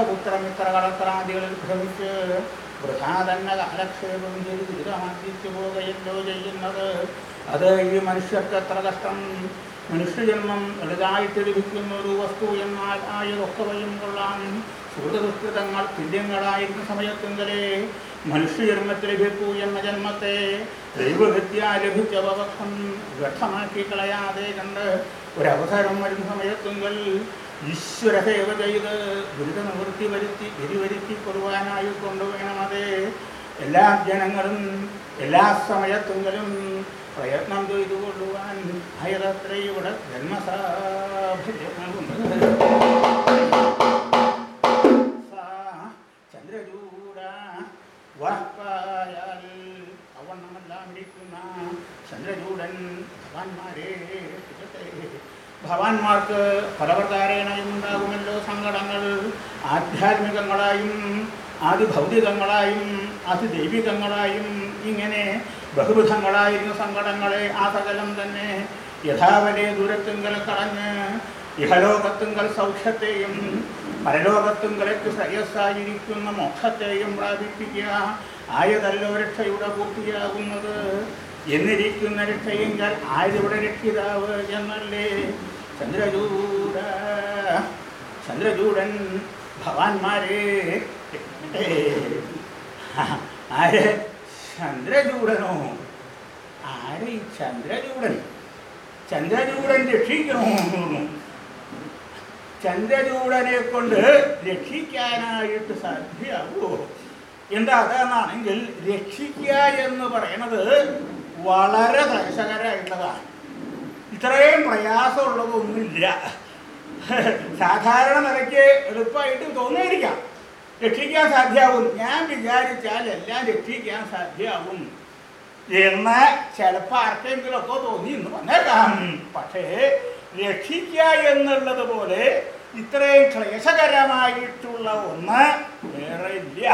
അർത്ഥപുത്രമിത്രകളത്രാദികളിൽ ഭ്രമിച്ച് വൃഥാ കാലക്ഷേപം ചെയ്ത് ദുരിതമാർജിച്ചു പോവുകയല്ലോ ചെയ്യുന്നത്. അത് ഈ മനുഷ്യർക്ക് എത്ര കഷ്ടം? മനുഷ്യജന്മം എളുതായിട്ട് ലഭിക്കുന്ന ഒരു വസ്തു എന്നാൽ ആയതൊക്കെ വയും കൊള്ളാം. സുഹൃതകൃതങ്ങൾ തുല്യങ്ങളായിരുന്ന സമയത്തെങ്കിലേ മനുഷ്യജന്മത്തിൽ ലഭിക്കൂ എന്ന ജന്മത്തെ ദൈവവിദ്യ ലഭിച്ച പക്ഷം വ്യക്തമാക്കി കളയാതെ കണ്ട് ഒരവസരം വരുന്ന സമയത്തെങ്കിൽ ഈശ്വര സേവ ചെയ്ത് ദുരിത നിവൃത്തി വരുത്തി ഗിരിവരുത്തി കൊടുവാനായി കൊണ്ടുവേണമതേ എല്ലാ ജനങ്ങളും എല്ലാ സമയത്തെങ്കിലും പ്രയത്നം ചെയ്തു കൊള്ളുവാൻ ജന്മസാഫല്യങ്ങളുണ്ട് സാ ചന്ദ്രചൂട അവണ്ണമെല്ലാം ഇരിക്കുന്ന ചന്ദ്രചൂടൻ ഭഗവാന്മാരെ ഭഗവാന്മാർക്ക് പലപ്രകാരേണയും ഉണ്ടാകുമല്ലോ സങ്കടങ്ങൾ. ആധ്യാത്മികങ്ങളായും അതി അതിദൈവികങ്ങളായും ഇങ്ങനെ ബഹുവിധങ്ങളായിരുന്ന സങ്കടങ്ങളെ ആ സകലം തന്നെ. യഥാവലെ ദൂരത്തുങ്കൽ കളഞ്ഞ് ഇഹലോകത്തുങ്കൽ സൗഖ്യത്തെയും പരലോകത്തുങ്കലേക്ക് ശ്രേയസ്സായിരിക്കുന്ന മോക്ഷത്തെയും പ്രാപിപ്പിക്കുക. ആയതല്ലോ രക്ഷയുടെ പൂർത്തിയാകുന്നത്. എന്നിരിക്കുന്ന രക്ഷയെങ്കിൽ ആയതിവിടെ രക്ഷിതാവ് എന്നല്ലേ? ചന്ദ്രചൂട ചന്ദ്രചൂടൻ രക്ഷിക്കട്ടെ. ആര്? ചന്ദ്രചൂടനോ ആര് ഈ ചന്ദ്രചൂടൻ ചന്ദ്രചൂടൻ രക്ഷിക്കണോ ചന്ദ്രചൂടനെ കൊണ്ട് രക്ഷിക്കാനായിട്ട് സാധ്യമാവോ എന്താ അതാണെങ്കിൽ രക്ഷിക്കുക എന്ന് പറയണത് വളരെ ക്ലേശകരമായിട്ടുള്ളതാണ് ഇത്രയും പ്രയാസമുള്ളതൊന്നുമില്ല. സാധാരണ നിലയ്ക്ക് എളുപ്പമായിട്ട് തോന്നിയിരിക്കാം. രക്ഷിക്കാൻ സാധ്യമാവും ഞാൻ വിചാരിച്ചാൽ എല്ലാം രക്ഷിക്കാൻ സാധ്യമാവും എന്ന് ചിലപ്പോൾ ആർക്കെങ്കിലുമൊക്കെ തോന്നി എന്ന് പറഞ്ഞേക്കാം പക്ഷേ രക്ഷിക്കുക എന്നുള്ളത് പോലെ ഇത്രയും ക്ലേശകരമായിട്ടുള്ള ഒന്ന് വേറെ ഇല്ല.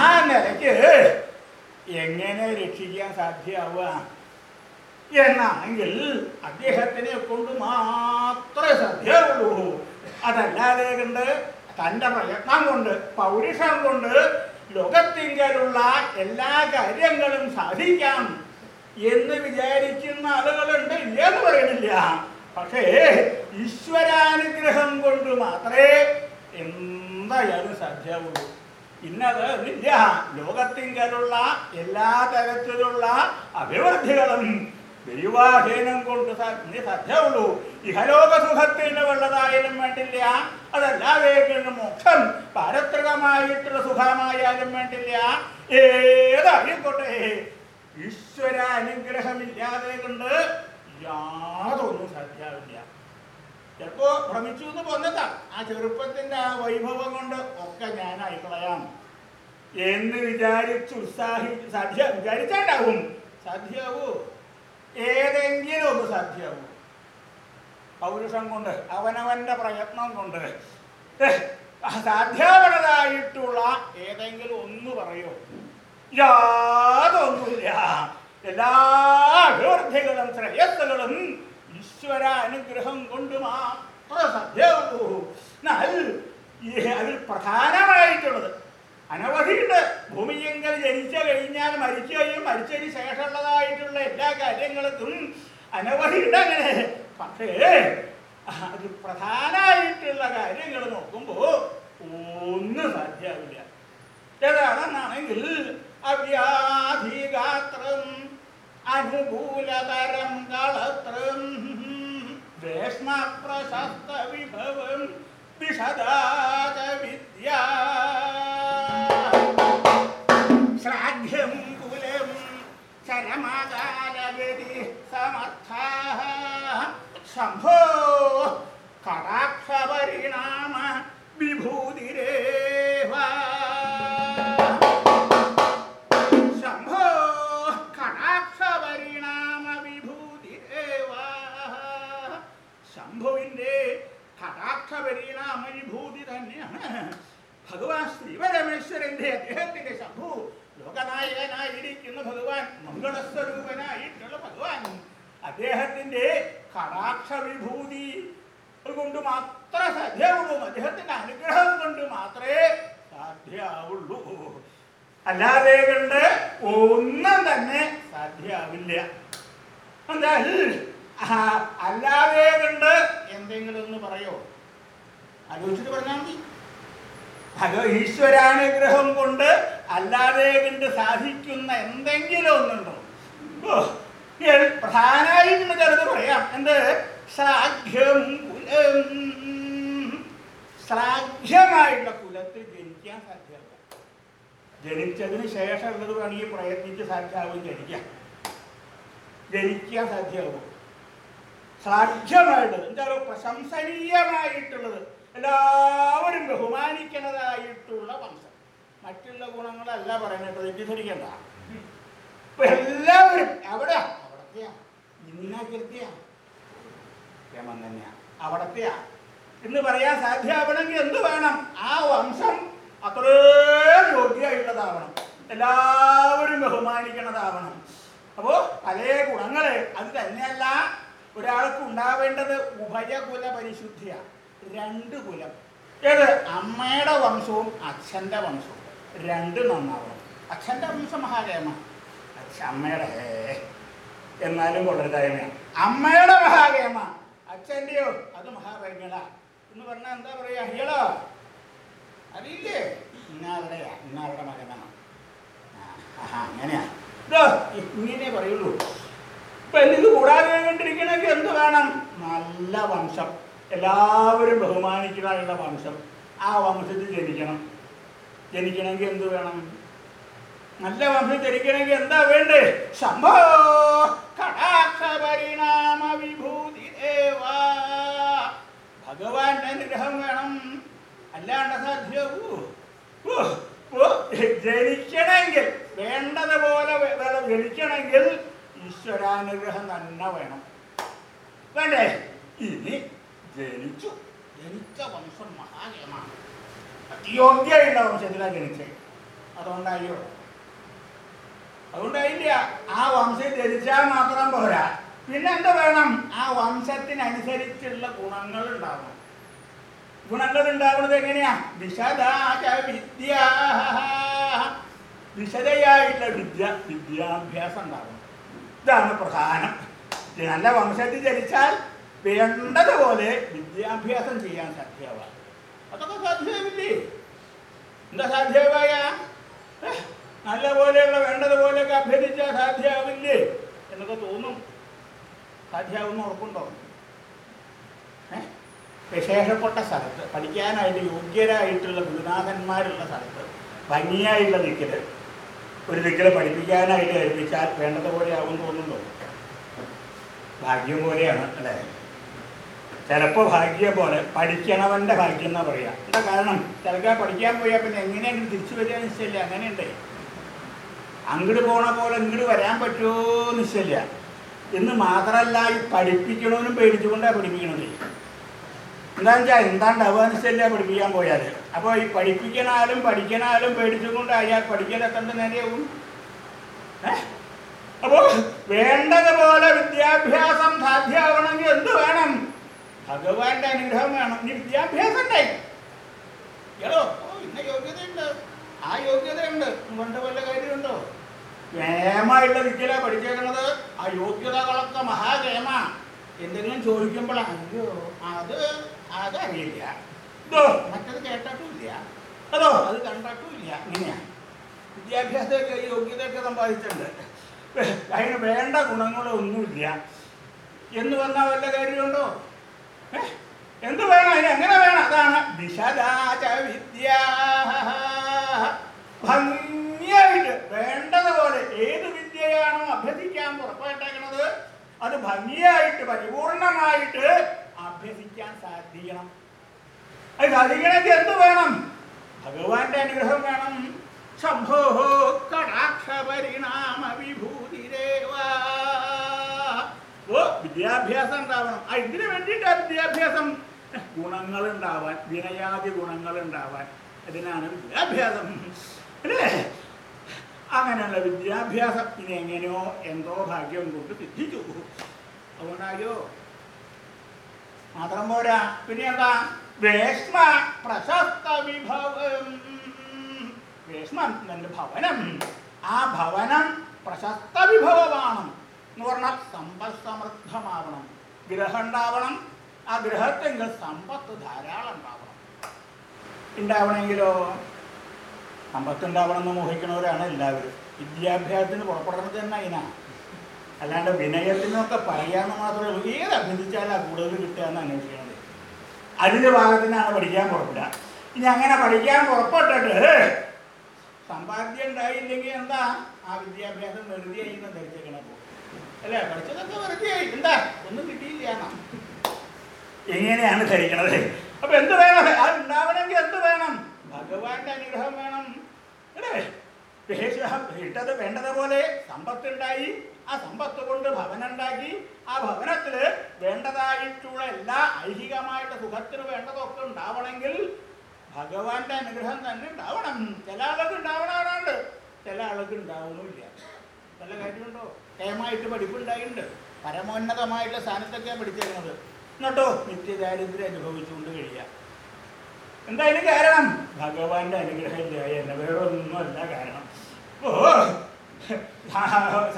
ആ നിലയ്ക്ക് എങ്ങനെ രക്ഷിക്കാൻ സാധ്യമാവുക? എന്നാണെങ്കിൽ അദ്ദേഹത്തിനെ കൊണ്ട് മാത്രമേ സാധ്യമാവുള്ളൂ. അതല്ലാതെ കണ്ട് തന്റെ പ്രയത്നം കൊണ്ട് പൗരുഷം കൊണ്ട് ലോകത്തിങ്കലുള്ള എല്ലാ കാര്യങ്ങളും സാധിക്കാം എന്ന് വിചാരിക്കുന്ന ആളുകളുണ്ട് ഇല്ലെന്ന് പറയുന്നില്ല. പക്ഷേ ഈശ്വരാനുഗ്രഹം കൊണ്ട് മാത്രമേ എന്തായാലും സാധ്യമുള്ളൂ ഇന്നത് ഇല്ല ലോകത്തിങ്കലുള്ള എല്ലാ തരത്തിലുള്ള അഭിവൃദ്ധികളും ദൈവാധീനം കൊണ്ട് സാധ്യ സാധ്യമുള്ളൂ ഇഹലോക സുഖത്തിന് വേണ്ടില്ല. അതല്ലാതെ മുഖം പാരത്രികമായിട്ടുള്ള സുഖമായാലും വേണ്ടില്ല. ഏതായിക്കോട്ടെ ഈശ്വര അനുഗ്രഹമില്ലാതെ കൊണ്ട് യാതൊന്നും സാധ്യമാവില്ല ചിലപ്പോ ഭ്രമിച്ചു എന്ന് പറഞ്ഞതാ. ആ ചെറുപ്പത്തിന്റെ ആ വൈഭവം കൊണ്ട് ഒക്കെ ഞാനായി കളയാം. എന്ന് വിചാരിച്ച് ഉത്സാഹി സാധ്യ വിചാരിച്ചാണ്ടാവും. സാധ്യാവൂ? ഏതെങ്കിലും ഒന്ന് സാധ്യാവൂ? പൗരുഷം കൊണ്ട് അവനവന്റെ പ്രയത്നം കൊണ്ട്. സാധ്യാപരതായിട്ടുള്ള ഏതെങ്കിലും ഒന്ന് പറയോ? യാതൊന്നുമില്ല. എല്ലാ അഭിവൃദ്ധികളും ശ്രേയസ്സുകളും ഈശ്വര അനുഗ്രഹം കൊണ്ട് മാത്രം എന്നാൽ ഈ അതിൽ പ്രധാനമായിട്ടുള്ളത് അനവധിയുണ്ട്. ഭൂമിയെങ്കിൽ ജനിച്ചു കഴിഞ്ഞാൽ മരിക്കുകയും മരിച്ചതിന് ശേഷമുള്ളതായിട്ടുള്ള എല്ലാ കാര്യങ്ങൾക്കും അനവധിയുണ്ട് അങ്ങനെ. പക്ഷേ അത് പ്രധാനമായിട്ടുള്ള കാര്യങ്ങൾ നോക്കുമ്പോൾ ഒന്നും സാധ്യമാവില്ല. ഏതാണെന്നാണെങ്കിൽ അവ്യാധിഗാത്രം അനുകൂലതരം കളത്രം ्रेष्म प्रशस्त विशदा च विद्या। श्राद्ध्यं कुलं चरमकारः समर्थाः। शम्भो कराक्षपरिणाम विभूतिरे। ഭഗവാൻ ശ്രീപരമേശ്വരന്റെ അദ്ദേഹത്തിന്റെ ശംഭു ലോകനായകനായിരിക്കുന്ന ഭഗവാൻ മംഗളസ്വരൂപനായിട്ടുള്ള ഭഗവാൻ അദ്ദേഹത്തിന്റെ കടാക്ഷ വിഭൂതി കൊണ്ട് മാത്രമേ സാധ്യമുള്ളൂ അദ്ദേഹത്തിന്റെ അനുഗ്രഹം കൊണ്ട് മാത്രമേ സാധ്യമാവുള്ളൂ അല്ലാതെ കണ്ട് ഒന്നും തന്നെ സാധ്യമാവില്ല എന്താ? അല്ലാതെ കണ്ട് എന്തെങ്കിലും ഒന്ന് പറയോ? ആലോചിച്ചിട്ട് പറഞ്ഞാൽ മതി. ഭഗ ഈശ്വരാനുഗ്രഹം കൊണ്ട് അല്ലാതെ കണ്ട് സാധിക്കുന്ന എന്തെങ്കിലും ഒന്നുണ്ടോ? പ്രധാനമായിട്ടുള്ള ചിലത് പറയാം. എന്ത്? ശ്രാഘ്യം കുലം. ശ്രാഘ്യമായിട്ടുള്ള കുലത്തിൽ ജനിക്കാൻ സാധ്യത ജനിച്ചതിന് ശേഷമുള്ളത് വേണമെങ്കിൽ പ്രയത്നിച്ച് സാധ്യമാവും ജനിക്കാം. ജനിക്കാൻ സാധ്യമാവും സാധ്യമായിട്ടുള്ളത് എന്താ പറയുക പ്രശംസനീയമായിട്ടുള്ളത്. എല്ലാവരും ബഹുമാനിക്കുന്നതായിട്ടുള്ള വംശം. മറ്റുള്ള ഗുണങ്ങളല്ല പറയുന്നത് തെറ്റിദ്ധരിക്കണ്ട. ഇപ്പൊ എല്ലാവരും അവിടെ അവിടത്തെയാ. ഇന്നകൃത്യ യമൻ തന്നെയാ. അവിടത്തെയാ. എന്ന് പറയാൻ സാധ്യമാവണമെങ്കിൽ എന്ത് വേണം? ആ വംശം അത്രയും യോഗ്യമായിട്ടുള്ളതാവണം എല്ലാവരും ബഹുമാനിക്കുന്നതാവണം. അപ്പോ പല ഗുണങ്ങൾ അത് തന്നെയല്ല. ഒരാൾക്ക് ഉണ്ടാവേണ്ടത് ഉഭയകുല പരിശുദ്ധിയാ. രണ്ട് കുലം. ഏത്? അമ്മയുടെ വംശവും അച്ഛന്റെ വംശവും. രണ്ട് നന്നാവണം. അച്ഛന്റെ വംശം മഹാകേമ. അച്ഛ അമ്മയുടെ എന്നാലും കൊള്ളരുതായ്മയാണ് അമ്മയുടെ മഹാകേമ. അച്ഛന്റെയോ? അത് മഹാപരിമള എന്ന് പറഞ്ഞാൽ എന്താ പറയുക അയ്യളോ അറിയില്ലേ? ഇന്നാളുടെയാ ഇന്നാളുടെ മകനാണ് അങ്ങനെയാ. ഇങ്ങനെ പറയുള്ളൂ. ഇപ്പൊ ഇത് കൂടാതെ കണ്ടിരിക്കണമെങ്കിൽ എന്ത് വേണം? നല്ല വംശം. എല്ലാവരും ബഹുമാനിക്കാനുള്ള വംശം ആ വംശത്തിൽ ജനിക്കണം. ജനിക്കണമെങ്കിൽ എന്ത് വേണം? നല്ല വംശം ജനിക്കണമെങ്കിൽ എന്താ വേണ്ടേ? പരിണാമ വിഭൂതി ദേവാ ഭഗവാന്റെ അനുഗ്രഹം വേണം. അല്ലാണ്ട് ഓ, ജനിക്കണമെങ്കിൽ വേണ്ടതുപോലെ ജനിക്കണമെങ്കിൽ ഈശ്വരാനുഗ്രഹം തന്നെ വേണം. വേണ്ടേ? ഇനി ജനിച്ചു. ജനിച്ച വംശം മഹാകേമാണ് അത്യോഗ്യമുള്ള വംശത്തിലാണ് ജനിച്ചത് അതുകൊണ്ടായോ അതുകൊണ്ടായില്ല ആ വംശം ജനിച്ചാൽ മാത്രം പോരാ. പിന്നെ എന്താ വേണം? ആ വംശത്തിനനുസരിച്ചുള്ള ഗുണങ്ങൾ ഉണ്ടാവണം. ഗുണങ്ങൾ ഉണ്ടാവുന്നത് എങ്ങനെയാ? വിശദാച വിദ്യ വിശദയായിട്ടുള്ള വിദ്യ വിദ്യാഭ്യാസം ഉണ്ടാവണം. ഇതാണ് പ്രധാനം. നല്ല വംശത്തിൽ ജനിച്ചാൽ വേണ്ടതുപോലെ വിദ്യാഭ്യാസം ചെയ്യാൻ സാധ്യമാവാം. അതൊക്കെ സാധ്യമാവില്ലേ? എന്താ സാധ്യമായ നല്ല പോലെയുള്ള വേണ്ടതുപോലെയൊക്കെ അഭ്യർത്ഥിച്ചാൽ സാധ്യമാവില്ലേ? എന്നൊക്കെ തോന്നും. സാധ്യമാവുന്ന ഉറപ്പുണ്ടോ? വിശേഷപ്പെട്ട സ്ഥലത്ത് പഠിക്കാനായിട്ട് യോഗ്യരായിട്ടുള്ള ഗുരുനാഥന്മാരുള്ള സ്ഥലത്ത് ഭംഗിയായിട്ടുള്ള നിൽക്കൽ ഒരു നിൽക്കൽ പഠിപ്പിക്കാനായിട്ട് ഏൽപ്പിച്ചാൽ വേണ്ടതുപോലെ ആവും തോന്നുന്നുണ്ടോ? ഭാഗ്യം പോലെയാണ് അല്ലേ? ചിലപ്പോൾ ഭാഗ്യം പോലെ പഠിക്കണവന്റെ ഭാഗ്യം എന്നാ പറയാ. എന്താ കാരണം? ചിലക്കാ പഠിക്കാൻ പോയാൽ പിന്നെ എങ്ങനെയെങ്കിലും തിരിച്ചു വരിക നിശ്ചയില്ല അങ്ങനെയുണ്ട്. അങ്ങോട്ട് പോണ പോലെ ഇങ്ങോട്ട് വരാൻ പറ്റുമോ നിശ്ചയില്ല എന്ന് മാത്രമല്ല ഈ പഠിപ്പിക്കണവനും പേടിച്ചുകൊണ്ടാണ് പഠിപ്പിക്കണത്. എന്താണെന്ന് വെച്ചാൽ എന്താണ്ടാവുക നിശ്ചയില്ല പഠിപ്പിക്കാൻ പോയാൽ അപ്പോൾ ഈ പഠിപ്പിക്കണാലും പഠിക്കണാലും പേടിച്ചുകൊണ്ട് അയാൾ പഠിക്കലെത്തേണ്ട നേരെയാവും? ഏ? അപ്പോൾ വേണ്ടതുപോലെ വിദ്യാഭ്യാസം സാധ്യമാവണമെങ്കിൽ എന്ത് വേണം? ഭഗവാന്റെ അനുഗ്രഹം വേണം. ഇനി വിദ്യാഭ്യാസം ഉണ്ടായി. എടോ ഓ ഇന്ന യോഗ്യതയുണ്ട്. ആ യോഗ്യതയുണ്ട്. കൊണ്ട് വല്ല കാര്യമുണ്ടോ? കേമയുള്ള വിദ്യയിലാണ് പഠിച്ചേക്കുന്നത് ആ യോഗ്യതകളൊക്കെ മഹാകേമ എന്തെങ്കിലും ചോദിക്കുമ്പോൾ അയ്യോ അത് അതറിയില്ല. ഇതോ മറ്റത് ഇല്ല അതോ അത് കണ്ടിട്ടില്ല ഇങ്ങനെയാ. വിദ്യാഭ്യാസമൊക്കെ യോഗ്യതയൊക്കെ സമ്പാദിച്ചിട്ടുണ്ട്. അതിന് വേണ്ട ഗുണങ്ങളൊന്നുമില്ല. എന്ന് പറഞ്ഞാൽ വല്ല കാര്യമുണ്ടോ? എന്ത് വേണം അതിന്? എങ്ങനെ വേണം? അതാണ് വിശദാച വിദ്യ ഭംഗിയായിട്ട് വേണ്ടതുപോലെ ഏത് വിദ്യയാണോ അഭ്യസിക്കാൻ പുറപ്പെട്ടേക്കുന്നത് അത് ഭംഗിയായിട്ട് പരിപൂർണമായിട്ട് അഭ്യസിക്കാൻ സാധിക്കണം. അത് സാധിക്കണമെങ്കിൽ എന്ത് വേണം? ഭഗവാന്റെ അനുഗ്രഹം വേണം. ശംഭോ കടാക്ഷ പരിണാമ വിഭൂതിരേവാ. ഓ വിദ്യാഭ്യാസം ഉണ്ടാവണം. ആ ഇതിനു വേണ്ടിയിട്ടാണ് വിദ്യാഭ്യാസം ഗുണങ്ങൾ ഉണ്ടാവാൻ വിനയാദി ഗുണങ്ങൾ ഉണ്ടാവാൻ അതിനാണ് വിദ്യാഭ്യാസം. അല്ലേ? അങ്ങനെയുള്ള വിദ്യാഭ്യാസം ഇനി എങ്ങനെയോ എന്തോ ഭാഗ്യം കൊണ്ട് സിദ്ധിച്ചു. അതുകൊണ്ടായോ? മാത്രം പോരാ. പിന്നെ എന്താ വേഷ്മ പ്രശസ്ത വിഭവം. വേഷ്മ ഭവനം. ആ ഭവനം പ്രശസ്ത വിഭവമാണ്. എന്ന് പറഞ്ഞാൽ സമ്പൽ സമൃദ്ധമാവണം. ഗ്രഹം ഉണ്ടാവണം ആ ഗ്രഹത്തെങ്കിൽ സമ്പത്ത് ധാരാളം ഉണ്ടാവണം. ഉണ്ടാവണമെങ്കിലോ? സമ്പത്ത് ഉണ്ടാവണം എന്ന് മോഹിക്കുന്നവരാണ് എല്ലാവരും. വിദ്യാഭ്യാസത്തിന് പുറപ്പെടുന്നത് തന്നെ അതിനാണ് അല്ലാണ്ട് വിനയത്തിനൊക്കെ പറയാമെന്ന് മാത്രമേ ഉള്ളൂ. ഏത് അഭ്യസിച്ചാലാ കൂടുതൽ കിട്ടുക എന്ന് അന്വേഷിക്കണത്? അതിന്റെ ഭാഗത്തിനാണ് പഠിക്കാൻ പുറപ്പെടുക ഇനി അങ്ങനെ പഠിക്കാൻ പുറപ്പെട്ടിട്ട് സമ്പാദ്യം ഉണ്ടായില്ലെങ്കിൽ എന്താ? ആ വിദ്യാഭ്യാസം വെറുതെ ധരിച്ചേക്കണ പോ അല്ലേ? പഠിച്ചതൊക്കെ വെറുതെ ആയി. എന്താ? ഒന്നും കിട്ടിയില്ല. എങ്ങനെയാണ് ധരിക്കണത്? അപ്പൊ എന്ത് വേണം? അത് ഉണ്ടാവണമെങ്കിൽ എന്ത് വേണം? ഭഗവാന്റെ അനുഗ്രഹം വേണം. അല്ലേ വേണ്ടത് പോലെ വേണ്ടതുപോലെ സമ്പത്തുണ്ടായി. ആ സമ്പത്ത് കൊണ്ട് ഭവനുണ്ടാക്കി ആ ഭവനത്തിൽ വേണ്ടതായിട്ടുള്ള എല്ലാ ഐഹികമായിട്ട് സുഖത്തിന് വേണ്ടതൊക്കെ ഉണ്ടാവണമെങ്കിൽ ഭഗവാന്റെ അനുഗ്രഹം തന്നെ ഉണ്ടാവണം. ചില ആളുകൾക്ക് ഉണ്ടാവണവരുണ്ട് ചില ആളുകൾക്ക് ഉണ്ടാവണമില്ല വല്ല കാര്യമുണ്ടോ? കേമായിട്ട് പഠിപ്പുണ്ടായിട്ടുണ്ട്. പരമോന്നതമായിട്ടുള്ള സ്ഥാനത്തൊക്കെയാണ് പഠിച്ചിരുന്നത് എന്നിട്ടോ? നിത്യദാരിദ്ര്യം അനുഭവിച്ചുകൊണ്ട് കഴിയുക. എന്തായാലും കാരണം? ഭഗവാന്റെ അനുഗ്രഹം ഇല്ലായ എന്നെ വേറെ ഒന്നുമല്ല കാരണം. ഓ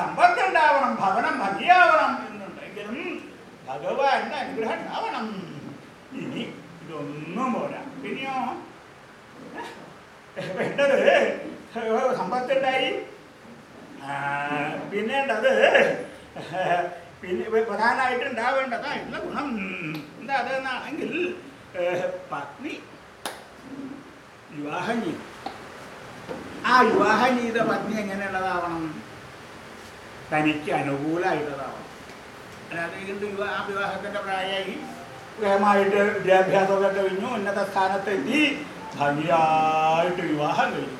സമ്പത്ത് ഉണ്ടാവണം ഭവനം ഭംഗിയാവണം എന്നുണ്ടെങ്കിലും ഭഗവാന്റെ അനുഗ്രഹം ഉണ്ടാവണം. ഇനി ഇതൊന്നും പോരാ. പിന്നെയോ? വേണ്ടത്? സമ്പത്തുണ്ടായി പിന്നേണ്ടത് പിന്നെ പ്രധാനമായിട്ട് ഉണ്ടാവേണ്ടതായിട്ടുള്ള ഗുണം. എന്താ അതെന്നാണെങ്കിൽ പത്നി വിവാഹനീ ആ വിവാഹനീത പത്നി എങ്ങനെയുള്ളതാവണം? തനിക്ക് അനുകൂലമായിട്ടുള്ളതാവണം അല്ലാതെ ഇതിന്റെ വിവാഹ ആ വിവാഹത്തിന്റെ പ്രായമായി വേഗമായിട്ട് വിദ്യാഭ്യാസമൊക്കെ കഴിഞ്ഞു ഉന്നത സ്ഥാനത്തെത്തി ഭംഗിയായിട്ട് വിവാഹം കഴിഞ്ഞു.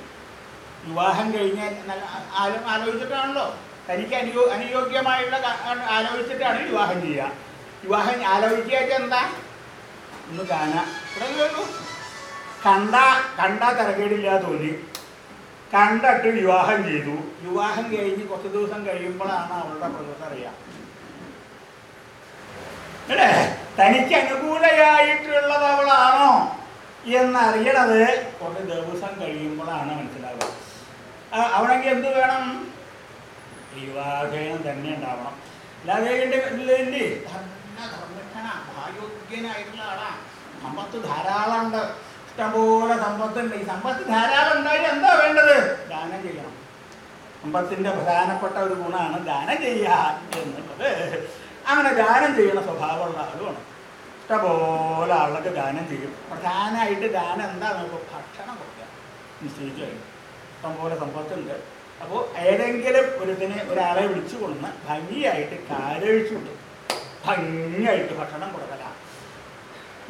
വിവാഹം കഴിഞ്ഞ് നല്ല ആലോ ആലോചിച്ചിട്ടാണല്ലോ. തനിക്ക് അനുയോ അനുയോഗ്യമായുള്ള ആലോചിച്ചിട്ടാണ് വിവാഹം ചെയ്യുക. വിവാഹം ആലോചിക്കുക എന്താ? ഒന്ന് കാണാം. കണ്ട കണ്ട തിരക്കേടില്ല തോന്നി. കണ്ടിട്ട് വിവാഹം ചെയ്തു. വിവാഹം കഴിഞ്ഞ് കുറച്ച് ദിവസം കഴിയുമ്പോഴാണ് അവളുടെ പ്രകൃതി അറിയാം അല്ലേ? തനിക്ക് അനുകൂലയായിട്ടുള്ളത് അവളാണോ എന്നറിയണത് കുറച്ച് ദിവസം കഴിയുമ്പോഴാണ് മനസ്സിലാവുക. ആ, അവണെങ്കിൽ എന്ത് വേണം? വിവാഹേനം തന്നെ ഉണ്ടാവണം. അല്ലാതെ ഇല്ലേ? ധർമ്മ ധർമ്മിഷ്ഠന ഭായോഗ്യനായിട്ടുള്ള ആളാ. സമ്പത്ത് ധാരാളം ഉണ്ട് ഇഷ്ടംപോലെ സമ്പത്തുണ്ട്. ഈ സമ്പത്ത് ധാരാളം ഉണ്ടായി എന്താ വേണ്ടത്? ദാനം ചെയ്യണം. സമ്പത്തിന്റെ പ്രധാനപ്പെട്ട ഒരു ഗുണമാണ് ദാനം ചെയ്യുക എന്നുള്ളത്. അങ്ങനെ ദാനം ചെയ്യുന്ന സ്വഭാവമുള്ള ആളുമാണ്. ഇഷ്ടംപോലെ ആളൊക്കെ ദാനം ചെയ്യും. പ്രധാനമായിട്ട് ദാനം എന്താ? നമുക്ക് ഭക്ഷണം കൊടുക്കുക നിശ്ചയിച്ചു കഴിഞ്ഞു സംഭവത്തുണ്ട് അപ്പോൾ ഏതെങ്കിലും ഒരുതിനെ ഒരാളെ വിളിച്ചു കൊടുന്ന് ഭംഗിയായിട്ട് കാലൊഴിച്ചു കൊടുക്കും ഭംഗിയായിട്ട് ഭക്ഷണം കൊടുക്കലാണ്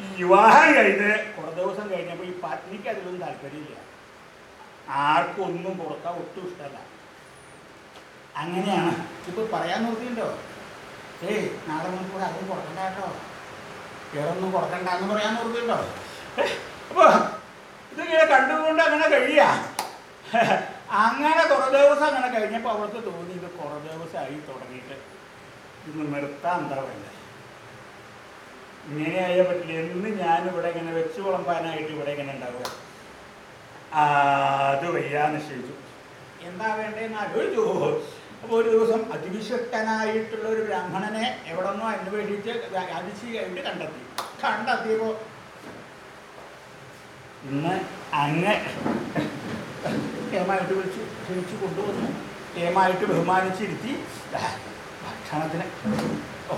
ഈ വിവാഹം കഴിഞ്ഞ് കുറേ ദിവസം കഴിഞ്ഞപ്പോൾ ഈ പത്നിക്ക് അതിലൊന്നും താല്പര്യമില്ല. ആർക്കും ഒന്നും കൊടുക്കാൻ ഒട്ടും ഇഷ്ടമല്ല. അങ്ങനെയാണ്. ഇപ്പോൾ പറയാൻ നോക്കിയിട്ടുണ്ടോ ഏയ് നാളെ നമുക്ക് കൂടെ അതും കൊടുക്കണ്ട കേട്ടോ. വേറൊന്നും കൊടുക്കണ്ട എന്ന് പറയാൻ നോക്കിയിട്ടുണ്ടോ അപ്പോൾ ഇതിങ്ങനെ കണ്ടുകൊണ്ട് അങ്ങനെ കഴിയുക അങ്ങനെ കുറേ ദിവസം അങ്ങനെ കഴിഞ്ഞപ്പോൾ അവൾക്ക് തോന്നി ഇത് കുറേ ദിവസമായി തുടങ്ങിയിട്ട്. ഇന്ന് നിർത്താൻ എന്താ വേണ്ടത് ഇങ്ങനെ ആയാൽ പറ്റില്ല. എന്ന് ഞാൻ ഇവിടെ ഇങ്ങനെ വെച്ച് വിളമ്പാനായിട്ട് ഇവിടെ ഇങ്ങനെ ഉണ്ടാവുക. അത് വയ്യാന്ന് നിശ്ചയിച്ചു. എന്താ വേണ്ടതെന്ന് ആലോചിച്ചു. അപ്പോൾ ഒരു ദിവസം അതിവിശക്തനായിട്ടുള്ള ഒരു ബ്രാഹ്മണനെ എവിടെ നിന്നോ വേണ്ടിയിട്ട് അതിശയായിട്ട് കണ്ടെത്തി. കണ്ടെത്തിയപ്പോൾ ഇന്ന് അങ്ങ് കേമായിട്ട് വിളിച്ച് ക്ഷണിച്ചു കൊണ്ടുവന്ന് കേമായിട്ട് ബഹുമാനിച്ചിരുത്തി. ഭക്ഷണത്തിന്. ഓ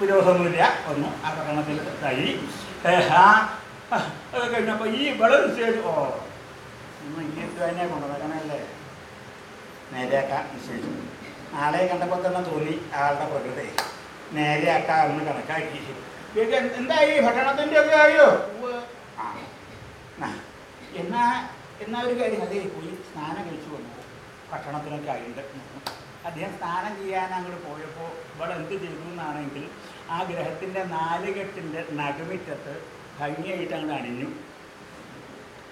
വിരോധമൊന്നുമില്ല വന്നു. ആ ഭക്ഷണത്തിൽ തൈ അത് കഴിഞ്ഞപ്പോൾ ഈ വെള്ളം നിശ്ചയിച്ചു. ഓ ഇന്ന് ഇങ്ങനത്തെ തന്നെ കൊണ്ടുവരണല്ലേ നേരെയാക്കാൻ നിശ്ചയിച്ചു. ആളെ കണ്ടപ്പോൾ തന്നെ തോന്നി ആളുടെ പ്രകൃതി. നേരെയാക്കാൻ എന്ന് കണക്കാക്കി. എന്താ എന്തായി? ഭക്ഷണത്തിന്റെ ഒക്കെ ആയോ. എന്നാ എന്നാ ഒരു കാര്യം അതേ പോയി സ്നാനം കഴിച്ചു വന്നു. ഭക്ഷണത്തിനൊക്കെ ആയിട്ട് അദ്ദേഹം സ്നാനം ചെയ്യാൻ അങ്ങോട്ട് പോയപ്പോൾ ഇവിടെ എന്ത് ചെയ്തു എന്നാണെങ്കിൽ ആ ഗ്രഹത്തിന്റെ നാലുകെട്ടിന്റെ നടുമിറ്റത്ത് ഭംഗിയായിട്ട് അങ്ങോട്ട് അണിഞ്ഞു.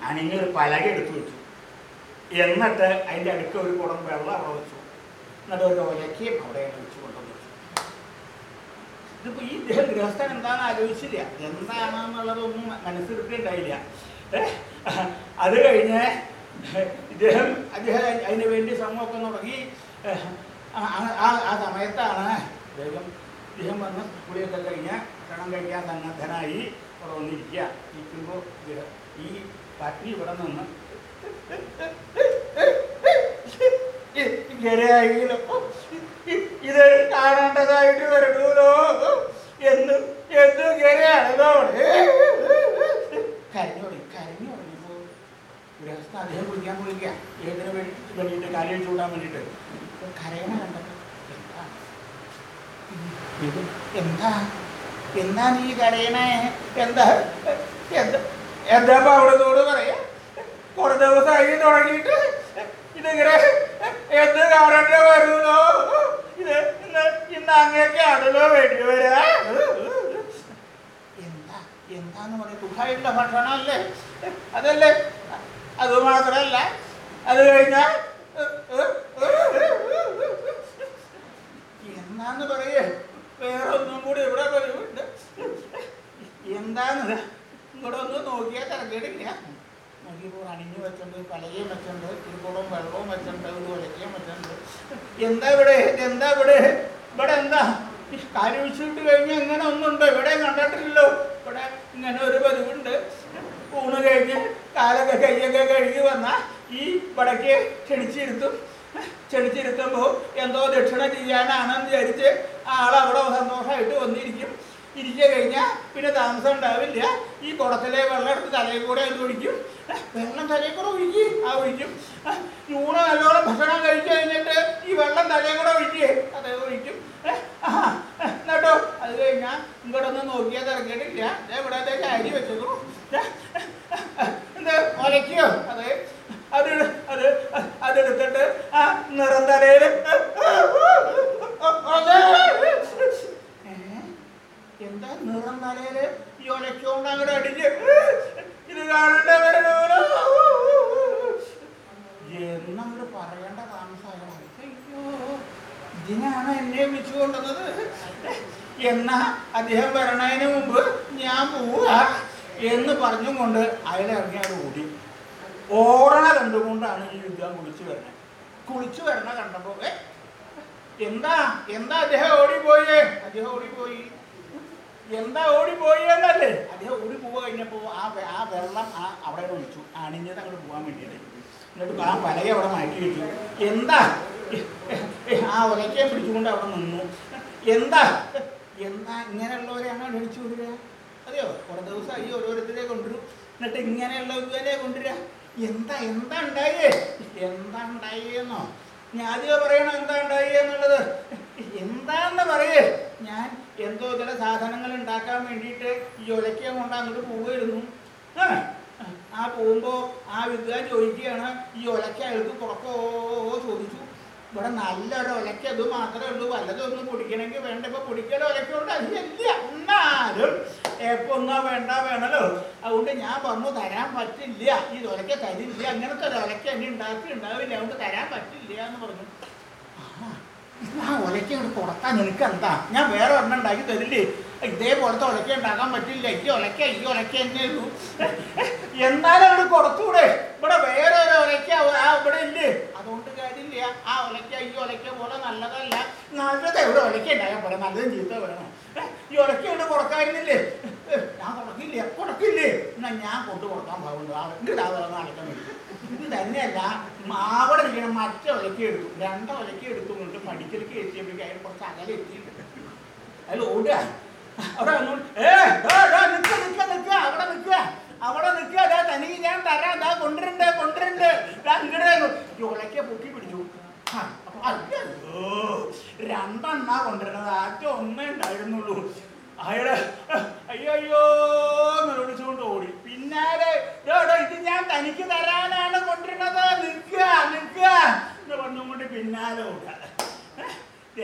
അണിഞ്ഞൊരു പലക എടുത്തു വെച്ചു. എന്നിട്ട് അതിന്റെ അടുക്ക ഒരു കുടം വെള്ളം അവിടെ വെച്ചു. എന്നിട്ട് ഒരു ഒലക്കയും അവിടെ വെച്ചു കൊണ്ടുവന്നു. ഇതിപ്പോൾ ഈ ഗൃഹസ്ഥൻ എന്താണെന്ന് ആലോചിച്ചില്ല. എന്താണെന്നുള്ളതൊന്നും മനസ്സിലുണ്ടായില്ല? അത് കഴിഞ്ഞ് ഇദ്ദേഹം അദ്ദേഹം അതിന് വേണ്ടി ശ്രമമൊക്കെ തുടങ്ങി. ആ- സമയത്താണ് അദ്ദേഹം ഇദ്ദേഹം വന്ന് കുളിയൊക്കെ കഴിഞ്ഞ് ക്ഷണം കഴിക്കാൻ സന്നദ്ധനായി ഇവിടെ വന്നിരിക്കുക. ഇരിക്കുമ്പോൾ ഈ പട്ടി ഇവിടെ നിന്ന് ഇത് കാണേണ്ടതായിട്ട് വരണല്ലോ. എന്ന് എന്ത് ഇങ്ങനെയാണല്ലോ കരഞ്ഞു തുടങ്ങി കരഞ്ഞു തുടങ്ങിയപ്പോൾ ഗൃഹസ്ഥ അദ്ദേഹം കുളിക്കാൻ ഏതിനു വേണ്ടി വേണ്ടിയിട്ട് കാര്യം ചൂടാൻ വേണ്ടിയിട്ട്. അപ്പോൾ കരയണ കണ്ടപ്പോൾ എന്താ? എന്താ? നീ കരയണേ? എന്താ? എന്താ? എന്താ അവിടുന്നോട് പറയാ? കുറെ ദിവസമായി തുടങ്ങിയിട്ട്. ഇതിങ്ങനെ എന്ത് കാണേണ്ട വരുന്നോ ഇത് ഇന്ന് ഇന്ന് അങ്ങനെയൊക്കെ ആണല്ലോ വേണ്ടി വരാ. എന്താന്ന് പറയാ ഭക്ഷണം ഭക്ഷണമല്ലേ അതല്ലേ? അത് മാത്രല്ല അത് കഴിഞ്ഞാൽ എന്താന്ന് പറയേ? വേറെ ഒന്നും കൂടി ഇവിടെ വരുന്നുണ്ട് എന്താന്ന്? ഇവിടെ ഒന്ന് നോക്കിയാൽ തിരക്കേടില്ല. നോക്കിയപ്പോൾ അണിഞ്ഞു വെച്ചിട്ടുണ്ട് പലകയും വെച്ചിട്ടുണ്ട് ഒരു വെള്ളവും വെച്ചിട്ടുണ്ട് ഒരു ഒലക്കയും വെച്ചിട്ടുണ്ട്. എന്താ ഇവിടെ? എന്താ ഇവിടെ? ഇവിടെ എന്താ? കാര്യം വെച്ചിട്ട് കഴിഞ്ഞ് ഇങ്ങനെ ഒന്നുണ്ട്? ഇവിടെ കണ്ടിട്ടില്ലല്ലോ. ഇവിടെ ഇങ്ങനെ ഒരു പതിവുണ്ട്. ഊണ് കഴിഞ്ഞ് കാലൊക്കെ കൈയൊക്കെ കഴുകി വന്ന ഈ ഇവിടേക്ക് ക്ഷണിച്ചിരുത്തും. ക്ഷണിച്ചിരുത്തുമ്പോൾ എന്തോ ദക്ഷിണ ചെയ്യാനാണെന്ന് വിചാരിച്ച് ആളവിടെ സന്തോഷമായിട്ട് വന്നിരിക്കും. ഇരിച്ചു കഴിഞ്ഞാൽ പിന്നെ താമസം ഉണ്ടാവില്ല ഈ കുടത്തിലെ വെള്ളം എടുത്ത് തലയിൽ കൂടെ അത് ഒഴിക്കും വെള്ളം തലയിൽ കൂടെ ഒഴിക്കും ആ ഒഴിക്കും ഊണ് നല്ലോണം ഭക്ഷണം കഴിച്ചു കഴിഞ്ഞിട്ട് ഈ വെള്ളം തലയിൽ കൂടെ ഒഴിക്കേ അതേ ഒഴിക്കും എന്നിട്ടോ അത് കഴിഞ്ഞാൽ ഇങ്ങോട്ട് ഒന്ന് നോക്കിയാൽ തിരക്കേണ്ടില്ല ദേ ഇവിടെ അരി വെച്ചേക്കണു എന്ത് ഒലയ്ക്കോ അതെ അത് അത് അതെടുത്തിട്ട് ആ നിറം തലയിൽ എന്താ നിറം തലയിൽ ഈ ഒലയ്ക്കൊണ്ട് അങ്ങനെ അടിച്ച് എന്നങ്ങോട്ട് പറയേണ്ട താമസമാണ് അയ്യോ. ഇതിനാണ് എന്നെ വിളിച്ചു കൊണ്ടുവന്നത്? എന്നാ അദ്ദേഹം വരണതിന് മുമ്പ് ഞാൻ പോവുക എന്ന് പറഞ്ഞും കൊണ്ട് അയാളിറങ്ങി അവിടെ ഓടി. ഓടണ കണ്ടുകൊണ്ടാണ് ഈ യുദ്ധം കുളിച്ചു വരുന്നത് കുളിച്ചു വരണ കണ്ടപ്പോ എന്താ? എന്താ അദ്ദേഹം ഓടിപ്പോയേ? അദ്ദേഹം ഓടിപ്പോയി. എന്താ ഓടി എന്നല്ലേ അദ്ദേഹം ഓടി പോവുക കഴിഞ്ഞപ്പോ ആ ആ വെള്ളം ആ അവിടെ ഒഴിച്ചു. അണിഞ്ഞത് അങ്ങോട്ട് പോകാൻ വേണ്ടിയിട്ട്. എന്നിട്ട് ആ പലക അവിടെ മാറ്റി വെച്ചു. എന്താ? ആ ഒലക്കയെ പിടിച്ചുകൊണ്ട് അവിടെ നിന്നു. എന്താ? എന്താ ഇങ്ങനെയുള്ളവരെയാണ് ക്ഷണിച്ചു വിടുക? അതെയോ? കുറേ ദിവസമായി ഓരോരുത്തരെ കൊണ്ടുവരും. എന്നിട്ട് ഇങ്ങനെയുള്ളവരെ കൊണ്ടുവരിക. എന്താ എന്താ ഉണ്ടായേ? എന്താ ഉണ്ടായേന്നോ? ഞാൻ ആദ്യം പറയണോ എന്താ ഉണ്ടായേ എന്നുള്ളത്? എന്താന്ന് പറയേ? ഞാൻ എന്തോ ചില സാധനങ്ങൾ ഉണ്ടാക്കാൻ വേണ്ടിയിട്ട് ഒലക്കയും കൊണ്ട് അങ്ങോട്ട് പോവുമായിരുന്നു ആ, പോകുമ്പോൾ ആ വിദ്വാൻ ചോദിക്കുകയാണ് ഈ ഒലക്ക അയാൾക്ക് തുറക്കോ ചോദിച്ചു. ഇവിടെ നല്ലൊരു ഒലക്ക അത് മാത്രമേ ഉള്ളൂ. വല്ലതൊന്നും പൊടിക്കണമെങ്കിൽ വേണ്ട. ഇപ്പൊ പൊടിക്കൽ ഒലക്കൊണ്ട് അതില്ല എന്നാലും എപ്പോ ഒന്നാ വേണ്ട വേണല്ലോ. അതുകൊണ്ട് ഞാൻ പറഞ്ഞു തരാൻ പറ്റില്ല. ഈ ഒലക്ക തരില്ല. അങ്ങനത്തെ ഒരു ഒലക്ക എന്നെ ഉണ്ടാക്കി ഉണ്ടാവില്ല അതുകൊണ്ട് തരാൻ പറ്റില്ല എന്ന് പറഞ്ഞു. ആ ഒലയ്ക്ക് ഇവിടെ കൊടുക്കാൻ നിനക്ക് എന്താ? ഞാൻ വേറെ ഒരെണ്ണം ഉണ്ടാക്കി തരില്ലേ? ഇതേപോലത്തെ ഒലയ്ക്ക ഉണ്ടാക്കാൻ പറ്റില്ല. ഈ ഒലയ്ക്ക ഈ ഒലയ്ക്ക ഉള്ളൂ. എന്നാലും അവിടെ കൊടുത്തൂടെ? ഇവിടെ വേറെ ഒരു ഒലയ്ക്ക ഇവിടെ ഇല്ലേ? ആ ഒലയ്ക്ക ഈ ഒലയ്ക്ക പോലെ നല്ലതല്ല. നല്ലത് എവിടെ ഒലയ്ക്ക ഉണ്ടായാൽ പോലെ നല്ലതും ചീത്ത വേണം. ഈ ഒലയ്ക്ക ഇവിടെ ഞാൻ കൊടുക്കില്ല എന്നാ ഞാൻ കൊണ്ടു കൊടുക്കാൻ പോകുന്നു ആ ഇങ്ങോട്ട് ആ വേണം ഇത് തന്നെയല്ല അവിടെ ഇരിക്കണം മറ്റേ എടുത്തു രണ്ട് ഒലക്ക എടുത്തുകൊണ്ട് പഠിക്കലേക്ക് എത്തിയപ്പോഴേക്കും അതിൽ കുറച്ച് അകലെ എത്തിയിട്ടുണ്ട്. അതിൽ ഓടുക. അവിടെ ഏ നിക്ക നിക്ക നിക്ക. അവിടെ നിൽക്കുക അവിടെ നിൽക്കുക അതാ തനിക്ക് ഞാൻ തരാം. അതാ കൊണ്ടുവരണ്ട് കൊണ്ടുവരണ്ട്. ദാ ഇങ്ങടെ ഈ ഉലക്ക പൊക്കി അപ്പൊ അയ്യോ രണ്ടെണ്ണ കൊണ്ടുവരുന്നത് ആറ്റം ഒന്നേ ഉണ്ടായിരുന്നുള്ളൂ. അയാൾ അയ്യോ എന്ന് വിളിച്ചുകൊണ്ട് ഓടി. പിന്നാലെ "ഡോ, ഡോ, ഇത് ഞാൻ തനിക്ക് തരാനാണ് കൊണ്ടിരുന്നത്. നിൽക്കുക നിൽക്കുക എന്ന് പറഞ്ഞുകൊണ്ട് പിന്നാലെ ഓട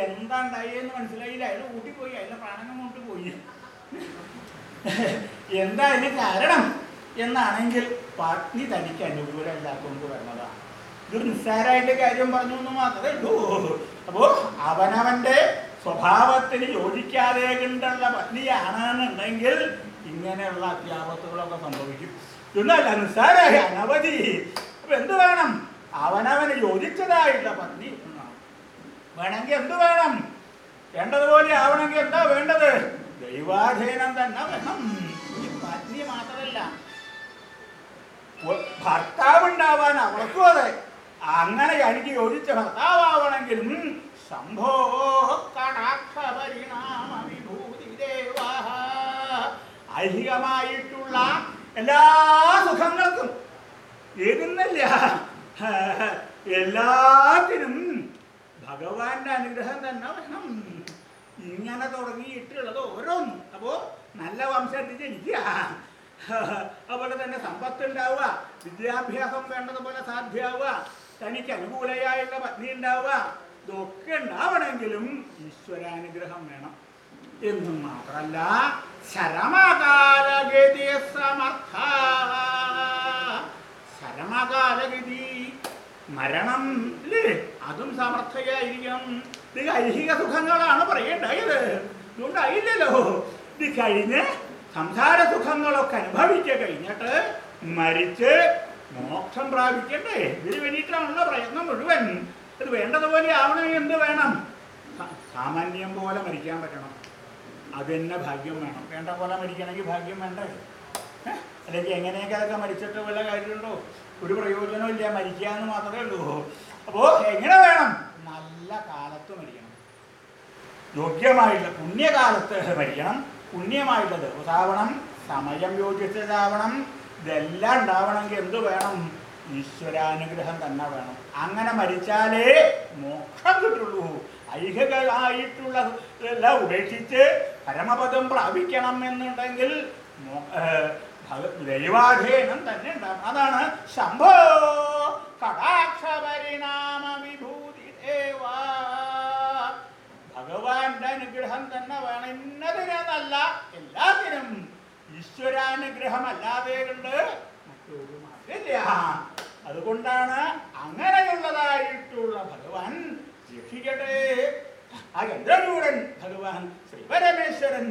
എന്താ ഉണ്ടായെന്ന് മനസ്സിലായില്ല. അയാൾ കൂട്ടിപ്പോയി അയാളുടെ പ്രാണനം കൊണ്ട് പോയി. എന്താ അതിന് കാരണം? എന്നാണെങ്കിൽ പത്നി തനിക്ക് അനുകൂലമില്ലാത്തതുകൊണ്ട് വരുന്നതാണ് ഇതൊരു കാര്യം പറഞ്ഞു എന്ന് മാത്രമേ ഉള്ളൂ. അപ്പോ അവനവന്റെ സ്വഭാവത്തിന് യോജിക്കാതെ കണ്ടുള്ള പത്നിയാണെന്നുണ്ടെങ്കിൽ ഇങ്ങനെയുള്ള അത്യാപത്തുകളൊക്കെ സംഭവിക്കും. ഇതൊന്നല്ല നിസ്സാരമായ അനവധി. അപ്പൊ എന്ത് വേണം? അവനവന് യോജിച്ചതായിട്ടുള്ള പത്നി വേണമെങ്കിൽ എന്ത് വേണം? വേണ്ടതുപോലെ ആവണമെങ്കിൽ എന്താ വേണ്ടത്? ദൈവാധീനം തന്നെ വേണം. ഈ പത്നി മാത്രമല്ല. ഭർത്താവ് ഉണ്ടാവാൻ അവൾക്കും അതെ. അങ്ങനെ എനിക്ക് യോജിച്ച ഭർത്താവണമെങ്കിൽ സംഭോ വിഭൂതി ഐഹികമായിട്ടുള്ള എല്ലാ സുഖങ്ങൾക്കും ഏതെന്നല്ല എല്ലാത്തിനും ഭഗവാന്റെ അനുഗ്രഹം തന്നെ വേണം. ഇങ്ങനെ തുടങ്ങിയിട്ടുള്ളത് ഓരോന്നും. അപ്പോ നല്ല വംശം ജനിക്കുക അതുപോലെ തന്നെ സമ്പത്ത് ഉണ്ടാവുക വിദ്യാഭ്യാസം വേണ്ടതുപോലെ സാധ്യമാവുക. തനിക്ക് അനുകൂലയായുള്ള പത്നി ഉണ്ടാവുക. ഇതൊക്കെ ഉണ്ടാവണമെങ്കിലും ഈശ്വരാനുഗ്രഹം വേണം. എന്നും മാത്രമല്ല ശരമകാലഗതി സമർത്ഥ ശരമകാലഗതി മരണം അല്ലേ അതും സമർത്ഥയായിരിക്കണം. ഇത് ഐഹിക സുഖങ്ങളാണ് പറയേണ്ടായത് ഇതുകൊണ്ടായില്ലല്ലോ ഇത് കഴിഞ്ഞ് സംസാര സുഖങ്ങളൊക്കെ അനുഭവിച്ച് കഴിഞ്ഞിട്ട് മരിച്ച് മോക്ഷം പ്രാപിക്കണ്ടേ? ഇതിന് വേണ്ടിയിട്ടാണല്ലോ പ്രയത്നം മുഴുവൻ. ഇത് വേണ്ടതുപോലെ ആവണമെങ്കിൽ എന്ത് വേണം? സാമാന്യം പോലെ മരിക്കാൻ പറ്റണം. അത് തന്നെ ഭാഗ്യം വേണം. വേണ്ട പോലെ മരിക്കണമെങ്കിൽ ഭാഗ്യം വേണ്ടേ? അല്ലെങ്കിൽ എങ്ങനെയൊക്കെ അതൊക്കെ മരിച്ചിട്ട് വല്ല കാര്യമുണ്ടോ? ഒരു പ്രയോജനവും ഇല്ല. മരിക്കുക എന്ന് മാത്രമേ ഉള്ളൂ. അപ്പോ എങ്ങനെ വേണം? നല്ല കാലത്ത് മരിക്കണം. യോഗ്യമായിട്ടുള്ള പുണ്യകാലത്ത് മരിക്കണം. പുണ്യമായിട്ടുള്ളത് ഉദാവണം സമയം യോജിച്ചതാവണം. ഇതെല്ലാം ഉണ്ടാവണമെങ്കിൽ എന്ത് വേണം? ഈശ്വരാനുഗ്രഹം തന്നെ വേണം. അങ്ങനെ മരിച്ചാലേ മോക്ഷം കിട്ടുള്ളൂ. ഐഹികമായിട്ടുള്ള എല്ലാം ഉപേക്ഷിച്ച് പരമപദം പ്രാപിക്കണം എന്നുണ്ടെങ്കിൽ ദൈവാധീനം തന്നെ ഉണ്ടാവും അതാണ് ശംഭോ കടാക്ഷ പരിണാമ വിഭൂതി ദേവാ. ഭഗവാന്റെ അനുഗ്രഹം തന്നെ വേണം. ഇന്നതിനെന്നല്ല എല്ലാത്തിനും ഈശ്വരാനുഗ്രഹം അല്ലാതെ കൊണ്ട് മറ്റൊരു മാർഗമില്ല അതുകൊണ്ടാണ് അങ്ങനെയുള്ളതായിട്ടുള്ള ഭഗവാൻ രക്ഷിക്കട്ടെ ആ ചന്ദ്രചൂടൻ ഭഗവാൻ ശ്രീപരമേശ്വരൻ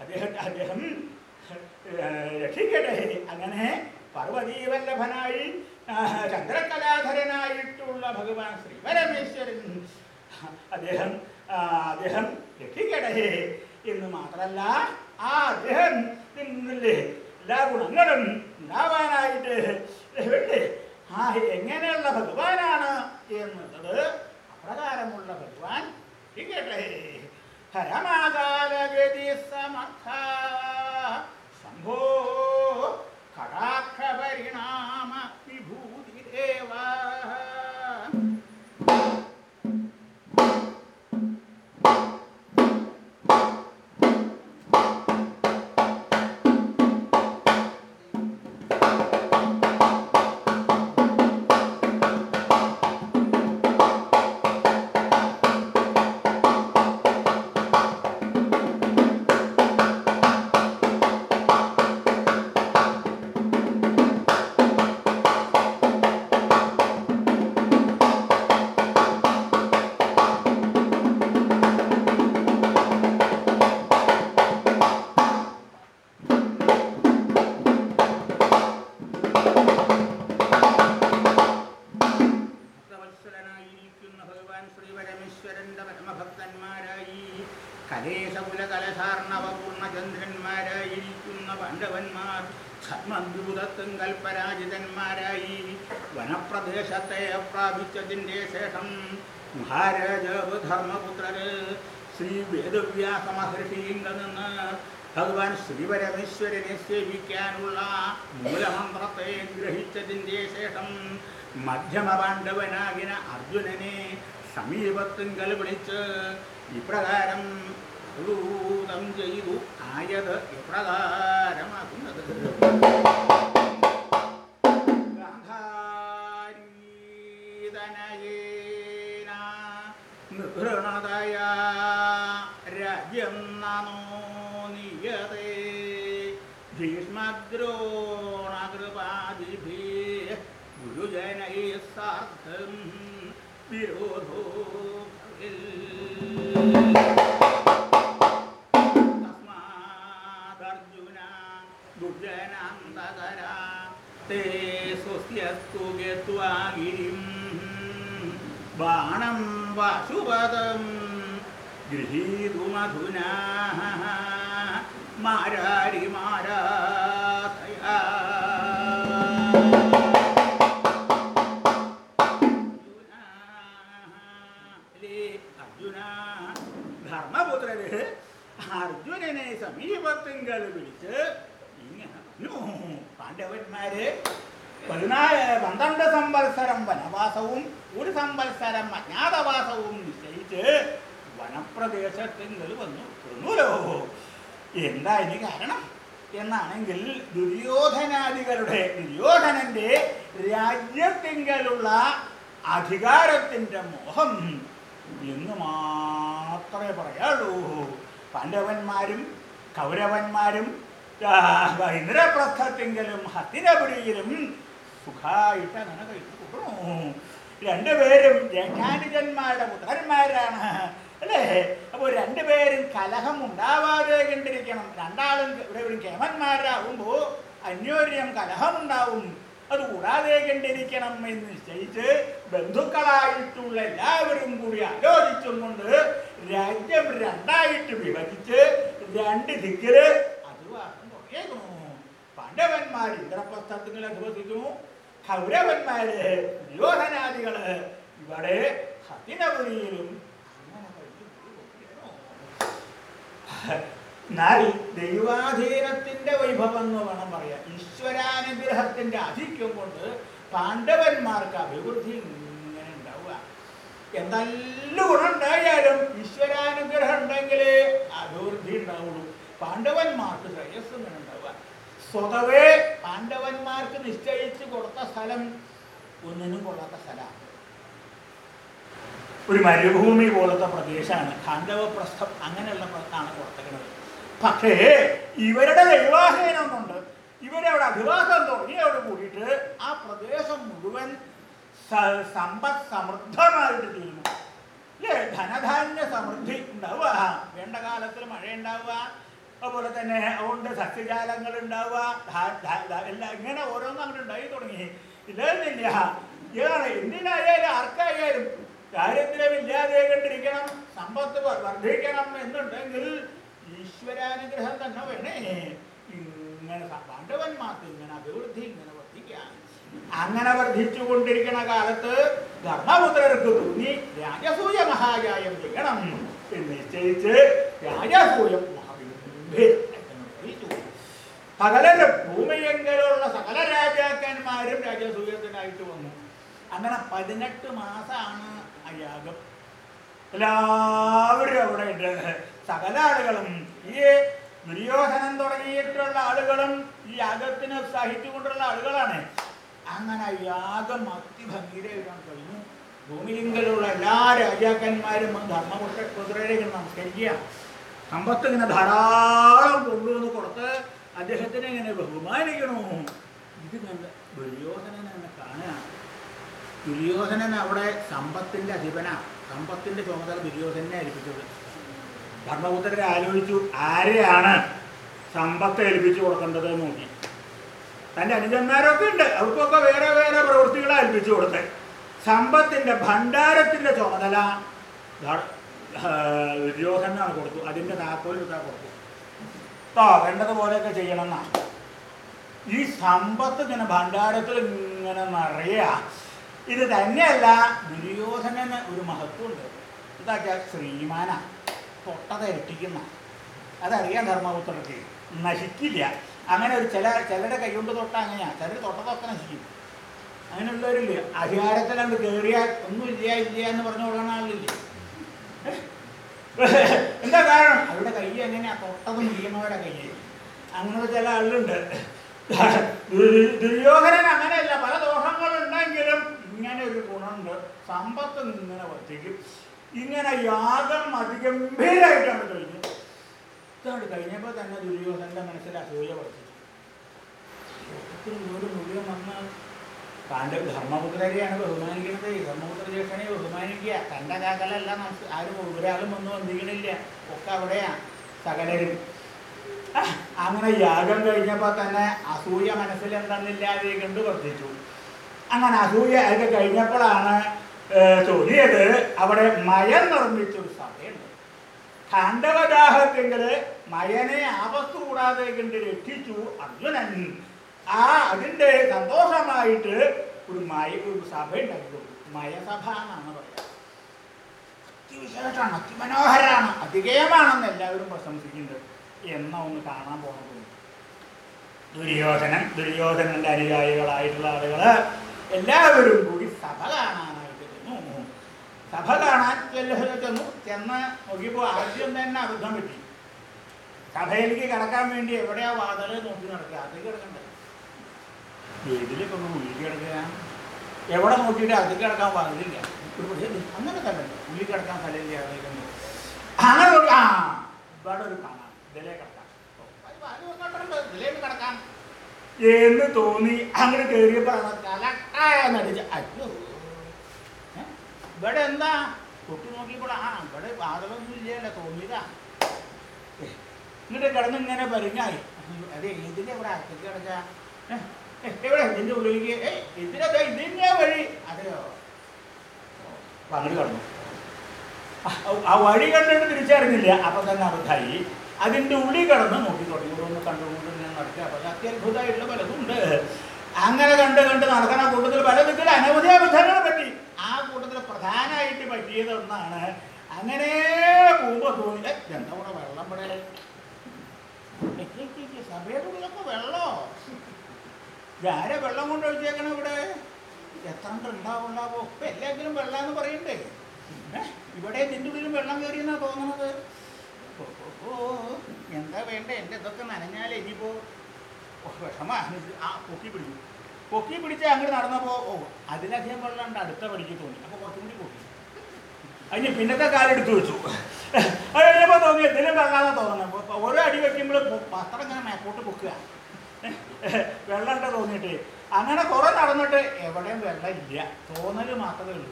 അദ്ദേഹം അദ്ദേഹം രക്ഷിക്കട്ടെ. അങ്ങനെ പർവതീവല്ലഭനായി ചന്ദ്രകലാധരനായിട്ടുള്ള ഭഗവാൻ ശ്രീപരമേശ്വരൻ അദ്ദേഹം അദ്ദേഹം രക്ഷിക്കട്ടെ. എന്ന് മാത്രമല്ല ആ അദ്ദേഹം നിന്നില്ലേ? എല്ലാ ഗുണങ്ങളും ഉണ്ടാവാനായിട്ട് വേണ്ടേ ആ എങ്ങനെയുള്ള ഭഗവാനാണ് എന്നുള്ളത് അപ്രകാരമുള്ള ഭഗവാൻ രക്ഷിക്കട്ടെ ഹരമാകാലഗതി സമർത്ഥ. ശംഭോ കടാക്ഷ പരിണാമ പ്രാപിച്ചതിന്റെ ശേഷം മഹാരാജാവ് ധർമ്മപുത്രര് ശ്രീ വേദവ്യാസ മഹർഷിയിൽ നിന്ന് ഭഗവാൻ ശ്രീപരമേശ്വരനെ സേവിക്കാനുള്ള മൂലമന്ത്രത്തെ ഗ്രഹിച്ചതിന്റെ ശേഷം മധ്യമ പാണ്ഡവനാകിന അർജുനനെ സമീപത്തിങ്കൽ വിളിച്ച് ഇപ്രകാരം ചെയ്തു ആയത് ഇപ്രകാരമാകുന്നത്. മമതയാ രജം നനോ നിയതേ ते ബാണം വാശുപദം ഗൃഹീതുമധുനാ മാരാരി മാരാതയാ അർജുന ധർമ്മപുത്രര് അർജുനനെ സമീപത്തിങ്കൽ വിളിച്ച് ഇങ്ങനെ പറഞ്ഞു പാണ്ഡവന്മാര് പതിനാല് പന്ത്രണ്ട് സംവത്സരം വനവാസവും ഒരു സംവത്സരം അജ്ഞാതവാസവും നിശ്ചയിച്ച് വനപ്രദേശത്തിൽ വന്നു കൊന്നൂലോ എന്താ ഇനി കാരണം? എന്നാണെങ്കിൽ ദുര്യോധനാദികളുടെ ദുര്യോധനന്റെ രാജ്യത്തിങ്കലുള്ള അധികാരത്തിന്റെ മോഹം എന്ന് മാത്രമേ പറയാളൂ പാണ്ഡവന്മാരും കൗരവന്മാരും ഇന്ദ്രപ്രസ്ഥത്തിങ്കലും ഹത്തിനപുരിയിലും സുഖായിട്ട് അങ്ങനെ കഴിച്ചു കൂട്ടണു രണ്ടുപേരും ജനാനുജന്മാരുടെ പുത്രന്മാരാണ് അല്ലേ? അപ്പോൾ രണ്ടുപേരും കലഹം ഉണ്ടാവാതെ കണ്ടിരിക്കണം. രണ്ടാളും ഇവിടെ ഒരു കേമന്മാരാകുമ്പോൾ അന്യോന്യം കലഹമുണ്ടാവും. അത് കൂടാതെ കണ്ടിരിക്കണം എന്ന് നിശ്ചയിച്ച് ബന്ധുക്കളായിട്ടുള്ള എല്ലാവരും കൂടി ആലോചിച്ചും കൊണ്ട് രാജ്യം രണ്ടായിട്ട് വിഭജിച്ച് രണ്ട് ദിക്കിൽ അധിവാസം തുടങ്ങിയേക്കുന്നു പാണ്ഡവന്മാർ ഇന്ദ്രപ്രസ്ഥത്തിൽ അധിവസിക്കുന്നു. കൗരവന്മാര് ദുര്യോധനാദികൾ ഇവിടെ ഹത്തിനപുരിയിലും. എന്നാൽ ദൈവാധീനത്തിന്റെ വൈഭവം എന്ന് വേണം പറയാം ഈശ്വരാനുഗ്രഹത്തിന്റെ ആധിക്യം കൊണ്ട് പാണ്ഡവന്മാർക്ക് അഭിവൃദ്ധി ഇങ്ങനെ ഉണ്ടാവുക. എന്തെല്ലാം ഗുണമുണ്ടായാലും ഈശ്വരാനുഗ്രഹം ഉണ്ടെങ്കിലേ അഭിവൃദ്ധി ഉണ്ടാവുള്ളൂ. പാണ്ഡവന്മാർക്ക് ശ്രേയസ് ഇങ്ങനെ സ്വതവേ പാണ്ഡവന്മാർക്ക് നിശ്ചയിച്ചു കൊടുത്ത സ്ഥലം ഒന്നിനും കൊള്ളാത്ത സ്ഥലമാണ്. ഒരു മരുഭൂമി പോലത്തെ പ്രദേശമാണ്. ഖാണ്ഡവപ്രസ്ഥം അങ്ങനെയുള്ള പ്രസ്ഥാണ് കൊടുത്തേക്കുന്നത് പക്ഷേ ഇവരുടെ ദൈവാഹീനം കൊണ്ട് ഇവരവിടെ അഭിവാസം തുടങ്ങിയോട് കൂടിയിട്ട് ആ പ്രദേശം മുഴുവൻ സമ്പദ് സമൃദ്ധമായിട്ട് തീരുന്നു. അല്ലേ? ധനധാന്യ സമൃദ്ധി ഉണ്ടാവുക. വേണ്ട കാലത്തിൽ മഴ ഉണ്ടാവുക അതുപോലെ തന്നെ അതുകൊണ്ട് സസ്യജാലങ്ങൾ ഉണ്ടാവുക എല്ലാം ഇങ്ങനെ ഓരോന്നും അങ്ങനെ ഉണ്ടായി തുടങ്ങി. ഇല്ലെന്നില്ല ഇതാണ് എന്തിനായാലും ആർക്കായാലും ദാരിദ്ര്യമില്ലാതെ കണ്ടിരിക്കണം സമ്പത്ത് വർദ്ധിക്കണം എന്നുണ്ടെങ്കിൽ ഈശ്വരാനുഗ്രഹം തന്നെ വേണേ. ഇങ്ങനെ പാണ്ഡവന്മാർക്ക് ഇങ്ങനെ അഭിവൃദ്ധി ഇങ്ങനെ വർദ്ധിക്കാം അങ്ങനെ വർദ്ധിച്ചു കൊണ്ടിരിക്കുന്ന കാലത്ത് ധർമ്മപുത്രർക്ക് തോന്നി രാജസൂയ മഹാജായം ചെയ്യണം നിശ്ചയിച്ച് രാജസൂയം സകല ഭൂമിയെങ്കിലുള്ള സകല രാജാക്കന്മാരും രാജസൂയത്തിനായിട്ട് വന്നു. അങ്ങനെ പതിനെട്ട് മാസമാണ് ആ യാഗം. എല്ലാവരും അവിടെ സകല ആളുകളും ഈ ദുര്യോധനം തുടങ്ങിയിട്ടുള്ള ആളുകളും ഈ യാഗത്തിന് ഉത്സാഹിച്ചുകൊണ്ടുള്ള ആളുകളാണ്. അങ്ങനെ യാഗം അതിഭംഗിരമായിട്ട് കഴിഞ്ഞു. ഭൂമിയിലുള്ള എല്ലാ രാജാക്കന്മാരും ധർമ്മപുഷ്ട കുതിരയിലേക്ക് നമസ്കരിക്കുക സമ്പത്ത് ഇങ്ങനെ ധാരാളം കൊണ്ടുവന്ന് കൊടുത്ത് അദ്ദേഹത്തിനെ ഇങ്ങനെ ബഹുമാനിക്കണോ. ഇത് കണ്ട് ദുര്യോധനെ എന്നെ കാണുകയാണ് ദുര്യോധനൻ അവിടെ സമ്പത്തിന്റെ അധിപനാണ് സമ്പത്തിന്റെ ചുമതല ദുര്യോധനെ ഏൽപ്പിച്ചത്. ധർമ്മപുത്രരെ ആലോചിച്ചു ആരെയാണ് സമ്പത്ത് ഏൽപ്പിച്ചു കൊടുക്കേണ്ടത് എന്ന് നോക്കി. തന്റെ അനുജന്മാരൊക്കെ ഉണ്ട്. അവർക്കൊക്കെ വേറെ വേറെ പ്രവൃത്തികളെ ഏൽപ്പിച്ചു കൊടുത്ത്. സമ്പത്തിന്റെ ഭണ്ഡാരത്തിന്റെ ചുമതല ദുര്യോധനാണ് കൊടുത്തു. അതിന്റെ താക്കോൽ എടുത്താൽ കൊടുത്തു. ആ വേണ്ടതുപോലെയൊക്കെ ചെയ്യണം എന്നാണ് ഈ സമ്പത്ത് ഇങ്ങനെ ഭണ്ഡാരത്തിൽ ഇങ്ങനെ നിറയുക ഇത് തന്നെയല്ല ദുര്യോധനന് ഒരു മഹത്വമുണ്ട്. ഇതാക്കിയ ശ്രീമാന. തൊട്ടത ഇരട്ടിക്കുന്ന അതറിയാം ധർമ്മപുത്രർക്ക്. നശിക്കില്ല. അങ്ങനെ ഒരു ചില ചിലരുടെ കൈകൊണ്ട് തൊട്ട അങ്ങനെയാ. ചിലർ തൊട്ടതൊക്കെ നശിക്കും. അങ്ങനെയുള്ളവരില്ല? അധികാരത്തിലങ്ങ് കയറിയാൽ ഒന്നും ഇല്ല ഇല്ല എന്ന് പറഞ്ഞു ആളില്ലേ? എന്താ കാരണം? അവരുടെ കൈ എങ്ങനെയാ? തൊട്ടത് ഭീമയുടെ കൈ അങ്ങനെ ചില ആളുണ്ട്. ദുര്- ദുര്യോധനൻ അങ്ങനെയല്ല. പല ദോഷങ്ങളുണ്ടെങ്കിലും ഇങ്ങനെ ഒരു ഗുണമുണ്ട്. സമ്പത്ത് ഇങ്ങനെ വർദ്ധിക്കും. ഇങ്ങനെ യാഗം അതിഗംഭീരമായിട്ടാണ് കഴിഞ്ഞു. ഇതാണ് കഴിഞ്ഞപ്പോൾ തന്നെ ദുര്യോധനന്റെ മനസ്സിൽ അസൂയ വർദ്ധിച്ചു. ഒരു മുഴുവൻ വന്ന് താന്റെ ധർമ്മപുത്രരെയാണ് ബഹുമാനിക്കുന്നത്. ധർമ്മപുത്ര ജ്യേഷ്ഠനെ ബഹുമാനിക്കുക. തന്റെ കാക്കലല്ല നമുക്ക് ആരും ഒരാളും ഒന്നും വന്നിക്കണില്ല ഒക്കെ അവിടെയാ. സകലരും. അങ്ങനെ യാഗം കഴിഞ്ഞപ്പോൾ തന്നെ അസൂയ മനസ്സിൽ എന്തെന്നില്ലാതെ കണ്ട് വർദ്ധിച്ചു. അങ്ങനെ അസൂയ ഒക്കെ കഴിഞ്ഞപ്പോഴാണ് ചൊല്ലിയത് അവിടെ മയം നിർമ്മിച്ചൊരു സഭയുണ്ട്. ഖണ്ഡവദാഹത്തെങ്കിൽ മയനെ ആപത്ത് കൂടാതെ കണ്ട് രക്ഷിച്ചു. അർജുനൻ ആ അതിന്റെ സന്തോഷമായിട്ട് ഒരു മയ ഒരു സഭ ഉണ്ടാക്കി മയസഭ എന്നാണ് പറയുക. അതിവിശേഷമാണ് അതിമനോഹരമാണ് അതികേയമാണെന്ന് എല്ലാവരും പ്രശംസിക്കുന്നുണ്ട്. എന്ന ഒന്ന് കാണാൻ പോകുന്നത്? ദുര്യോധനൻ ദുര്യോധനന്റെ അനുയായികളായിട്ടുള്ള ആളുകൾ എല്ലാവരും കൂടി സഭ കാണാനായിട്ട് ചെന്നു. സഭ കാണാൻ ചെന്നു. ചെന്ന് നോക്കിയപ്പോൾ ആദ്യം തന്നെ അബദ്ധം പറ്റി. സഭയിലേക്ക് കിടക്കാൻ വേണ്ടി എവിടെയാ വാതിൽ നോക്കി നടക്കുക? അത് കിടക്കണ്ടേ ഒന്ന് ഉള്ളി കിടക്കുക എവിടെ നോക്കിയിട്ട് അതിൽ കിടക്കാൻ പാടില്ല. ഒരു പക്ഷേ അങ്ങനെ തന്നെ. ഉള്ളി കിടക്കാൻ സ്ഥലമില്ല അതേക്കുണ്ട് അങ്ങനെ ഒരു ആ ഇവിടെ ഒരു കാണാം. ഇതിലേ കിടക്കാം. എന്ന് തോന്നി. അങ്ങനെ കേറിയപ്പോഴാണ് കലക്കാന്നടിച്ച് അയ്യോ? ഇവിടെ എന്താ? കൊട്ടി നോക്കിയപ്പോൾ ആ ഇവിടെ വാതകമൊന്നും ഇല്ലല്ലോ. തോന്നിയതാ. എന്നിട്ട് കിടന്ന് ഇങ്ങനെ പരിങ്ങായി അതെ ഇതിന്റെ ഇവിടെ അകത്തേക്ക് കിടക്ക? എവിടെ? ഇതിന്റെ ഉള്ളിലേക്ക്. ഏ ഇതിനകത്ത് വഴി. അങ്ങോട്ട് കടന്നു. ആ- വഴി കണ്ടിട്ട് തിരിച്ചറിഞ്ഞില്ല. അപ്പൊ തന്നെ അബദ്ധായി അതിന്റെ ഉള്ളിൽ കടന്ന് നോക്കി തുടങ്ങി. കണ്ടുകൊണ്ട് ഞാൻ നടക്കുക. അപ്പൊ അത്യത്ഭുതമായിട്ടുള്ള പലതുണ്ട്. അങ്ങനെ കണ്ട് കണ്ട് നടക്കുന്ന കൂട്ടത്തിൽ പല വിധത്തിൽ അനവധി അബദ്ധങ്ങൾ പറ്റി. ആ കൂട്ടത്തിൽ പ്രധാനമായിട്ട് പറ്റിയത് ഒന്നാണ് അങ്ങനെ പോകുമ്പോൾ തോന്നി "ഏ, എന്താ കൂടെ വെള്ളം ഇവിടെ? സഭയുടെ വെള്ളോ? ഇതാരെ വെള്ളം കൊണ്ട് ഒഴിച്ചേക്കണം ഇവിടെ? എത്ര ഉണ്ടാവുണ്ടാവോ ഇപ്പൊ എല്ലാത്തിലും വെള്ളം എന്ന് പറയണ്ടേ? ഇവിടെ നിന്റെ ഉള്ളിലും വെള്ളം കയറിയെന്നാ തോന്നുന്നത് ഓ, എന്താ വേണ്ട? എന്റെ ഇതൊക്കെ നനഞ്ഞാലേ ഇനിയിപ്പോ ഓ, വിഷമാ. ആ പൊക്കി പിടിച്ചു. പൊക്കി പിടിച്ച് അങ്ങോട്ട് നടന്നപ്പോ ഓ അതിലധികം വെള്ളം ഉണ്ട്. അടുത്ത പടിക്ക് തോന്നി. അപ്പൊ കുറച്ചും കൂടി പൊക്കി. അതിന് പിന്നത്തെ കാലെടുത്ത് വെച്ചു. അത് കഴിഞ്ഞപ്പോൾ തോന്നി എന്തെങ്കിലും വെള്ളാന്നാ തോന്നുന്നത് ഓരോ അടി വെക്കുമ്പോൾ പത്രം ഇങ്ങനെ മേപ്പോട്ട് പൊക്കുക. വെള്ളം ഉണ്ട് തോന്നിയിട്ട്. അങ്ങനെ കുറെ നടന്നിട്ട് എവിടെയും വെള്ളമില്ല. തോന്നൽ മാത്രമേ ഉള്ളൂ.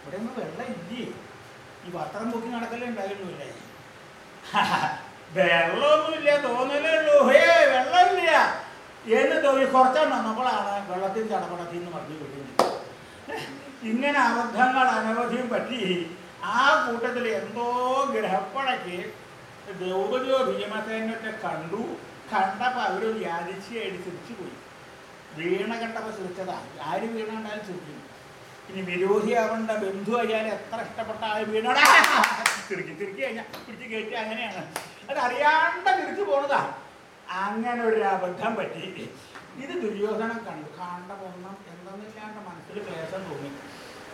ഇവിടെയൊന്നും വെള്ളമില്ലേ? ഈ പത്രം പൊക്കി നടക്കലേ ഉണ്ടായിരുന്നില്ലേ? വെള്ളമൊന്നുമില്ല തോന്നലേ ഉള്ളൂ. ഹേ വെള്ളമില്ല. എന്ന് തോന്നി കുറച്ചാണ് വന്നപ്പോഴാണ് വെള്ളത്തിൽ ചടപടത്തിൽ നിന്ന് പറഞ്ഞു വിടുന്നത് ഇങ്ങനെ അബദ്ധങ്ങൾ അനവധിയും പറ്റി ആ കൂട്ടത്തിൽ എന്തോ ഗ്രഹപ്പടയ്ക്ക് ദ്രൗപതിയോ ഭീമസേനൊക്കെ കണ്ടു. കണ്ടപ്പോൾ അവരൊരു യാദൃശ്യമായിട്ട് ചിരിച്ചു പോയി. വീണ കണ്ടപ്പോൾ ചിരിച്ചതാണ് ആര് വീണ കണ്ടാലും ചിരിക്കും. ഇനി വിരോധി വിരോധിയാവേണ്ട ബന്ധു ആയാൽ എത്ര ഇഷ്ടപ്പെട്ട ആൾ വീണോടാ? തിരുക്കി തിരുക്കി കഴിഞ്ഞാൽ പിടിച്ച് കയറ്റി അങ്ങനെയാണ്. അത് അറിയാണ്ട് തിരിച്ചു പോണതാ. അങ്ങനെ ഒരു അബദ്ധം പറ്റി. ഇത് ദുര്യോധനം കണ്ടു. കാണേണ്ട ഒന്നും എന്തെന്നില്ലാണ്ട് മനസ്സിൽ ക്ലേശം തോന്നി.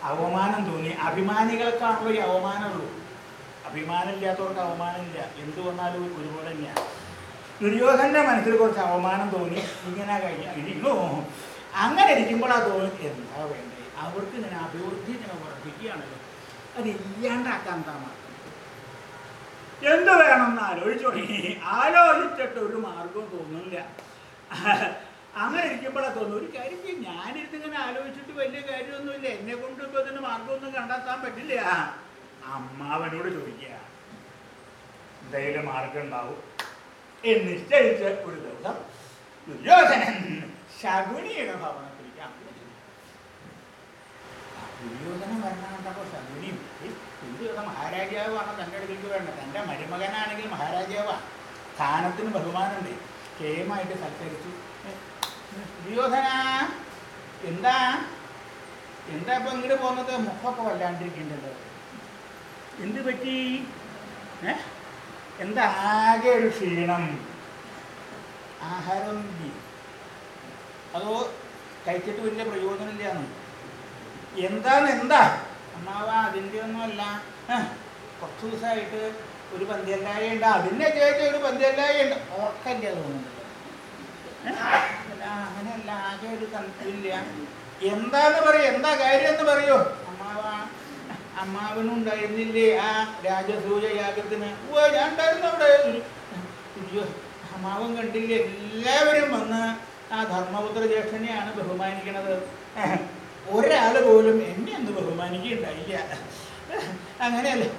അവമാനം തോന്നി. അഭിമാനികൾക്കാണല്ലോ ഈ അവമാനമുള്ളൂ. അഭിമാനം ഇല്ലാത്തവർക്ക് അവമാനമില്ല. എന്ത് വന്നാലും ഒരുപോലെ തന്നെയാണ് ദുര്യോധന്റെ മനസ്സിൽ കുറച്ച് അവമാനം തോന്നി. ഇങ്ങനെ കഴിഞ്ഞു. അങ്ങനെ ഇരിക്കുമ്പോൾ ആ തോന്നി എന്താ വേണ്ടേ? അവർക്ക് ഇങ്ങനെ അഭിവൃദ്ധി വർദ്ധിക്കുകയാണല്ലോ. അത് ഇല്ലാണ്ടാക്കാൻ മാർഗം? എന്ത് വേണമെന്ന് ആലോചിച്ചു തുടങ്ങി ആലോചിച്ചിട്ട് ഒരു മാർഗവും തോന്നുന്നില്ല. അങ്ങനെ ഇരിക്കുമ്പോഴാ തോന്നുന്നു ഒരു കാര്യം ചെയ്യും. ഞാനിരുന്ന് ഇങ്ങനെ ആലോചിച്ചിട്ട് വലിയ കാര്യമൊന്നുമില്ല. എന്നെ കൊണ്ട് ഇപ്പൊ ഇതിന് മാർഗമൊന്നും കണ്ടെത്താൻ പറ്റില്ല. അമ്മാവനോട് ചോദിക്കുക. എന്തെങ്കിലും മാർഗം ഉണ്ടാവും. നിശ്ചയിച്ച് ഒരു ദിവസം ദുര്യോധനൻ ശകുനിയുടെ ഭവനത്തിലേക്ക് ദുര്യോധന വരണ കണ്ടപ്പോൾ ശകുനിയും "ഏയ്, ദുര്യോധന മഹാരാജാവാണ് തന്റെ അടുത്തേക്ക് വേണ്ടത് തന്റെ മരുമകനാണെങ്കിൽ മഹാരാജാവാണ്. സ്ഥാനത്തിന് ബഹുമാനമുണ്ട്. ക്ഷേമമായിട്ട് സൽക്കരിച്ചു. "ഏ, ദുര്യോധന എന്താ? എന്താ ഇപ്പൊ ഇങ്ങോട്ട് പോകുന്നത്? മുഖമൊക്കെ വല്ലാണ്ടിരിക്കേണ്ടത് എന്ത് പറ്റി? ഏ? എന്താ ആകെ ഒരു ക്ഷീണം? ആഹാരം അതോ കഴിച്ചിട്ട് വലിയ പ്രയോജനമില്ലാന്ന്? എന്താന്ന് എന്താ? അമ്മാവ അതിന്റെ ഒന്നുമല്ല കുറച്ച് ദിവസമായിട്ട് ഒരു പന്തിയല്ലായ ഉണ്ട് അതിന്റെ ചേച്ചി ഒരു പന്തിയല്ലായ ഉണ്ട് ഓർക്കല്ല തോന്നുന്നുണ്ട് അങ്ങനെയല്ല ആകെ ഒരു കൺഫ്യൂല്ല എന്താന്ന് പറയൂ എന്താ കാര്യം എന്ന് പറയൂ? അമ്മാവനും ഉണ്ടായിരുന്നില്ലേ? ആ രാജസൂയ യാഗത്തിന് ഓ ഞാൻ ഉണ്ടായിരുന്നു അവിടെ. അമ്മാവൻ കണ്ടില്ലേ? എല്ലാവരും വന്ന് ആ ധർമ്മപുത്ര ജ്യേഷ്ഠനെയാണ് ബഹുമാനിക്കണത്. ഒരാൾ പോലും എന്നെ ഒന്ന് ബഹുമാനിക്കുകയുണ്ടായില്ല. അങ്ങനെയല്ലേ.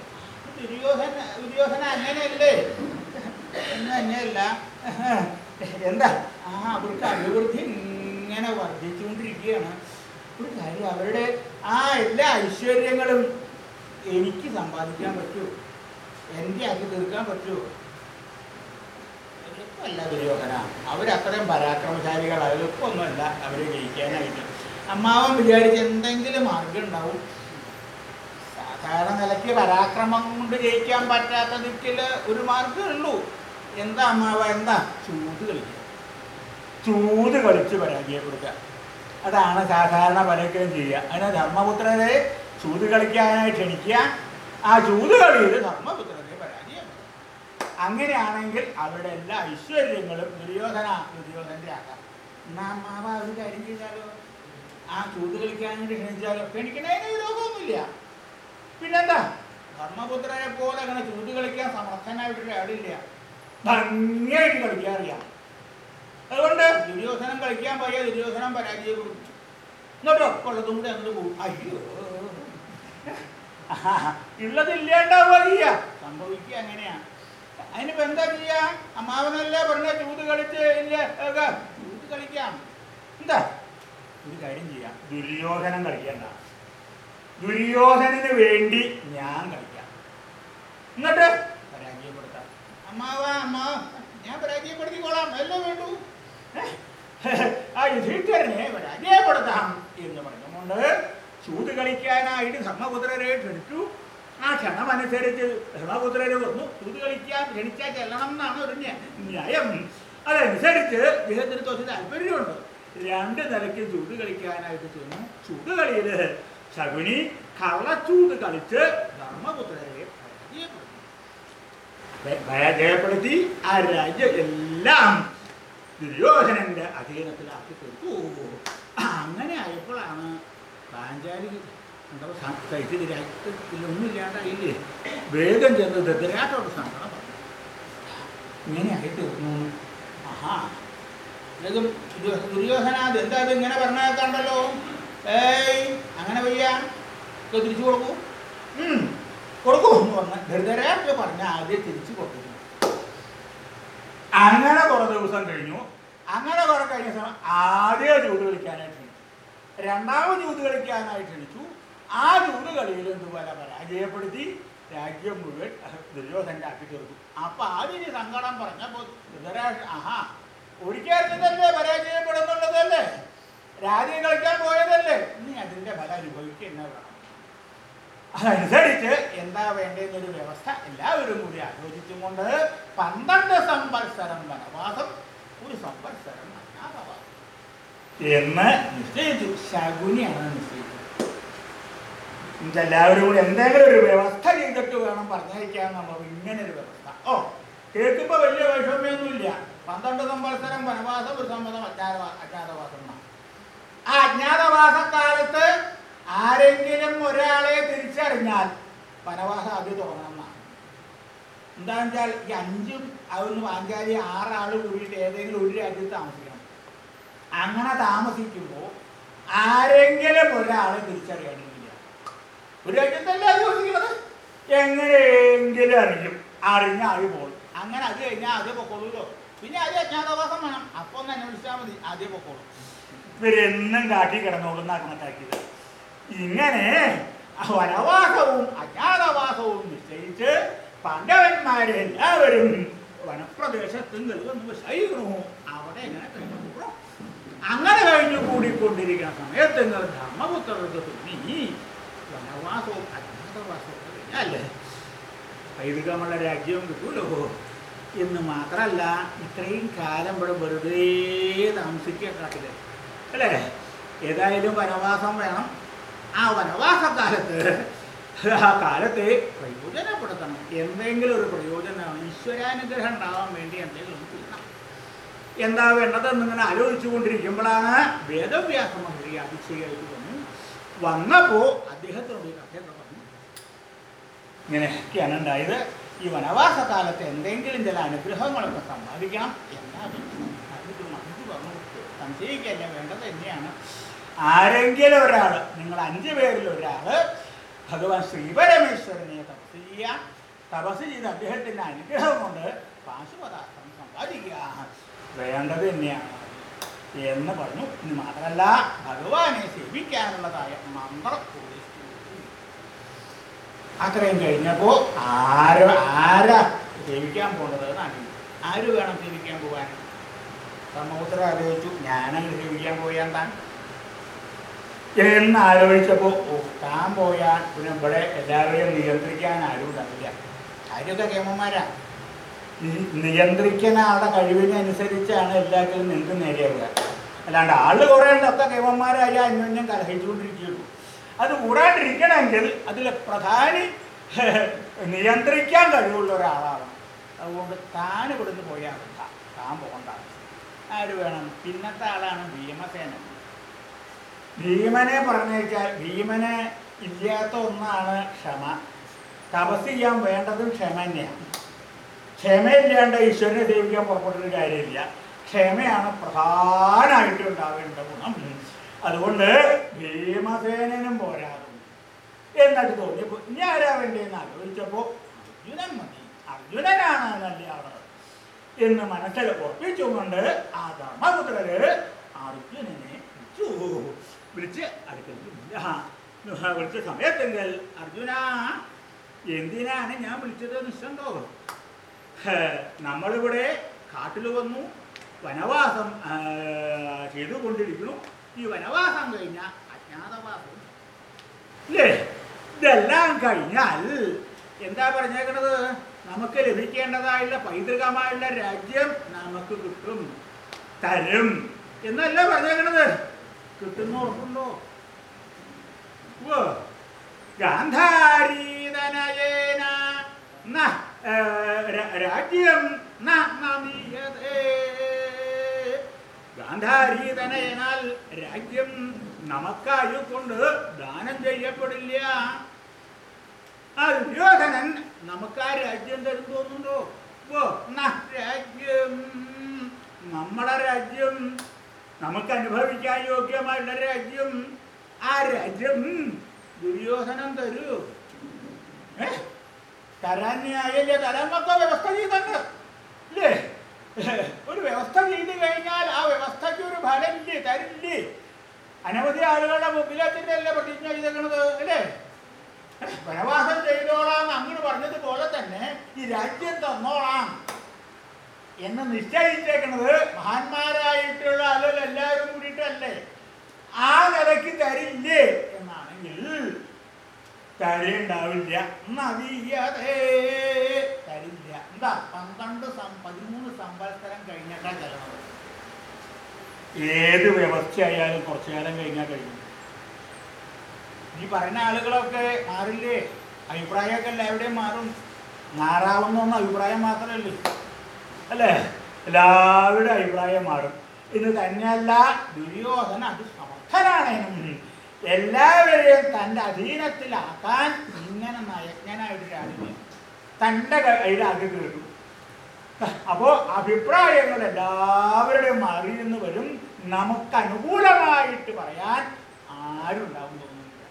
ദുര്യോധന ദുര്യോധന അങ്ങനെയല്ലേ? എന്ന് തന്നെയല്ല എന്താ? ആ അവർക്ക് അഭിവൃദ്ധി ഇങ്ങനെ വർദ്ധിച്ചുകൊണ്ടിരിക്കുകയാണ്. ഒരു കാര്യം അവരുടെ ആ എല്ലാ ഐശ്വര്യങ്ങളും എനിക്ക് സമ്പാദിക്കാൻ പറ്റുമോ എന്റെ ആക്കി തീർക്കാൻ പറ്റുമോ എളുപ്പമല്ല ദുര്യോധന. അവരത്രയും പരാക്രമശാലികൾ. എളുപ്പമൊന്നുമല്ല അവരെ ജയിക്കാനായിട്ട്. അമ്മാവൻ വിചാരിച്ച് എന്തെങ്കിലും മാർഗം ഉണ്ടാവും. സാധാരണ നിലയ്ക്ക് പരാക്രമം കൊണ്ട് ജയിക്കാൻ പറ്റാത്ത ദിക്കിൽ ഒരു മാർഗമേ ഉള്ളൂ. എന്താ അമ്മാവ? എന്താ? ചൂത് കളിക്കുക. ചൂത് കളിച്ച് പരാജയപ്പെടുത്തുക. അതാണ് സാധാരണ പലർക്കും ചെയ്യുക. അതിന് ധർമ്മപുത്രരെ ചൂത് കളിക്കാനായി ക്ഷണിക്കുക. ആ ചൂത് കളിയിൽ ധർമ്മപുത്രനെ പരാജയം അങ്ങനെയാണെങ്കിൽ അവരുടെ എല്ലാ ഐശ്വര്യങ്ങളും ദുര്യോധന ദുര്യോധന്റെ ആകാം. എന്നാ അമ്മാവ ഒരു കാര്യം ചെയ്താലോ? ആ ചൂത് കളിക്കാനായിട്ട് ക്ഷണിച്ചാലോ? ക്ഷണിക്കണേന് വിരോധമൊന്നുമില്ല പിന്നെന്താ? ധർമ്മപുത്രനെ പോലെ അങ്ങനെ ചൂത് കളിക്കാൻ സമർത്ഥനായിട്ടൊരു ആളില്ല ഭംഗിയായിട്ട് കളിക്കാൻ അറിയാം. അതുകൊണ്ട് ദുര്യോധനം കളിക്കാൻ പോയാൽ ദുര്യോധനം പരാജയപ്പെടും. എന്നിട്ടോ കൊള്ളതും കൂടെ അങ്ങോട്ട് പോകും. അയ്യോ. ഉള്ളതില്ലാണ്ടാവുക ചെയ്യാ സംഭവിക്കുക അങ്ങനെയാ. അതിനിപ്പോ എന്താ ചെയ്യാ? അമ്മാവനല്ലേ പറഞ്ഞ ചൂത് കളിച്ച് ചൂത് കളിക്കാം. എന്താ? ഒരു കാര്യം ചെയ്യാം. ദുര്യോധനം കളിക്കണ്ട. ദുര്യോധനന് വേണ്ടി ഞാൻ കളിക്കാം. എന്നിട്ട്? പരാജയപ്പെടുത്താം. അമ്മാവ അമ്മാവ ഞാൻ പരാജയപ്പെടുത്തിക്കോളാം. എല്ലാം വേണ്ടു. ആ യുധിഷ്ഠരനെ പരാജയപ്പെടുത്താം എന്ന് പറഞ്ഞുകൊണ്ട് ചൂത് കളിക്കാനായിട്ട് ധർമ്മപുത്രരെ ക്ഷണിച്ചു. ആ ക്ഷണമനുസരിച്ച് ധർമ്മപുത്രര് വന്നു. ചൂത് കളിക്കാൻ ക്ഷണിച്ചാൽ ചെല്ലണം എന്നാണ് ഒരു ന്യായം. അതനുസരിച്ച് ഇദ്ദേഹത്തിന് കുറച്ച് താല്പര്യമുണ്ട്. രണ്ട് നിലയ്ക്ക് ചൂട് കളിക്കാനായിട്ട് ചെന്നു. ചൂട് കളിയിൽ ശകുനി കള്ളച്ചൂത് കളിച്ച് ധർമ്മപുത്രരെ പരാജയപ്പെടുത്തി. ആ രാജ്യം എല്ലാം ദുര്യോധനന്റെ അധീനത്തിലാക്കി തീർത്തു അങ്ങനെ ആയപ്പോഴാണ് പാഞ്ചാലി എന്താ കഴിച്ചത് രാജ്യത്തിൽ ഒന്നുമില്ലാണ്ടായില്ലേ വേഗം ചെന്ന് ദദ്രാട്ടോട് സങ്കടം ഇങ്ങനെ ആയിട്ട് തീർന്നു ആഹാ. ഇതും ദുര്യോധനാഥ് ദുര്യോധന എന്താ ഇത് ഇങ്ങനെ പറഞ്ഞേക്കാണ്ടല്ലോ? ഏയ് അങ്ങനെ വയ്യ. തിരിച്ചു കൊടുക്കൂ. കൊടുക്കൂ എന്ന് പറഞ്ഞ ധൃതരാട്ട് പറഞ്ഞ ആദ്യം തിരിച്ചു കൊടുക്കുന്നു അങ്ങനെ കുറേ ദിവസം കഴിഞ്ഞു. അങ്ങനെ കുറെ കഴിഞ്ഞ സമയം ആദ്യം ചൂട് കളിക്കാനായിട്ട് ക്ഷണിച്ചു രണ്ടാമത് യൂത്ത് കളിക്കാനായിട്ട് ക്ഷണിച്ചു ആ ചൂത് കളിയിൽ എന്തുപോലെ പരാജയപ്പെടുത്തി രാജ്യം മുഴുവൻ ദുര്യോധന ആക്കി തീർത്തു. അപ്പൊ ഈ സങ്കടം പറഞ്ഞപ്പോ ധൃതരാഷ്ട്ര ആഹാ ഒരിക്കലല്ലേ പരാജയപ്പെടുന്നുള്ളതല്ലേ രാജ്യം കളിക്കാൻ പോയതല്ലേ? നീ അതിന്റെ ഫലം അനുഭവിക്കുക എന്നെ വേണം. അതനുസരിച്ച് എന്താ വേണ്ടതെന്നൊരു വ്യവസ്ഥ എല്ലാവരും കൂടി ആലോചിച്ചും കൊണ്ട് പന്ത്രണ്ട് സംവത്സരം വനവാസം ഒരു സംവത്സരം എന്ന് നിശ്ചയിച്ചു. ശകുനിയാണ് നിശ്ചയിച്ചത്. എല്ലാവരും കൂടി എന്തെങ്കിലും ഒരു വ്യവസ്ഥ ചെയ്തിട്ട് വേണം പറഞ്ഞയക്കാൻ നമ്മൾ ഇങ്ങനെ ഒരു വ്യവസ്ഥ. ഓ കേൾക്കുമ്പോ വലിയ വൈഷമ്യൊന്നുമില്ല. പന്ത്രണ്ട് സംവത്സരം വനവാസം ഒരു സമ്മതം അജ്ഞാതവാ അജ്ഞാതവാസം ആ അജ്ഞാതവാസ കാലത്ത് ആരെങ്കിലും ഒരാളെ തിരിച്ചറിഞ്ഞാൽ വനവാസം അത് തുടങ്ങണം എന്താണെന്ന് വെച്ചാൽ ഈ അഞ്ചും അതൊന്ന് പാഞ്ചാലി ആറാൾ കൂടിയിട്ട് ഏതെങ്കിലും ഒരു രാജ്യത്ത് താമസിക്കണം. അങ്ങനെ താമസിക്കുമ്പോൾ ആരെങ്കിലും ഒരാളെ തിരിച്ചറിയണമെങ്കിൽ ഒരു രാജ്യത്തല്ല താമസിക്കുന്നത് എങ്ങനെയെങ്കിലും അറിയും. അറിഞ്ഞ ആൾ അങ്ങനെ അത് കഴിഞ്ഞാൽ അതേ പൊക്കോളൂല്ലോ പിന്നെ അത് അജ്ഞാതവാസം വേണം. അപ്പൊ ഒന്ന് അന്വേഷിച്ചാൽ മതി. അതേ പൊക്കോളൂ. ഇവരെന്നും കാട്ടി കിടന്നോളുന്ന കണക്കാക്കിയത്? ഇങ്ങനെ വനവാസവും അജ്ഞാതവാസവും നിശ്ചയിച്ച് പാണ്ഡവന്മാരെ എല്ലാവരും വനപ്രദേശത്ത് നിൽക്കുന്നു അവിടെ കഴിഞ്ഞു അങ്ങനെ കഴിഞ്ഞു കൂടിക്കൊണ്ടിരിക്കുന്ന സമയത്ത് നിങ്ങൾ ധർമ്മപുത്രർക്ക് തോന്നി വനവാസവും അജ്ഞാതവാസവും അല്ലേ? പൈതൃകമുള്ള രാജ്യവും കിട്ടൂലോ? എന്ന് മാത്രമല്ല ഇത്രയും കാലം ഇവിടെ വെറുതെ താമസിക്കുക കാട്ടിൽ അല്ലേ? ഏതായാലും വനവാസം വേണം. ആ വനവാസ കാലത്ത് ആ കാലത്തെ പ്രയോജനപ്പെടുത്തണം. എന്തെങ്കിലും ഒരു പ്രയോജനം ഈശ്വരാനുഗ്രഹം ഉണ്ടാവാൻ വേണ്ടി എന്തെങ്കിലും എന്താ വേണ്ടതെന്ന് ഇങ്ങനെ ആലോചിച്ചു കൊണ്ടിരിക്കുമ്പോഴാണ് വേദവ്യാസ മന്ത്രി അതിശയായിട്ട് വന്നു. വന്നപ്പോൾ അദ്ദേഹത്തിനോട് കഥയൊക്കെ പറഞ്ഞു? ഇങ്ങനെയൊക്കെയാണ് ഉണ്ടായത്. ഈ വനവാസ കാലത്ത് എന്തെങ്കിലും ചില അനുഗ്രഹങ്ങളൊക്കെ അത് മഹർഷി പറഞ്ഞു സംശയിക്കല്ല വേണ്ടത് തന്നെയാണ്. ആരെങ്കിലും ഒരാൾ നിങ്ങൾ അഞ്ച് പേരിൽ ഒരാൾ ഭഗവാൻ ശ്രീപരമേശ്വരനെ തപസ് ചെയ്യുക. തപസ് ചെയ്ത് അദ്ദേഹത്തിന്റെ അനുഗ്രഹം കൊണ്ട് പാശുപദാർത്ഥം സമ്പാദിക്കുക. വേണ്ടത് തന്നെയാണ് എന്ന് പറഞ്ഞു. ഇനി മാത്രമല്ല ഭഗവാനെ സേവിക്കാനുള്ളതായ മന്ത്രം. അത്രയും കഴിഞ്ഞപ്പോൾ ആര് ആരാ സേവിക്കാൻ എന്നാണ് ആര് വേണം സേവിക്കാൻ പോകാൻ സമൂഹത്തിൽ ആലോചിച്ചു ഞാനങ്ങ് സേവിക്കാൻ പോയാൽ താൻ എന്ന് ആലോചിച്ചപ്പോൾ താൻ പോയാൽ പിന്നെ ഇവിടെ എല്ലാവരെയും നിയന്ത്രിക്കാൻ ആരും ഉണ്ടാവില്ല. ആരൊക്കെ കേമന്മാരാ. നിയന്ത്രിക്കുന്ന ആളുടെ കഴിവിനനുസരിച്ചാണ് എല്ലാത്തിലും നിങ്ങൾക്ക് നേടിയത് അല്ലാണ്ട് ആൾ കുറേ ഉണ്ടൊക്കെ ദൈവന്മാരായി അന്യോന്യം കലഹിച്ചുകൊണ്ടിരിക്കുകയുള്ളൂ. അത് കൂടാണ്ടിരിക്കണമെങ്കിൽ അതിൽ പ്രധാനി നിയന്ത്രിക്കാൻ കഴിവുള്ള ഒരാളാണ് അതുകൊണ്ട് താൻ ഇവിടുന്ന് പോയാൽ താൻ പോകണ്ട. ആര് വേണം? പിന്നത്തെ ആളാണ് ഭീമസേനൻ. ഭീമനെ പറഞ്ഞേച്ചാൽ ഭീമനെ ഇല്ലാത്ത ഒന്നാണ് ക്ഷമ. തപസ് ചെയ്യാൻ വേണ്ടതും ക്ഷമ തന്നെയാണ് ക്ഷമയില്ലാണ്ട് ഈശ്വരനെ സേവിക്കാൻ പുറപ്പെട്ടൊരു കാര്യമില്ല. ക്ഷമയാണ് പ്രധാനമായിട്ട് ഉണ്ടാവേണ്ട ഗുണം. അതുകൊണ്ട് ഭീമസേനനും പോരാതും എന്നിട്ട് തോന്നിയപ്പോൾ ഇനി ആരാ വേണ്ടിയെന്ന് ആലോചിച്ചപ്പോൾ അർജുനൻ മതി. അർജുനനാണ് നല്ല എന്ന് മനസ്സിൽ ഉറപ്പിച്ചുകൊണ്ട് ആ ധർമ്മപുത്രര് അർജുനനെ വിളിച്ചു. വിളിച്ച് അടുക്കുന്നു വിളിച്ച സമയത്തെങ്കിൽ അർജുന എന്തിനാണ് ഞാൻ വിളിച്ചത്? നിശ്ചണ്ടോ നമ്മളിവിടെ കാട്ടിൽ വന്നു വനവാസം ചെയ്തുകൊണ്ടിരിക്കുന്നു. ഈ വനവാസം കഴിഞ്ഞ അജ്ഞാതവാസം ഇല്ലേ? ഇതെല്ലാം കഴിഞ്ഞാൽ എന്താ പറഞ്ഞേക്കണത്? നമുക്ക് ലഭിക്കേണ്ടതായുള്ള പൈതൃകമായുള്ള രാജ്യം നമുക്ക് കിട്ടും തരും. എന്നല്ല പറഞ്ഞേക്കണത്? കിട്ടുന്ന ഉറപ്പുണ്ടോ? ഗാന്ധാരീതനയേന ഏ, ര- രാജ്യം ന നമീയതേ. ഗാന്ധാരീതനയനാൽ രാജ്യം നമുക്കായിക്കൊണ്ട് ദാനം ചെയ്യപ്പെടില്ല. ആ ദുര്യോധനൻ നമുക്ക് ആ രാജ്യം തരും തോന്നുന്നുണ്ടോ ഓ രാജ്യം. നമ്മളെ രാജ്യം നമുക്ക് അനുഭവിക്കാൻ യോഗ്യമായുള്ള രാജ്യം. ആ രാജ്യം ദുര്യോധനം തരൂ. ഏ തരാൻ മൊത്തം വ്യവസ്ഥ ചെയ്തണ്ട് അല്ലേ ഒരു വ്യവസ്ഥ ചെയ്ത് കഴിഞ്ഞാൽ ആ വ്യവസ്ഥയ്ക്ക് ഒരു ഫലമില്ലേ? തരില്ലേ? അനവധി ആളുകളുടെ മുമ്പിലെത്തിന്റെ അല്ലേ പ്രതിജ്ഞ ചെയ്തേക്കണത് അല്ലേ? വനവാസം ചെയ്തോളാം. അങ്ങോട്ട് പറഞ്ഞതുപോലെ തന്നെ ഈ രാജ്യം തന്നോളാം എന്ന് നിശ്ചയിച്ചേക്കണത് മഹാന്മാരായിട്ടുള്ള ആളുകൾ എല്ലാവരും കൂടിയിട്ടല്ലേ? ആ നിലയ്ക്ക് തരില്ലേ എന്നാണെങ്കിൽ തരയുണ്ടാവില്ല നദിയതേ തരില്ല. എന്താ? പന്ത്രണ്ട് പതിമൂന്ന് സംവത്സരം കഴിഞ്ഞിട്ടാ തരണം ഏത് വ്യവസ്ഥയായാലും കുറച്ചു കാലം കഴിഞ്ഞാൽ കഴിഞ്ഞു ഈ പറയുന്ന ആളുകളൊക്കെ മാറില്ലേ? അഭിപ്രായമൊക്കെ എല്ലാവരുടെയും മാറും. മാറാവുന്ന അഭിപ്രായം മാത്രമല്ലേ? അല്ലേ? എല്ലാവരുടെ അഭിപ്രായം മാറും. ഇത് തന്നെയല്ല ദുര്യോധന അത് സമർത്ഥനാണേനും എല്ലാവരെയും തന്റെ അധീനത്തിലാക്കാൻ ഇങ്ങനെ നയജ്ഞനായിട്ട് തന്റെ തന്റെ അത് കേട്ടു. അപ്പോൾ അഭിപ്രായങ്ങൾ എല്ലാവരുടെയും മാറിയെന്ന് വരും. നമുക്ക് അനുകൂലമായിട്ട് പറയാൻ ആരുണ്ടാവും തോന്നുന്നില്ല.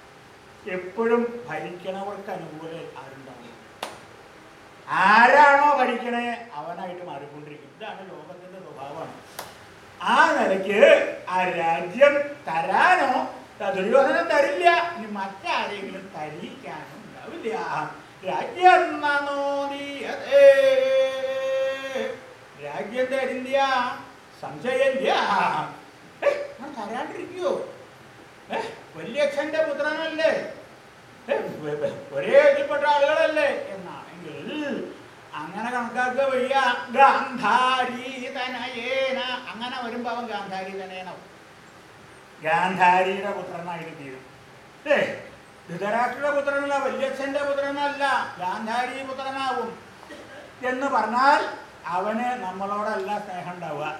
എപ്പോഴും ഭരിക്കണവർക്ക് അനുകൂലം ആരുണ്ടാവും ആരാണോ ഭരിക്കണേ അവനായിട്ട് മാറിക്കൊണ്ടിരിക്കും. ഇതാണ് ലോകത്തിന്റെ സ്വഭാവമാണ്. ആ നിലയ്ക്ക് ആ രാജ്യം തരാനോ ദുര്യോധനം തരില്ല. ഇനി മറ്റാരെങ്കിലും തരിക്കാനും ഉണ്ടാവില്ല. രാജ്യം തരില്ല സംശയമില്ല. ഞാൻ തരാണ്ടിരിക്കുവോ? പുത്രനല്ലേ? ഒരേ ഇതിൽപ്പെട്ട ആളുകളല്ലേ? എന്നാണെങ്കിൽ അങ്ങനെ കണക്കാക്കുക വയ്യ. ഗാന്ധാരി തനയേന അങ്ങനെ വരുമ്പോ അവൻ ഗാന്ധാരി തനേനാവും ഗാന്ധാരിയുടെ പുത്രനായിട്ട് തീരും. ഏ ധൃതരാഷ്ട്രയുടെ പുത്രനല്ല വല്യച്ഛന്റെ പുത്രനല്ല ഗാന്ധാരി പുത്രനാവും. എന്ന് പറഞ്ഞാൽ അവന് നമ്മളോടല്ല സ്നേഹം ഉണ്ടാവുക.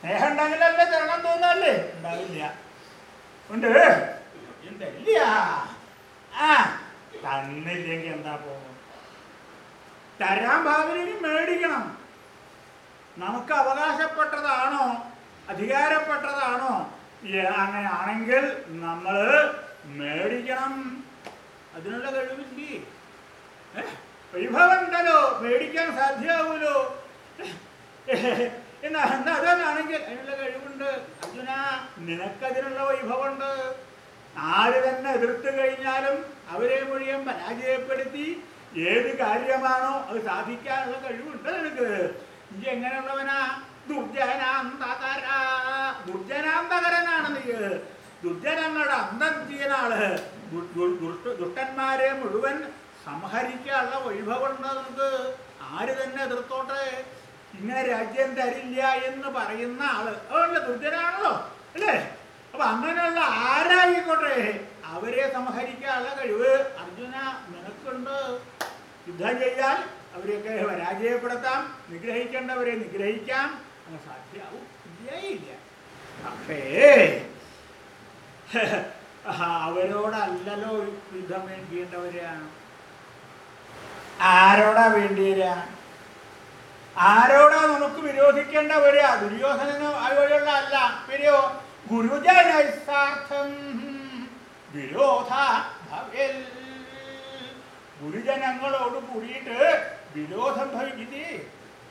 സ്നേഹം ഉണ്ടെങ്കിലല്ലേ തരണം തോന്നല്ലേ ഉണ്ടാവില്ല. ഉണ്ട്. എന്തല്ല ആ തന്നില്ലെങ്കിൽ എന്താ പോകും? തരാൻ ഭാവനയിൽ മേടിക്കണം. നമുക്ക് അവകാശപ്പെട്ടതാണോ? അധികാരപ്പെട്ടതാണോ? അങ്ങനെയാണെങ്കിൽ നമ്മൾ മേടിക്കണം. അതിനുള്ള കഴിവില്ലേ? ഏ? വൈഭവം ഉണ്ടല്ലോ മേടിക്കാൻ സാധ്യമാവൂലോ? എന്നാ എന്താ അതാണെങ്കിൽ അതിനുള്ള കഴിവുണ്ട്. അർജുന നിനക്കതിനുള്ള വൈഭവമുണ്ട്. ആര് തന്നെ എതിർത്ത് കഴിഞ്ഞാലും അവരെ മുഴുവൻ പരാജയപ്പെടുത്തി ഏത് കാര്യമാണോ അത് സാധിക്കാനുള്ള കഴിവുണ്ട് നിനക്ക്. ഇനി എങ്ങനെയുള്ളവനാ? ദുർജനങ്ങളുടെ അന്തം ചെയ്യുന്നാൾ ദുഷ്ടന്മാരെ മുഴുവൻ സംഹരിക്കാനുള്ള വൈഭവമുണ്ട് ആര് തന്നെ എതിർത്തോട്ടെ? ഇങ്ങനെ രാജ്യം തരില്ല എന്ന് പറയുന്ന ആൾ. അതുകൊണ്ട് ദുർജനാണല്ലോ അല്ലേ? അപ്പൊ അങ്ങനെയുള്ള ആരായിക്കോട്ടെ? അവരെ സംഹരിക്കാനുള്ള കഴിവ് അർജുന നിനക്കുണ്ട്. യുദ്ധം ചെയ്യാൻ അവരെയൊക്കെ പരാജയപ്പെടുത്താം. നിഗ്രഹിക്കേണ്ടവരെ നിഗ്രഹിക്കാം. സാധ്യമാവും. ഇല്ല പക്ഷേ അവരോടല്ലല്ലോ യുദ്ധം ചെയ്യേണ്ടവരാണ് ആരോടാ വേണ്ടിയരാ? ആരോടാ നമുക്ക് വിരോധിക്കേണ്ടവരാ? ദുര്യോധനനോ അവരുള്ള അല്ല. പിന്നെയോ ഗുരുജനൈസാർത്ഥം വിരോധ ഭവേൽ. ഗുരുജനങ്ങളോട് കൂടിയിട്ട് വിരോധം ഭവിക്കില്ലേ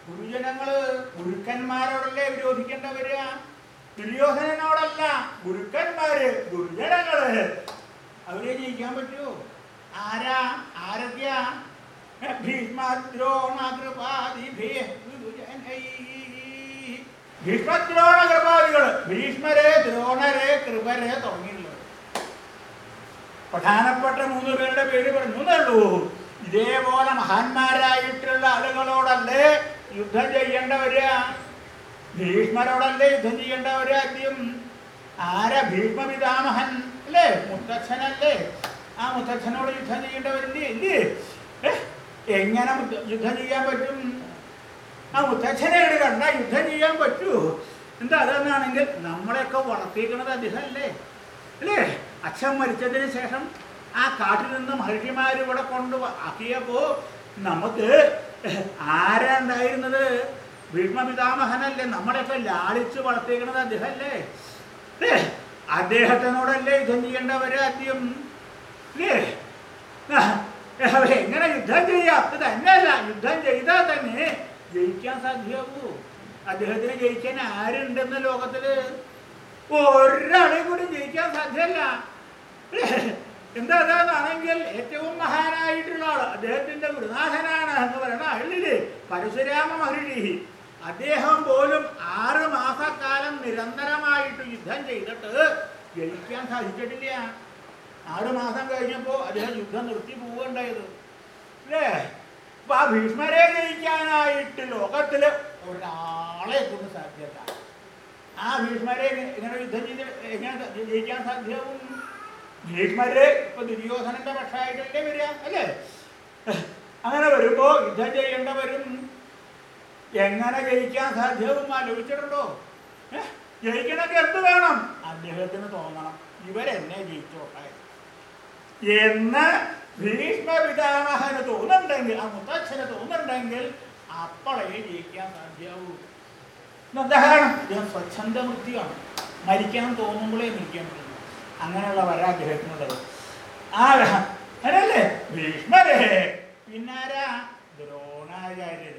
ഗുരുജനങ്ങൾ ഗുരുക്കന്മാരോടല്ലേ വിരോധിക്കേണ്ടവര് ദുര്യോധനനോടല്ല ഗുരുക്കന്മാര് ഗുരുജനങ്ങൾ. അവരെ ജയിക്കാൻ പറ്റുമോ? ആരാ? ആരൊക്കെയാ? ഭീഷ്മദ്രോണ ഭീഷ്മരെ ദ്രോണരെ കൃപരെ തുടങ്ങിയുള്ളത് പ്രധാനപ്പെട്ട മൂന്ന് പേരുടെ പേര് പറഞ്ഞു എന്നുള്ളൂ ഇതേപോലെ മഹാന്മാരായിട്ടുള്ള ആളുകളോടല്ലേ യുദ്ധം ചെയ്യേണ്ടവര്? ഭീഷ്മരോടല്ലേ യുദ്ധം ചെയ്യേണ്ടവര് ആരാ പിതാമഹൻ അല്ലേ? മുത്തച്ഛനല്ലേ? ആ മുത്തച്ഛനോട് യുദ്ധം ചെയ്യേണ്ടവരില്ലേ? ഇല്ലേ? എങ്ങനെ യുദ്ധം ചെയ്യാൻ പറ്റും? ആ മുത്തച്ഛനെ കണ്ട യുദ്ധം ചെയ്യാൻ പറ്റൂ. എന്താ അതെന്നാണെങ്കിൽ നമ്മളെയൊക്കെ വളർത്തിയിരിക്കുന്നത് അദ്ദേഹമല്ലേ? അല്ലേ? അച്ഛൻ മരിച്ചതിന് ശേഷം ആ കാട്ടിൽ നിന്ന് മഹർഷിമാർ ഇവിടെ കൊണ്ട് ആക്കിയപ്പോ നമുക്ക് ആരാ ഉണ്ടായിരുന്നത് ഭീഷ്മപിതാമഹനല്ലേ നമ്മളെയൊക്കെ ലാളിച്ച് വളർത്തിയിരിക്കുന്നത് അദ്ദേഹമല്ലേ അദ്ദേഹത്തിനോടല്ലേ യുദ്ധം ചെയ്യേണ്ടവര് ആദ്യം? എങ്ങനെ യുദ്ധം ചെയ്യാം? ഇത് തന്നെയല്ല യുദ്ധം ചെയ്താൽ തന്നെ ജയിക്കാൻ സാധ്യമാകൂ. അദ്ദേഹത്തിന് ജയിക്കാൻ ആരുണ്ടെന്ന് ലോകത്തിൽ ഒരാളെ കൂടി ജയിക്കാൻ സാധ്യമല്ല എന്താ അതാണെങ്കിൽ ഏറ്റവും മഹാനായിട്ടുള്ള ആൾ അദ്ദേഹത്തിന്റെ ഗുരുനാഥനാണ് എന്ന് പറയുന്ന ആളില്ലേ പരശുരാമ മഹർഷി അദ്ദേഹം പോലും ആറ് മാസക്കാലം നിരന്തരമായിട്ട് യുദ്ധം ചെയ്തിട്ട് ജയിക്കാൻ സാധിച്ചിട്ടില്ല. ആറ് മാസം കഴിഞ്ഞപ്പോ അദ്ദേഹം യുദ്ധം നിർത്തി പോവുകയുണ്ടായത് അല്ലേ? അപ്പൊ ആ ഭീഷ്മരെ ജയിക്കാനായിട്ട് ലോകത്തിൽ ഒരാളെ കൊണ്ട് സാധ്യത ആ ഭീഷ്മരെ എങ്ങനെ- യുദ്ധം ചെയ്ത് എങ്ങനെ ജയിക്കാൻ സാധ്യമാവും? ഭീഷ്മര് ഇപ്പൊ ദുര്യോധനന്റെ പക്ഷമായിട്ടല്ലേ വരിക അല്ലേ? അങ്ങനെ വരുമ്പോ യുദ്ധം ചെയ്യേണ്ടവരും എങ്ങനെ ജയിക്കാൻ സാധ്യവും ആലോചിച്ചിട്ടുണ്ടോ? ജയിക്കണമെങ്കിൽ എന്ത് വേണം? അദ്ദേഹത്തിന് തോന്നണം. ഇവരെന്നെ ജയിച്ചോട്ടെ എന്ന് ഭീഷ്മ പിതാമഹന് തോന്നുന്നുണ്ടെങ്കിൽ ആ മുത്തച്ഛന് തോന്നുന്നുണ്ടെങ്കിൽ അപ്പോഴേ ജയിക്കാൻ സാധ്യമാവൂ എന്താണ് അദ്ദേഹം സ്വച്ഛന്ദ വൃത്തിയാണ് മരിക്കാൻ തോന്നുമ്പോഴേ മരിക്കാൻ അങ്ങനെയുള്ള അദ്ദേഹത്തിനുള്ളത് ആ അതല്ലേ ഭീഷ്മരേ. പിന്നാരാ? ദ്രോണാചാര്യർ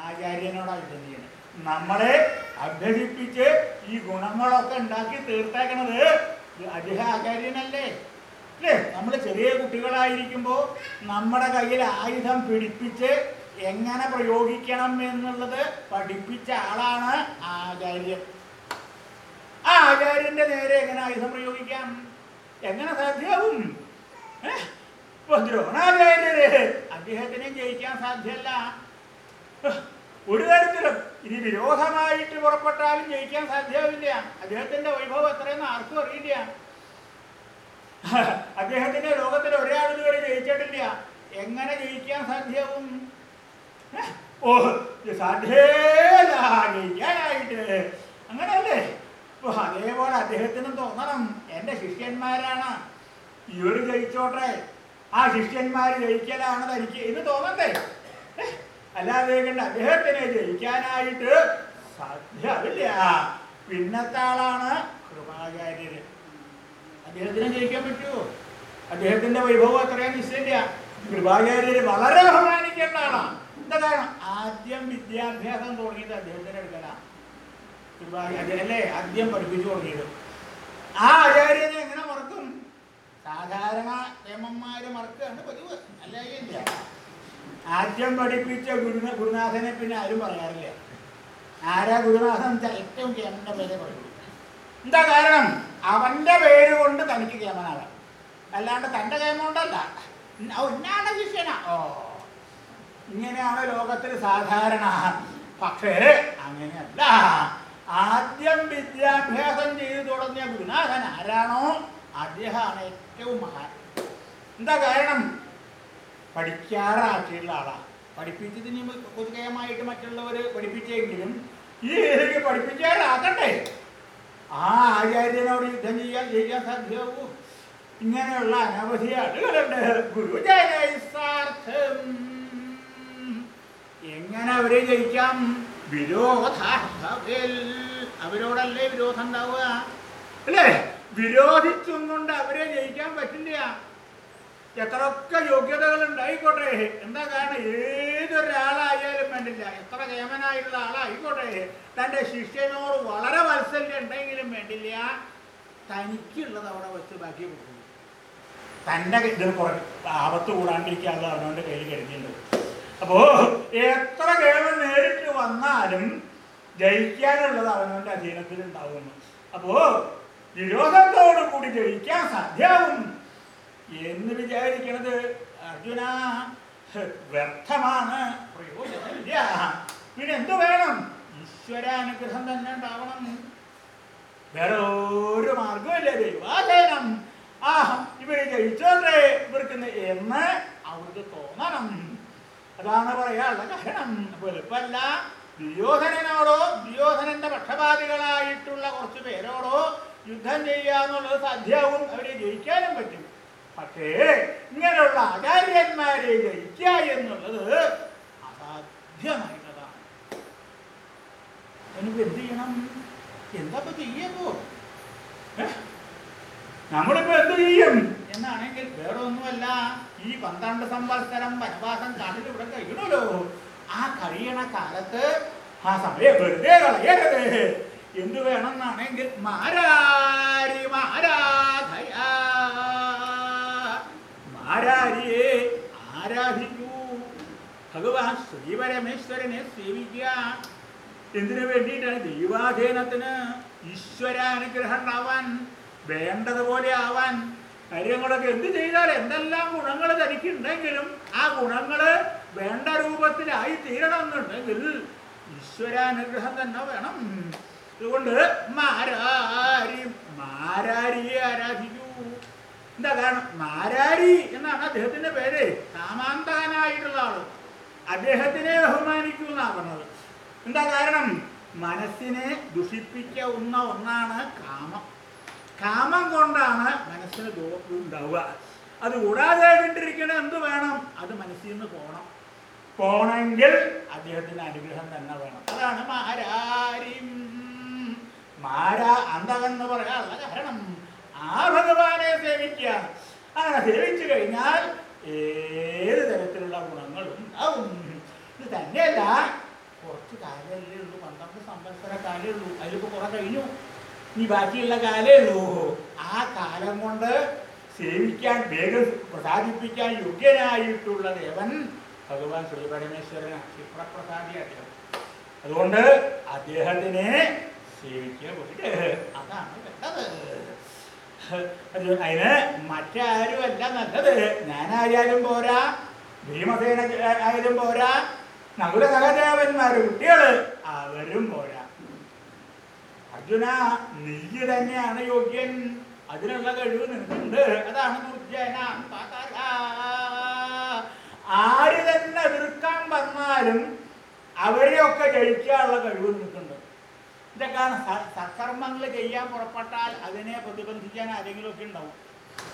ആചാര്യനോടാ യുദ്ധം നമ്മളെ അഭ്യസിപ്പിച്ച് ഈ ഗുണങ്ങളൊക്കെ ഉണ്ടാക്കി തീർത്തേക്കണത് അദ്ദേഹം ആചാര്യനല്ലേ അല്ലേ? നമ്മൾ ചെറിയ കുട്ടികളായിരിക്കുമ്പോൾ നമ്മുടെ കയ്യിൽ ആയുധം പിടിപ്പിച്ച് എങ്ങനെ പ്രയോഗിക്കണം എന്നുള്ളത് പഠിപ്പിച്ച ആളാണ് ആചാര്യൻ. ആ ആചാര്യന്റെ നേരെ എങ്ങനെ ആയുധം പ്രയോഗിക്കാം? എങ്ങനെ സാധ്യമാവും? ഇപ്പൊ ദ്രോണാചാര്യര് അദ്ദേഹത്തിനെ ജയിക്കാൻ സാധ്യമല്ല ഒരു തരത്തിലും ഇനി വിരോധമായിട്ട് പുറപ്പെട്ടാലും ജയിക്കാൻ സാധ്യമാവില്ല അദ്ദേഹത്തിന്റെ വൈഭവം എത്രയെന്ന് ആർക്കും അറിയില്ല. അദ്ദേഹത്തിന്റെ ലോകത്തിൽ ഒരാൾ വരെ ജയിച്ചിട്ടില്ല. എങ്ങനെ ജയിക്കാൻ സാധ്യവും? ഓ ഇത് സാധ്യമല്ല ജയിക്കാനായിട്ട്. അങ്ങനെയല്ലേ? ഓ അതേപോലെ അദ്ദേഹത്തിനും തോന്നണം. എന്റെ ശിഷ്യന്മാരാണ്. ഇവർ ജയിച്ചോട്ടെ. ആ ശിഷ്യന്മാർ ജയിക്കലാണ് തനിക്ക് ഇത് തോന്നണ്ടേ? അല്ലാതെ കണ്ട് അദ്ദേഹത്തിനെ ജയിക്കാനായിട്ട് സാധ്യമില്ല പിന്നത്തെ ആളാണ് കൃപാചാര്യര്. അദ്ദേഹത്തിന് ജയിക്കാൻ പറ്റുമോ? അദ്ദേഹത്തിന്റെ വൈഭവം അത്രയും നിശ്ചയില്ല കൃപാചാര്യര് വളരെ ബഹുമാനിക്കേണ്ട ആളാണ്. എന്താ കാരണം ആദ്യം വിദ്യാഭ്യാസം തുടങ്ങിയത് അദ്ദേഹത്തിന് അടുക്കലാണ് കൃപാചാര്യ അല്ലേ? ആദ്യം പഠിപ്പിച്ചു തുടങ്ങിയത്. ആ ആചാര്യനെ എങ്ങനെ മറക്കും? സാധാരണ നിയമന്മാര് മറക്കുകയാണ് പതിവ്. അല്ലെങ്കിൽ ഇല്ല ആദ്യം പഠിപ്പിച്ച ഗുരുന ഗുരുനാഥനെ പിന്നെ ആരും പറയാറില്ല. ആരാ ഗുരുനാഥൻ ഏറ്റവും കേമന്റെ പേരെ പഠിപ്പിക്കും എന്താ കാരണം? അവന്റെ പേര് കൊണ്ട് തനിക്ക് കേമനാണ്. അല്ലാണ്ട് തന്റെ കേമം കൊണ്ടല്ല. ഒന്നാണ് ശിഷ്യനാ. ഓ ഇങ്ങനെയാണ് ലോകത്തിൽ സാധാരണ. പക്ഷേ അങ്ങനെയല്ല. ആദ്യം വിദ്യാഭ്യാസം ചെയ്തു തുടങ്ങിയ ഗുരുനാഥൻ ആരാണോ? അദ്ദേഹമാണ് ഏറ്റവും മഹാൻ. എന്താ കാരണം? പഠിക്കാറാക്കിയുള്ള ആളാണ് പഠിപ്പിച്ചതിന് കൊതുകയമായിട്ട് മറ്റുള്ളവർ പഠിപ്പിച്ചെങ്കിലും ഈ ഏരിയക്ക് പഠിപ്പിക്കാറാക്കട്ടെ ആ ആചാര്യനോട് യുദ്ധം ചെയ്യാൻ ജയിക്കാൻ സാധ്യമാകൂ ഇങ്ങനെയുള്ള അനവധി ആളുകളുണ്ട്. ഗുരുജനൈസാർത്ഥം എങ്ങനെ അവരെ ജയിക്കാം? വിരോധാർത്ഥത്തിൽ അവരോടല്ലേ വിരോധം ഉണ്ടാവുക? അല്ലേ? വിരോധിച്ചും കൊണ്ട് അവരെ ജയിക്കാൻ പറ്റില്ല. എത്രയൊക്കെ യോഗ്യതകൾ ഉണ്ടായിക്കോട്ടെ. എന്താ കാരണം? ഏതൊരാളായാലും വേണ്ടില്ല. എത്ര കേമനായുള്ള ആളായിക്കോട്ടെ. തന്റെ ശിഷ്യനോട് വളരെ വാത്സല്യം ഉണ്ടെങ്കിലും വേണ്ടില്ല. തനിക്കുള്ളത് അവിടെ വെച്ച് ബാക്കി കൊടുക്കുന്നു. തന്റെ ഇതിന് കുറെ ആപത്ത് കൂടാണ്ടിരിക്കാനുള്ള അവനവന്റെ കയ്യിൽ കരുതിയിട്ടുണ്ട്. അപ്പോ എത്ര കേമൻ നേരിട്ട് വന്നാലും ജയിക്കാനുള്ളത് അവനവന്റെ അധീനത്തിൽ ഉണ്ടാവുന്നു അപ്പോ വിരോധത്തോടു കൂടി ജയിക്കാൻ സാധ്യമാവും എന്ന് വിചാരിക്കണത് അർജുന. വ്യർത്ഥമാണ്. പ്രയോജനമില്ല. പിന്നെ എന്തു വേണം? ഈശ്വരാനുഗ്രഹം തന്നെ ഉണ്ടാവണം. വേറെ ഒരു മാർഗമില്ല ദൈവാധീനം. ആ ഇവർ ജയിച്ചോട്ടെ. ഇവർക്ക് എന്ന് അവർക്ക് തോന്നണം. അതാണ് പറയാനുള്ള കാരണം വെളുപ്പല്ല ദുര്യോധനനോടോ ദുര്യോധനന്റെ പക്ഷപാതികളായിട്ടുള്ള കുറച്ച് പേരോടോ യുദ്ധം ചെയ്യാന്നുള്ളത് സാധ്യവും. അവരെ ജയിക്കാനും പറ്റും. പക്ഷേ ഇങ്ങനെയുള്ള ആചാര്യന്മാരെ ജയിക്കുക എന്നുള്ളത് അസാധ്യമായിട്ടുള്ളതാണ് എനിക്ക് എന്ത് ചെയ്യണം? എന്താ ചെയ്യപ്പോ നമ്മളിപ്പോ എന്ത് ചെയ്യും? എന്നാണെങ്കിൽ വേറെ ഒന്നുമല്ല ഈ പന്ത്രണ്ട് സംവത്സരം വനവാസം കാട്ടിൽ ഇവിടെ കഴിയണല്ലോ. ആ കഴിയണ കാലത്ത് ആ സമയം വെറുതെ കളയരുത്. എന്ത് വേണമെന്നാണെങ്കിൽ മാരാരി മാരാധയ. മാരാരിയെ ആരാധിക്കൂ. ഭഗവാൻ ശ്രീപരമേശ്വരനെ സേവിക്കുക. എന്തിനു വേണ്ടിയിട്ടാണ് ദൈവാധീനത്തിന് ഈശ്വരാനുഗ്രഹം ഉണ്ടാവാൻ വേണ്ടതുപോലെ ആവാൻ കാര്യങ്ങളൊക്കെ എന്ത് ചെയ്താൽ എന്തെല്ലാം ഗുണങ്ങൾ തനിക്കുണ്ടെങ്കിലും ആ ഗുണങ്ങൾ വേണ്ട രൂപത്തിലായി തീരണമെന്നുണ്ടെങ്കിൽ ഈശ്വരാനുഗ്രഹം തന്നെ വേണം. അതുകൊണ്ട് മാരാരി മാരാരിയെ ആരാധിക്കൂ. എന്താ കാരണം? മാരാരി എന്നാണ് അദ്ദേഹത്തിന്റെ പേര്. കാമാന്തകനായിട്ടുള്ള ആൾ. അദ്ദേഹത്തിനെ ബഹുമാനിക്കൂ എന്നാണ് പറഞ്ഞത്. എന്താ കാരണം? മനസ്സിനെ ദുഷിപ്പിക്കുന്ന ഒന്നാണ് കാമം. കാമം കൊണ്ടാണ് മനസ്സിന് ദോഷം ഉണ്ടാവുക. അത് കൂടാതെ കണ്ടിരിക്കണ എന്ത് വേണം? അത് മനസ്സിൽ നിന്ന് പോകണം പോണെങ്കിൽ അദ്ദേഹത്തിന് അനുഗ്രഹം തന്നെ വേണം. അതാണ് മാരാരിം. മാരാ അന്തകെന്ന് പറയാനുള്ള കാരണം. ആ ഭഗവാനെ സേവിക്കുക. അങ്ങനെ സേവിച്ചു കഴിഞ്ഞാൽ ഏത് തരത്തിലുള്ള ഗുണങ്ങളും ഉണ്ടാവും. ഇത് തന്നെയല്ല കുറച്ച് കാലമല്ലേ ഉള്ളൂ. പന്ത്രണ്ട് സംവത്സര കാലേ ഉള്ളൂ. അതിലിപ്പോ കുറെ കഴിഞ്ഞു. ഇനി ബാക്കിയുള്ള കാലേ ഉള്ളൂ ആ കാലം കൊണ്ട് സേവിക്കാൻ വേഗം പ്രസാദിപ്പിക്കാൻ യോഗ്യനായിട്ടുള്ള ദേവൻ ഭഗവാൻ ശ്രീ പരമേശ്വരനാണ്. ക്ഷിപ്രപ്രസാദി അദ്ദേഹം അതുകൊണ്ട് അദ്ദേഹത്തിനെ സേവിക്കുക പോയിട്ട് അതാണ് വേണ്ടത്. അതിന് മറ്റാരും അല്ല നല്ലത്. ഞാനായാലും പോരാ ഭീമസേന ആയാലും പോരാ നമ്മുടെ സഹദേവന്മാര് കുട്ടികൾ അവരും പോരാ. അർജുന നീ തന്നെയാണ് യോഗ്യൻ. അതിനുള്ള കഴിവ് നിനക്കുണ്ട്. അതാണ് ദുർജന. ആര് തന്നെ എതിർക്കാൻ വന്നാലും അവരെയൊക്കെ ജയിക്കാനുള്ള കഴിവ് നിൽക്കുന്നുണ്ട് ഇതൊക്കെയാണ് സ- സത്കർമ്മങ്ങൾ ചെയ്യാൻ പുറപ്പെട്ടാൽ അതിനെ പ്രതിബന്ധിക്കാൻ ആരെങ്കിലും ഒക്കെ ഉണ്ടാവും.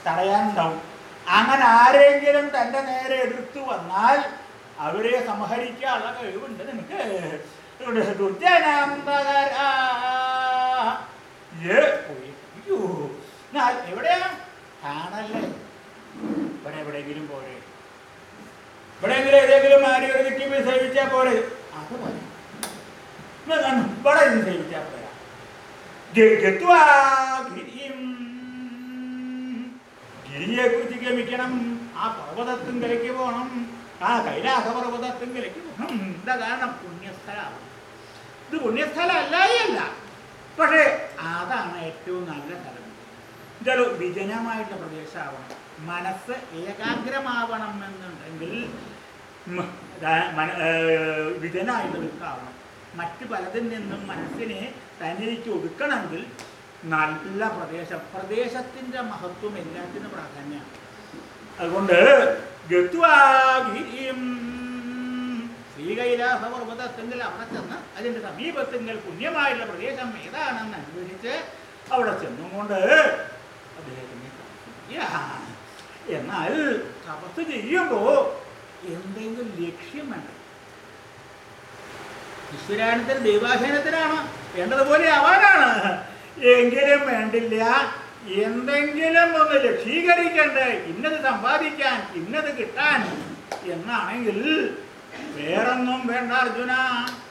തടയാനുണ്ടാവും. അങ്ങനെ ആരെങ്കിലും തന്റെ നേരെ എടുത്തു വന്നാൽ അവരെ സംഹരിക്കാനുള്ള കഴിവുണ്ട് നിനക്ക്. ഞാൻ എവിടെയാ? കാണല്ലേ. ഇവിടെ എവിടെയെങ്കിലും പോരെ. ഇവിടെയെങ്കിലും ഏതെങ്കിലും ആര് ഒരു കിട്ടി പോയി സേവിച്ചാൽ പോരെ. അത് പോരെ ഇവിടെ ഇരുന്ന് സേവിച്ചാൽ പോരാ. ഗത്വാ ഗിരിയെ. കുറിച്ച് ഗമിക്കണം. ആ പർവതത്തിങ്കലേക്ക് പോകണം ആ കൈലാസ പർവതത്തിങ്കലേക്ക് പോകണം എന്താ കാരണം? പുണ്യസ്ഥലമാണ് ഇത് പുണ്യസ്ഥലം അല്ലായല്ല പക്ഷേ അതാണ് ഏറ്റവും നല്ല സ്ഥലം. ഇതൊരു വിജനമായിട്ടുള്ള പ്രദേശമാവണം. മനസ്സ് ഏകാഗ്രമാവണം എന്നുണ്ടെങ്കിൽ വിജനായിട്ട് നിൽക്കാവണം. മറ്റു പലതിൽ നിന്നും മനസ്സിനെ തന്നിലേക്ക് ഒതുക്കണമെങ്കിൽ നല്ല പ്രദേശം. പ്രദേശത്തിന്റെ മഹത്വം എല്ലാത്തിനും പ്രാധാന്യമാണ്. അതുകൊണ്ട് ഗത്വാഗിരിയും ശ്രീകൈലാസ പർവതത്തെങ്കിൽ അവിടെ ചെന്ന് സമീപത്തെങ്കിൽ പുണ്യമായുള്ള പ്രദേശം ഏതാണെന്ന് അന്വേഷിച്ച് അവിടെ ചെന്നുകൊണ്ട് അദ്ദേഹത്തിന്. എന്നാൽ തപസ് ചെയ്യുമ്പോൾ എന്തെങ്കിലും ലക്ഷ്യം വേണ്ട? ഈശ്വരാനത്തിന് ദൈവാധീനത്തിനാണ് വേണ്ടതുപോലെ ആവാനാണ്. എങ്കിലും വേണ്ടില്ല. എന്തെങ്കിലും ഒന്ന് ലക്ഷീകരിക്കണ്ടേ ഇന്നത് സമ്പാദിക്കാൻ ഇന്നത് കിട്ടാൻ എന്നാണെങ്കിൽ വേറൊന്നും വേണ്ട അർജുന.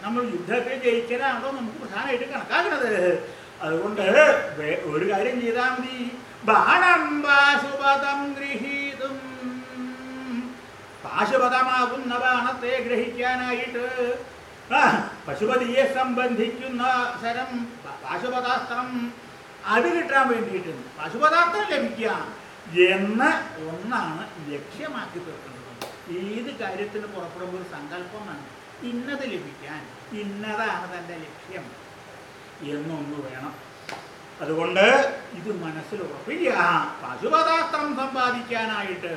നമ്മൾ യുദ്ധത്തിൽ ജയിച്ചതാണോ നമുക്ക് പ്രധാനമായിട്ട് കണക്കാക്കണത്. അതുകൊണ്ട് ഒരു കാര്യം ചെയ്താൽ മതി. ബാണം പാശുപതം ഗ്രഹീതും. പാശുപതമാകുന്ന ബാണത്തെ ഗ്രഹിക്കാനായിട്ട് പശുപതിയെ സംബന്ധിക്കുന്ന ശരം പാശുപതാസ്ത്രം അത് കിട്ടാൻ വേണ്ടിയിട്ട് പശുപദാർത്ഥം ലഭിക്കുക എന്ന് ഒന്നാണ് ലക്ഷ്യമാക്കി തീർക്കുന്നത്. ഏത് കാര്യത്തിന് പുറപ്പെടുമ്പോൾ ഒരു സങ്കല്പമാണ് ഇന്നത് ലഭിക്കാൻ ഇന്നതാണ് തന്റെ ലക്ഷ്യം എന്നൊന്ന് വേണം. അതുകൊണ്ട് ഇത് മനസ്സിൽ ഉറപ്പില്ല പശുപദാർത്ഥം സമ്പാദിക്കാനായിട്ട്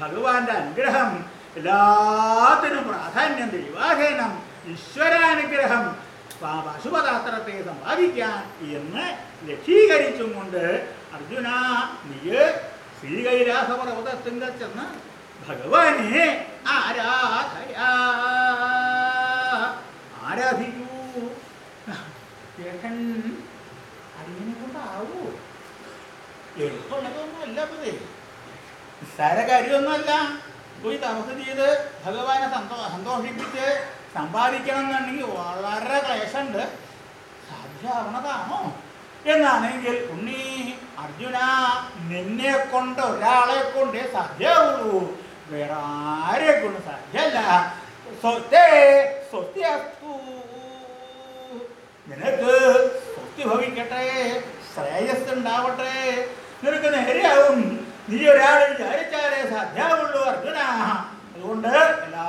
ഭഗവാന്റെ അനുഗ്രഹം എല്ലാത്തിനും പ്രാധാന്യം ദൈവാധീനം ഈശ്വരാനുഗ്രഹം പശുപദാർത്ഥത്തെ സമ്പാദിക്കാൻ എന്ന് ലക്ഷീകരിച്ചും കൊണ്ട് അർജുന നീ ശ്രീകൈലാസ പർവതത്തിങ്കൽ ചെന്ന് ഭഗവാനെ ആരാധയാ. ആരാധിക്കൂ? ചേട്ടൻ കൊണ്ടാവൂ എളുപ്പമുള്ളതൊന്നും അല്ല പോയി ചെയ്ത് ഭഗവാനെ സന്തോ സന്തോഷിപ്പിച്ച് സമ്പാദിക്കണം എന്നുണ്ടെങ്കിൽ വളരെ ക്ലേശമുണ്ട്. സാധ്യമാവണതാണോ എന്നാണെങ്കിൽ ഉണ്ണി അർജുന നിന്നെ കൊണ്ട് ഒരാളെ കൊണ്ടേ സാധ്യമാവുള്ളൂ വേറെ ആരെ കൊണ്ട് സാധ്യല്ല സ്വത്തേ നിനക്ക് സ്വസ്തി ഭവിക്കട്ടെ ശ്രേയസ് ഉണ്ടാവട്ടെ നിനക്ക് നേരെയാവും. നീ ഒരാൾ വിചാരിച്ചാലേ സാധ്യമാവുള്ളൂ അർജുന. അതുകൊണ്ട് എല്ലാ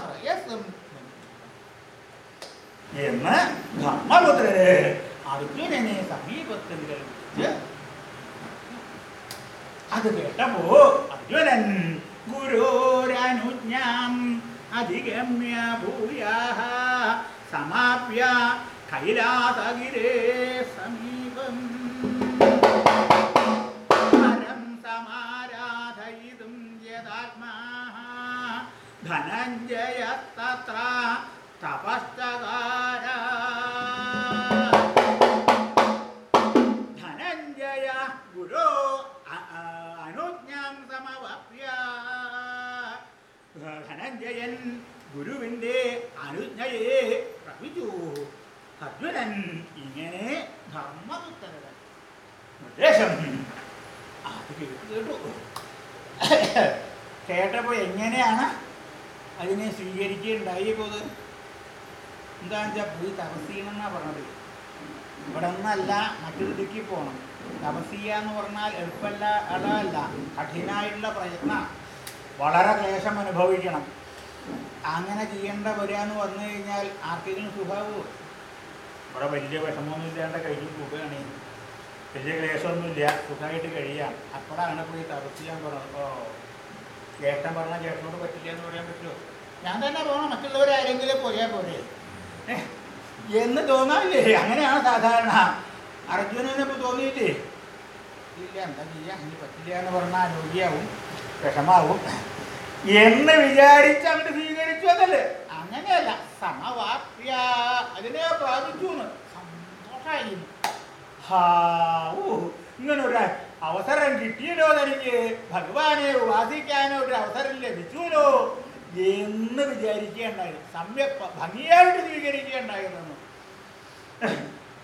ശ്രേയസ്സും എന്ന്. ധർമ്മപുത്രര് അർജുനനെ സമീപത്തിൽ വിളിച്ച് അത് കേട്ടപ്പോ അർജുനൻ ഗുരോരനുജ്ഞാം അധിഗമ്യ ഭൂയാഹ സമാപ്യ കൈലാസഗിരേ സമീപം ഹരം സമാരാധയിതും യദാത്മാ ധനഞ്ജയസ്തത്ര തപശ്ചകാര ധനഞ്ജയൻ ഗുരുവിന്റെ അനുജ്ഞയെ പ്രവിച്ചു അർജുനൻ ഇങ്ങനെ ധർമ്മപുത്രൻ നിർദ്ദേശം. അത് കേട്ടു കേട്ടപ്പോ കേട്ടപ്പോൾ എങ്ങനെയാണ് അതിനെ സ്വീകരിക്കുകയുണ്ടായി പോത് എന്താണെന്ന് വെച്ചാൽ പോയി തപസ് പറഞ്ഞത്. ഇവിടെ നിന്നല്ല മറ്റൊരു ദിക്കി പോകണം എന്ന് പറഞ്ഞാൽ എളുപ്പമല്ല അല്ല. കഠിനായിട്ടുള്ള പ്രയത്നം. വളരെ ക്ലേശം അനുഭവിക്കണം. അങ്ങനെ ചെയ്യേണ്ട വരികയെന്ന് വന്നു കഴിഞ്ഞാൽ ആർക്കെങ്കിലും സുഖാവോ? ഇവിടെ വലിയ വിഷമമൊന്നും ഇല്ലാണ്ട് കഴിഞ്ഞ് പോകുകയാണ് വലിയ ക്ലേശമൊന്നുമില്ല സുഖമായിട്ട് കഴിയാം. അപ്പോഴാണ് പോയി തപസ് ചെയ്യാൻ പറഞ്ഞത്. ഓ ജ്യേഷ്ഠൻ പറഞ്ഞാൽ ജ്യേഷ്ഠനോട് പറ്റില്ല എന്ന് പറയാൻ പറ്റുമോ? ഞാൻ തന്നെ പോകണം മറ്റുള്ളവരാരെങ്കിലും പോയാൽ പോരെ. എന്ന് തോന്നാനില്ലേ? അങ്ങനെയാണ് സാധാരണ. അർജുനന് ഇപ്പോൾ തോന്നിയില്ലേ? ഇല്ല എന്താ ചെയ്യാം? ഇനി പറ്റില്ല എന്ന് പറഞ്ഞാൽ രോഗിയാവും വിഷമാവും. എന്ന് വിചാരിച്ച് അങ്ങോട്ട് സ്വീകരിച്ചു അതല്ലേ? അങ്ങനെയല്ല. സമവാപ്യ അതിനെ പ്രാപിച്ചു സന്തോഷമായി ഇങ്ങനെ ഒരു അവസരം കിട്ടിയല്ലോ തനിക്ക്. ഭഗവാനെ ഉപാസിക്കാനോ ഒരു അവസരം ലഭിച്ചുല്ലോ എന്ന് വിചാരിക്കുകയുണ്ടായി. സമ്യ ഭംഗിയായിട്ട് സ്വീകരിക്കുകയുണ്ടായിരുന്നു.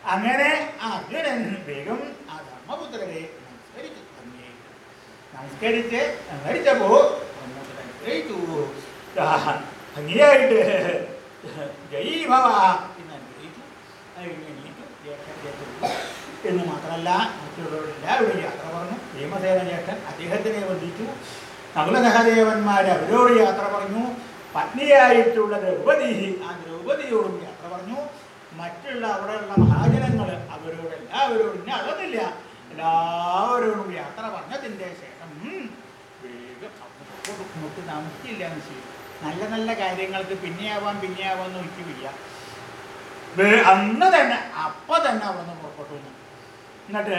അങ്ങനെ അർജുനൻ വേഗം ആ ധർമ്മപുത്രരെ നമസ്കരിച്ചപ്പോ ബ്രഹ്മപുത്രൻ അനുഗ്രഹിച്ചു ഭംഗിയായിട്ട് ജയ് ഭവ എന്ന് അനുഗ്രഹിച്ചു എന്ന് മാത്രമല്ല മറ്റുള്ളവരോട് എല്ലാവരോടും യാത്ര പറഞ്ഞു. ഭീമസേന ജ്യേഷ്ഠൻ അദ്ദേഹത്തിനെ വന്ദിച്ചു. നകുലസഹദേവന്മാർ അവരോട് യാത്ര പറഞ്ഞു. പത്നിയായിട്ടുള്ള ദ്രൗപതി ആ ദ്രൗപതിയോടും യാത്ര പറഞ്ഞു. മറ്റുള്ള അവിടെയുള്ള മഹാജനങ്ങൾ അവരോട് എല്ലാവരോടും അളന്നില്ല എല്ലാവരോടും യാത്ര പറഞ്ഞതിന്റെ ശേഷം ഇങ്ങോട്ട് നമുക്കില്ല എന്ന് ചെയ്യും നല്ല നല്ല കാര്യങ്ങൾക്ക് പിന്നെയാവാം പിന്നെയാവാം എന്ന് വേ- അന്ന് തന്നെ അപ്പൊ തന്നെ അവിടെ പുറപ്പെട്ടു എന്നിട്ട്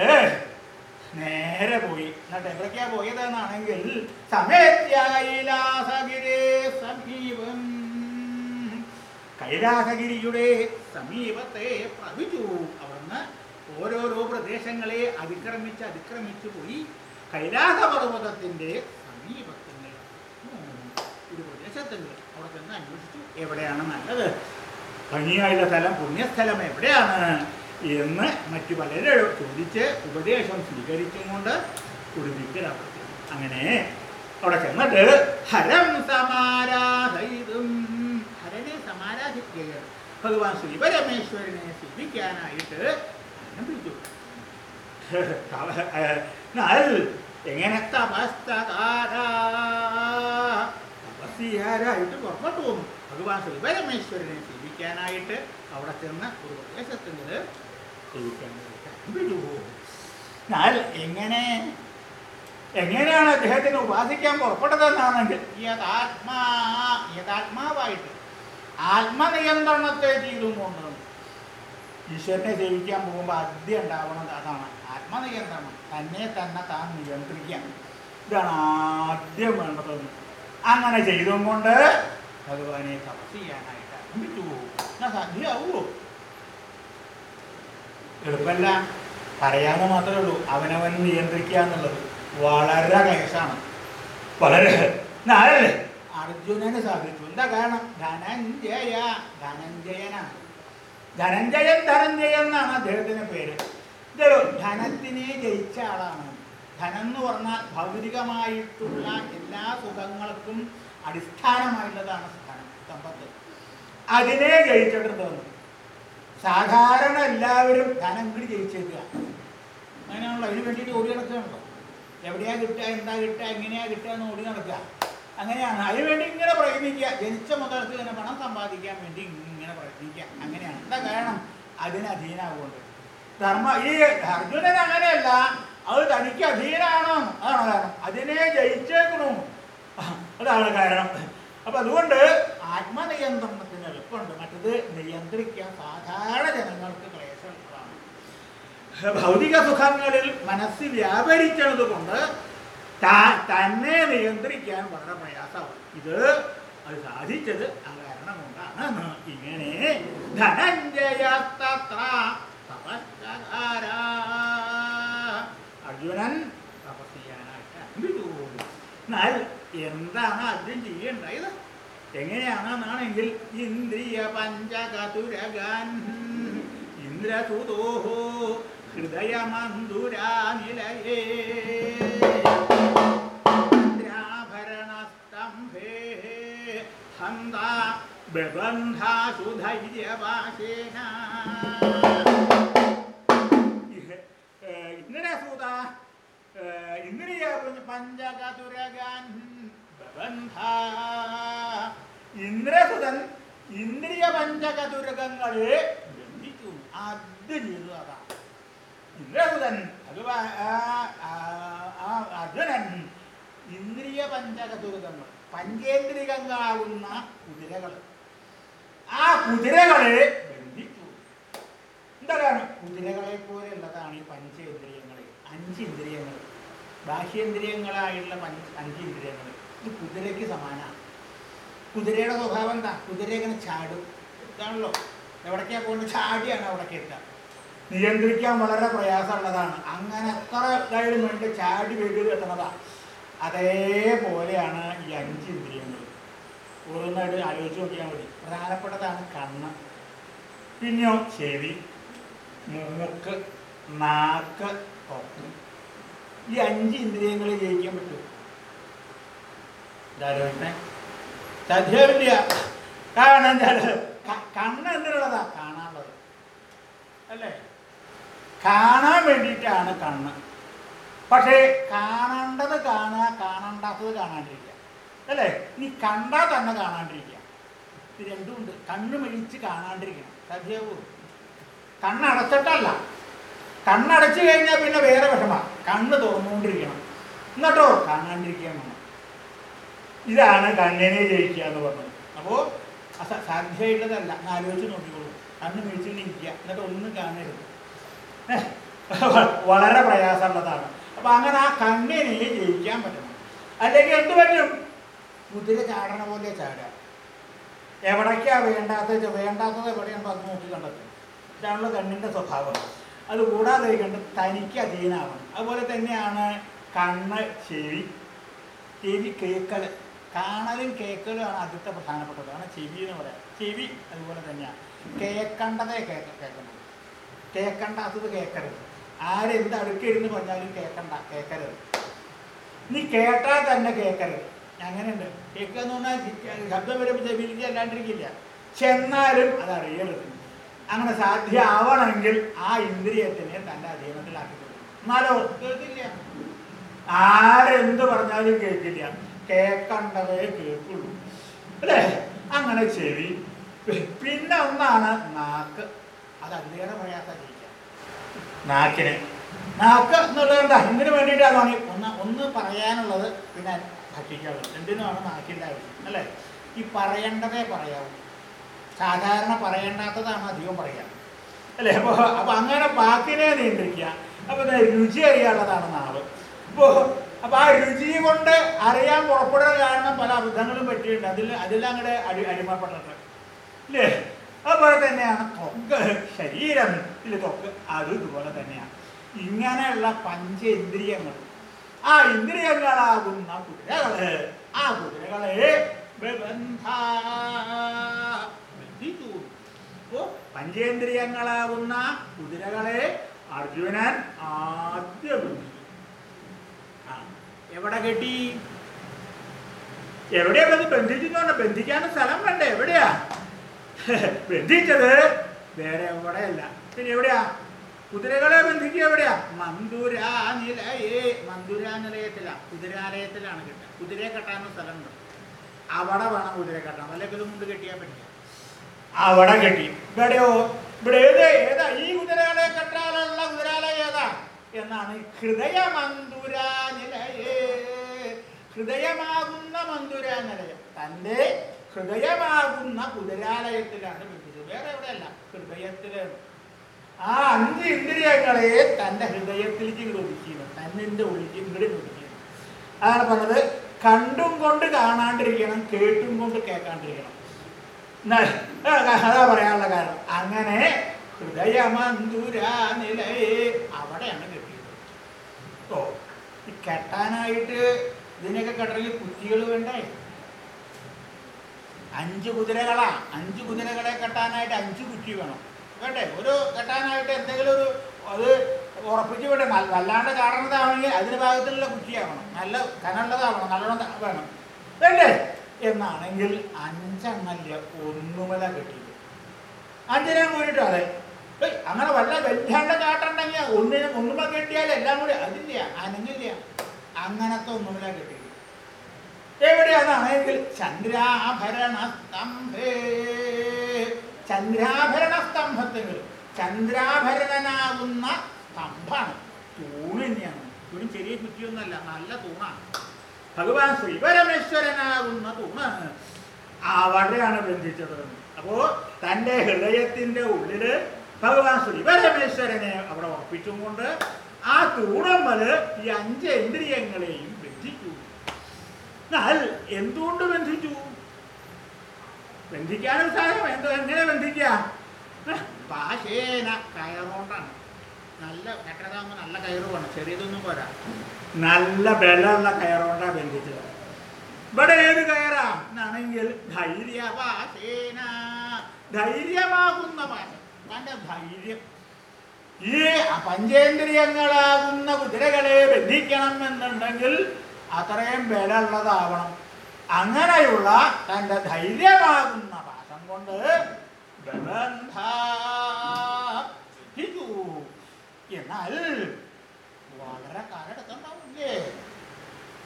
നേരെ പോയി. എന്നിട്ട് എവിടേക്കാ പോയതെന്നാണെങ്കിൽ സമയത്യായിലാസഗിരേ സമീപം. കൈലാസഗിരിയുടെ സമീപത്തെ പ്രവിച്ചു അവിടുന്ന് ഓരോരോ പ്രദേശങ്ങളെ അതിക്രമിച്ച് അതിക്രമിച്ചു പോയി. കൈലാസപർവതത്തിന്റെ സമീപത്തിന്റെ ഒരു പ്രദേശത്തുണ്ട് അവിടെ ചെന്ന് അന്വേഷിച്ചു. എവിടെയാണ് നല്ലത്? ഭംഗിയായുള്ള സ്ഥലം പുണ്യസ്ഥലം എവിടെയാണ്? എന്ന് മറ്റു പലരും ചോദിച്ച് ഉപദേശം സ്വീകരിച്ചും കൊണ്ട് കുടുംബിക്കലവർത്തി അങ്ങനെ അവിടെ ചെന്നിട്ട് ഹരം സമാരാധയിതും ഹരനെ സമാരാധിക്കുകയാണ്. ഭഗവാൻ ശ്രീപരമേശ്വരനെ സേവിക്കാനായിട്ട് ആരംഭിച്ചു എന്നാൽ എങ്ങനെ തപസ്തകാരാ? തപസ്യാരായിട്ട് പുറപ്പെട്ടു പോകുന്നു. ഭഗവാൻ ശ്രീപരമേശ്വരനെ സേവിക്കാനായിട്ട് അവിടെ ചെന്ന ഒരു പ്രദേശത്തിന്റെ എന്നാൽ എങ്ങനെ? എങ്ങനെയാണ് അദ്ദേഹത്തിന് ഉപാസിക്കാൻ പുറപ്പെട്ടതെന്നാണെങ്കിൽ? യഥാത്മാ യഥാത്മാവായിട്ട് ആത്മനിയന്ത്രണത്തെ ചെയ്തുകൊണ്ട് ഈശ്വരനെ സേവിക്കാൻ പോകുമ്പോൾ ആദ്യം ഉണ്ടാവുന്നത് അതാണ് ആത്മനിയന്ത്രണം തന്നെ തന്നെ താൻ നിയന്ത്രിക്കുക ഇതാണ് ആദ്യം വേണ്ടത്. അങ്ങനെ ചെയ്തും കൊണ്ട് ഭഗവാനെ തപസ് ചെയ്യാനായിട്ട് ആരംഭിച്ചു. സാധ്യമാവുമോ എളുപ്പമല്ല പറയാതെ മാത്രമേ ഉള്ളൂ. അവനവൻ നിയന്ത്രിക്കുക എന്നുള്ളത് വളരെ ക്ലേശാണ് വളരെ. എന്നാൽ അർജുനന് സാധിച്ചു. എന്താ കാരണം? ധനഞ്ജയ. ധനഞ്ജയനാണ്. ധനഞ്ജയൻ ധനഞ്ജയൻ എന്നാണ് അദ്ദേഹത്തിന്റെ പേര്. ധനത്തിനെ ജയിച്ച ആളാണ്. ധനം എന്ന് പറഞ്ഞാൽ ഭൗതികമായിട്ടുള്ള എല്ലാ സുഖങ്ങൾക്കും അടിസ്ഥാനമായിട്ടുള്ളതാണ് സമ്പത്ത്. അതിനെ ജയിച്ചിട്ടുണ്ടെന്ന് സാധാരണ എല്ലാവരും ധനം കൂടി ജയിച്ചേക്കുക. അങ്ങനെയാണല്ലോ. അതിന് വേണ്ടിയിട്ട് ഓടി നടക്കുകയാണല്ലോ. എവിടെയാ കിട്ടുക എന്താ കിട്ടുക എങ്ങനെയാ കിട്ടുക എന്ന് ഓടി നടക്കുക. അങ്ങനെയാണ്. അതിന് വേണ്ടി ഇങ്ങനെ പ്രയത്നിക്കുക. ജനിച്ച മുതൽക്ക് തന്നെ പണം സമ്പാദിക്കാൻ വേണ്ടി ഇങ്ങനെ പ്രയത്നിക്കുക. അങ്ങനെയാണ്. എന്താ കാരണം? അതിന് അധീനാവുകൊണ്ട് ധർമ്മ ഈ അർജുനൻ അങ്ങനെയല്ല. അത് തനിക്ക് അധീനാണ് അതാണ് കാരണം. അതിനെ ജയിച്ചേക്കണു. അതാണ് കാരണം. അപ്പൊ അതുകൊണ്ട് ആത്മനിയന്ത്രണത്തിന് എളുപ്പമുണ്ട്. മറ്റത് നിയന്ത്രിക്കാൻ സാധാരണ ജനങ്ങൾക്ക് ക്ലേശമുള്ളതാണ് ഭൗതിക സുഖങ്ങളിൽ മനസ്സ് വ്യാപരിച്ചത് കൊണ്ട് തന്നെ നിയന്ത്രിക്കാൻ വളരെ പ്രയാസമാണ്. ഇത് അത് സാധിച്ചത് ആ കാരണം കൊണ്ടാണ് ഇങ്ങനെ ധനഞ്ജയ തത്ര തപസ്സകാരാ. അർജുനൻ തപസ് ചെയ്യാനായിട്ട് ആരംഭിച്ചു. എന്നാൽ എന്താണ് അർജുൻ ചെയ്യേണ്ടത് എങ്ങനെയാണെന്നാണെങ്കിൽ ഇന്ദ്രിയ പഞ്ചകതുരഗൻ ഇന്ദ്രസുതോഹോ ഹൃദയമന്ധുരാ നിലയേ ഇന്ദ്രാഭരണസ്തംഭേ ഹന്ത ബബന്ധാസു ധൈര്യവാസേന ഇന്ദ്രസൂത ഇന്ദ്രിയ പഞ്ചകതുരഗൻ ബബന്ധ ഇന്ദ്രസുതൻ ഇന്ദ്രിയ പഞ്ചകതുരകങ്ങളെ ബന്ധിച്ചു ആദ്യം ചെയ്തു അതാണ് ഇന്ദ്രസുതൻ ആ അർജുനൻ ഇന്ദ്രിയ പഞ്ചകതുരകങ്ങൾ പഞ്ചേന്ദ്രികങ്ങളാവുന്ന കുതിരകൾ ആ കുതിരകളെ ബന്ധിച്ചു കാരണം കുതിരകളെ പോലെയുള്ളതാണ് ഈ പഞ്ചേന്ദ്രിയങ്ങൾ. അഞ്ച് ഇന്ദ്രിയങ്ങൾ. ബാഹ്യേന്ദ്രിയങ്ങളായുള്ള അഞ്ച് ഇന്ദ്രിയങ്ങൾ. ഇത് കുതിരയ്ക്ക് സമാനമാണ് കുതിരയുടെ സ്വഭാവം എന്താ? കുതിര ഇങ്ങനെ ചാടും. ഇതാണല്ലോ. എവിടേക്കാ പോകുന്നത് ചാടിയാണ് അവിടേക്ക് എത്തുക. നിയന്ത്രിക്കാൻ വളരെ പ്രയാസമുള്ളതാണ്. അങ്ങനെ എത്ര ഇതായാലും വേണ്ടി ചാടി വീട് എത്തണതാ അതേപോലെയാണ് ഈ അഞ്ച് ഇന്ദ്രിയങ്ങൾ ഓരോന്നായിട്ട് ആലോചിച്ച് നോക്കിയാൽ മതി. പ്രധാനപ്പെട്ടതാണ് കണ്ണ്. പിന്നെയോ ചെവി മൂക്ക് നാക്ക് തൊക്ക്. ഈ അഞ്ച് ഇന്ദ്രിയങ്ങളെ ജയിക്കാൻ പറ്റും. ഇതാലോചിക്കണേ കാരണം കണ്ണ് എന്തിനുള്ളതാ? കാണാനുള്ളത്. അല്ലേ? കാണാൻ വേണ്ടിയിട്ടാണ് കണ്ണ്. പക്ഷേ കാണേണ്ടത് കാണുക കാണണ്ടാത്തത് കാണാണ്ടിരിക്കുക. അല്ലേ? നീ കണ്ടാൽ തന്നെ കാണാണ്ടിരിക്കുക. ഇത് രണ്ടുമുണ്ട് കണ്ണ് മെഴിച്ച് കാണാണ്ടിരിക്കണം. സാധ്യമാവൂ കണ്ണടച്ചിട്ടല്ല കണ്ണടച്ചു കഴിഞ്ഞാൽ പിന്നെ വേറെ വിഷമാണ് കണ്ണ് തുറന്നുകൊണ്ടിരിക്കണം എന്നിട്ടോ കാണാണ്ടിരിക്കാൻ വേണം ഇതാണ് കണ്ണിനെ ജയിക്കുക എന്ന് പറഞ്ഞത്. അപ്പോൾ സാധ്യമായിട്ടുള്ളതല്ല ഒന്ന് ആലോചിച്ച് നോക്കിക്കോളൂ. കണ്ണ് മിഴിച്ചിട്ട് ഇരിക്കുക. എന്നിട്ട് ഒന്നും കാണരുത്. വളരെ പ്രയാസമുള്ളതാണ്. അപ്പൊ അങ്ങനെ ആ കണ്ണിനെ ജയിക്കാൻ പറ്റണം. അല്ലെങ്കിൽ എന്ത് പറ്റും? കുതിര ചാടണ പോലെ ചാടുക. എവിടേക്കാ വേണ്ടാത്തത്? വേണ്ടാത്തത് എവിടെയാണ് അത് നോക്കി കണ്ടത് ഇതാണല്ലോ കണ്ണിന്റെ സ്വഭാവം. അത് കൂടാതെ കണ്ട് തനിക്ക് അധീനമാവണം. അതുപോലെ തന്നെയാണ് കണ്ണ് ചെവി ചെവി കേക്കൽ കാണലും കേക്കലുമാണ് ആദ്യത്തെ പ്രധാനപ്പെട്ടത്. ആണ് ചെവി എന്ന് പറയാം. ചെവി അതുപോലെ തന്നെയാണ് കേക്കണ്ടതേ കേക്ക കേൾക്കുന്നത് കേക്കണ്ടാത്തത് കേൾക്കരുത് ആരെന്ത് അടുക്കിരുന്ന് പറഞ്ഞാലും കേൾക്കണ്ട കേൾക്കരുത് നീ കേട്ടാൽ തന്നെ കേൾക്കരുത് അങ്ങനെയുണ്ട്. കേൾക്കുക എന്ന് പറഞ്ഞാൽ ശബ്ദം വരുമ്പോൾ ചെവിയിലേക്ക് അല്ലാണ്ടിരിക്കില്ല. ചെന്നാലും അത് അറിയരുത്. അങ്ങനെ സാധ്യമാവണമെങ്കിൽ ആ ഇന്ദ്രിയത്തിനെ തന്റെ അധീനത്തിലാക്കി എന്നാലോ? കേൾക്കില്ല. ആരെന്ത് പറഞ്ഞാലും കേൾക്കില്ല. കേൾക്കണ്ടതേ കേൾക്കുള്ളൂ. അല്ലേ? അങ്ങനെ ചെവി. പിന്നെ ഒന്നാണ് നാക്ക്. അത് അതിലേറെ പ്രയാസം നാക്കിനെ നാക്കിന്. നാക്ക് എന്നുള്ളത് എന്താ? എന്തിനു വേണ്ടിയിട്ടാണ് ഒന്ന് ഒന്ന് പറയാനുള്ളത് പിന്നെ ഭക്ഷിക്കാവുള്ളൂ എന്തിനാണ് നാക്കിന്റെ ആവശ്യം? അല്ലേ? ഈ പറയേണ്ടതേ പറയാവൂ. സാധാരണ പറയേണ്ടാത്തതാണ് അധികം പറയുക അല്ലേ? അപ്പോൾ അപ്പോൾ അങ്ങനെ വാക്കിനെ നിയന്ത്രിക്കുക. അപ്പോൾ രുചി അറിയാനുള്ളതാണ് നാവ്. അപ്പോൾ അപ്പോൾ ആ രുചി കൊണ്ട് അറിയാൻ പുറപ്പെടാൻ കാരണം പല അബദ്ധങ്ങളും പറ്റിയിട്ടുണ്ട്. അതിൽ അതിലെല്ലാം അങ്ങോട്ട് അടി അടിമപ്പെട്ടിട്ട് അല്ലേ? അതുപോലെ തന്നെയാണ് തൊക്ക്. ശരീരം ഇതിൽ ത്വക്ക് അതും ഇതുപോലെ തന്നെയാണ് ഇങ്ങനെയുള്ള പഞ്ചേന്ദ്രിയങ്ങൾ. ആ ഇന്ദ്രിയങ്ങളാകുന്ന കുതിരകൾ ആ കുതിരകളെ ബന്ധ അപ്പോ പഞ്ചേന്ദ്രിയങ്ങളാകുന്ന കുതിരകളെ അർജുനൻ ആദ്യം എവിടെ കെട്ടി? എവിടെയാ അത് ബന്ധിച്ചിട്ടുണ്ട് ബന്ധിക്കാൻ സ്ഥലം വേണ്ട? എവിടെയാ? ബന്ധിച്ചത് വേറെ എവിടെയല്ല. പിന്നെ എവിടെയാ? കുതിരകളെ ബന്ധിക്കുക എവിടെയാ? മന്ദുരാ നിലയേ മന്ദുരാ നിലയത്തിലാ കുതിരാലയത്തിലാണ് കെട്ടുക. കുതിരയെ കെട്ടാനും സ്ഥലമുണ്ട്. അവിടെ വേണം കുതിരയെ കെട്ടാൻ അല്ലെങ്കിൽ മുണ്ട് കെട്ടിയാൽ പറ്റില്ല. അവിടെ കെട്ടി. ഇവിടെയോ? ഇവിടെ ഏത്? ഈ കുതിരകളെ കെട്ടാലുള്ള കുതിരാലയ ഏതാ? എന്നാണ് ഹൃദയ മന്ദുരാ ഹൃദയമാകുന്ന മന്ദുരാ നിലയം തന്റെ ഹൃദയമാകുന്ന കുതിരാലയത്തിലാണ് ബന്ധിച്ചത് വേറെ എവിടെയല്ല? ഹൃദയത്തിലാണ്. ആ അഞ്ച് ഇന്ദ്രിയങ്ങളെ തന്റെ ഹൃദയത്തിലേക്ക് ഇവിടെ ഒതുക്കിയത് തന്നിന്റെ ഒഴുക്കി ഇവിടെ ഒതുക്കിയത് അതാണ് പറഞ്ഞത് കണ്ടും കൊണ്ട് കാണാണ്ടിരിക്കണം കേട്ടും കൊണ്ട് കേൾക്കാണ്ടിരിക്കണം. അതാ പറയാനുള്ള കാരണം. അങ്ങനെ ഹൃദയമന്തുരാ നിലയെ അവിടെയാണ് കെട്ടിയത്. ഓ ഈ കെട്ടാനായിട്ട് ഇതിനൊക്കെ കെട്ടണമെങ്കിൽ കുറ്റികൾ വേണ്ടേ? അഞ്ച് കുതിരകളാ. അഞ്ച് കുതിരകളെ കെട്ടാനായിട്ട് അഞ്ച് കുറ്റി വേണം. വേണ്ടേ? ഒരു കെട്ടാനായിട്ട് എന്തെങ്കിലും ഒരു അത് ഉറപ്പിച്ച് വിടേ വല്ലാണ്ട് കാണുന്നതാണെങ്കിൽ അതിന് ഭാഗത്തുള്ള കുറ്റിയാവണം. നല്ല കനമുള്ളതാവണം. നല്ലോണം വേണം. വേണ്ടേ? എന്നാണെങ്കിൽ അഞ്ചെണ്ണല്ല ഒന്നുമല കിട്ടി അഞ്ചിനാൻ വേണ്ടിയിട്ട് അതെ? ഏയ് അങ്ങനെ വല്ല വല്ലാണ്ട് കാട്ടുണ്ടെങ്കിൽ ഒന്നിന് ഒന്നുമ കെട്ടിയാൽ എല്ലാം കൂടി അതില്ല അനങ്ങില്ല. അങ്ങനത്തെ ഒന്നുമല കിട്ടി എവിടെയാണെങ്കിൽ ചന്ദ്രാഭരണ സ്തംഭേ ചന്ദ്രാഭരണ സ്തംഭത്തിൽ ചന്ദ്രാഭരണനാകുന്ന സ്തംഭാണ് തൂണ് തന്നെയാണ്. ഒരു ചെറിയ കുറ്റിയൊന്നല്ല നല്ല തൂണാണ്. ഭഗവാൻ ശ്രീപരമേശ്വരനാകുന്ന തൂണ് അവിടെയാണ് ബന്ധിച്ചത്. അപ്പോ തന്റെ ഹൃദയത്തിന്റെ ഉള്ളിൽ ഭഗവാൻ ശ്രീപരമേശ്വരനെ അവിടെ ഉറപ്പിച്ചും കൊണ്ട് ആ തൂണമ്മൽ ഈ അഞ്ച് ഇന്ദ്രിയങ്ങളെയും ബന്ധിച്ചു. എന്നാൽ എന്തുകൊണ്ട് ബന്ധിച്ചു? ബന്ധിക്കാനും സാധനം എന്തോ എങ്ങനെ ബന്ധിക്കാം? ഭാഷേന കയറുകൊണ്ടാണ് നല്ല കെട്ടതാകുമ്പോൾ നല്ല കയറ് ചെറിയതൊന്നും പോരാ. നല്ല ബലമുള്ള കയറുകൊണ്ടാണ് ബന്ധിച്ചത്. ഇവിടെ ഏത് കയറാ? എന്നാണെങ്കിൽ ധൈര്യവാസേന. ധൈര്യമാകുന്ന പാശം ധൈര്യം. ഈ പഞ്ചേന്ദ്രിയങ്ങളാകുന്ന കുതിരകളെ ബന്ധിക്കണം എന്നുണ്ടെങ്കിൽ അത്രയും ബലമുള്ളതാവണം. അങ്ങനെയുള്ള തന്റെ ധൈര്യമാകുന്ന പാശം കൊണ്ട് എന്നാൽ വളരെ കാലെടുത്തുണ്ടാവില്ലേ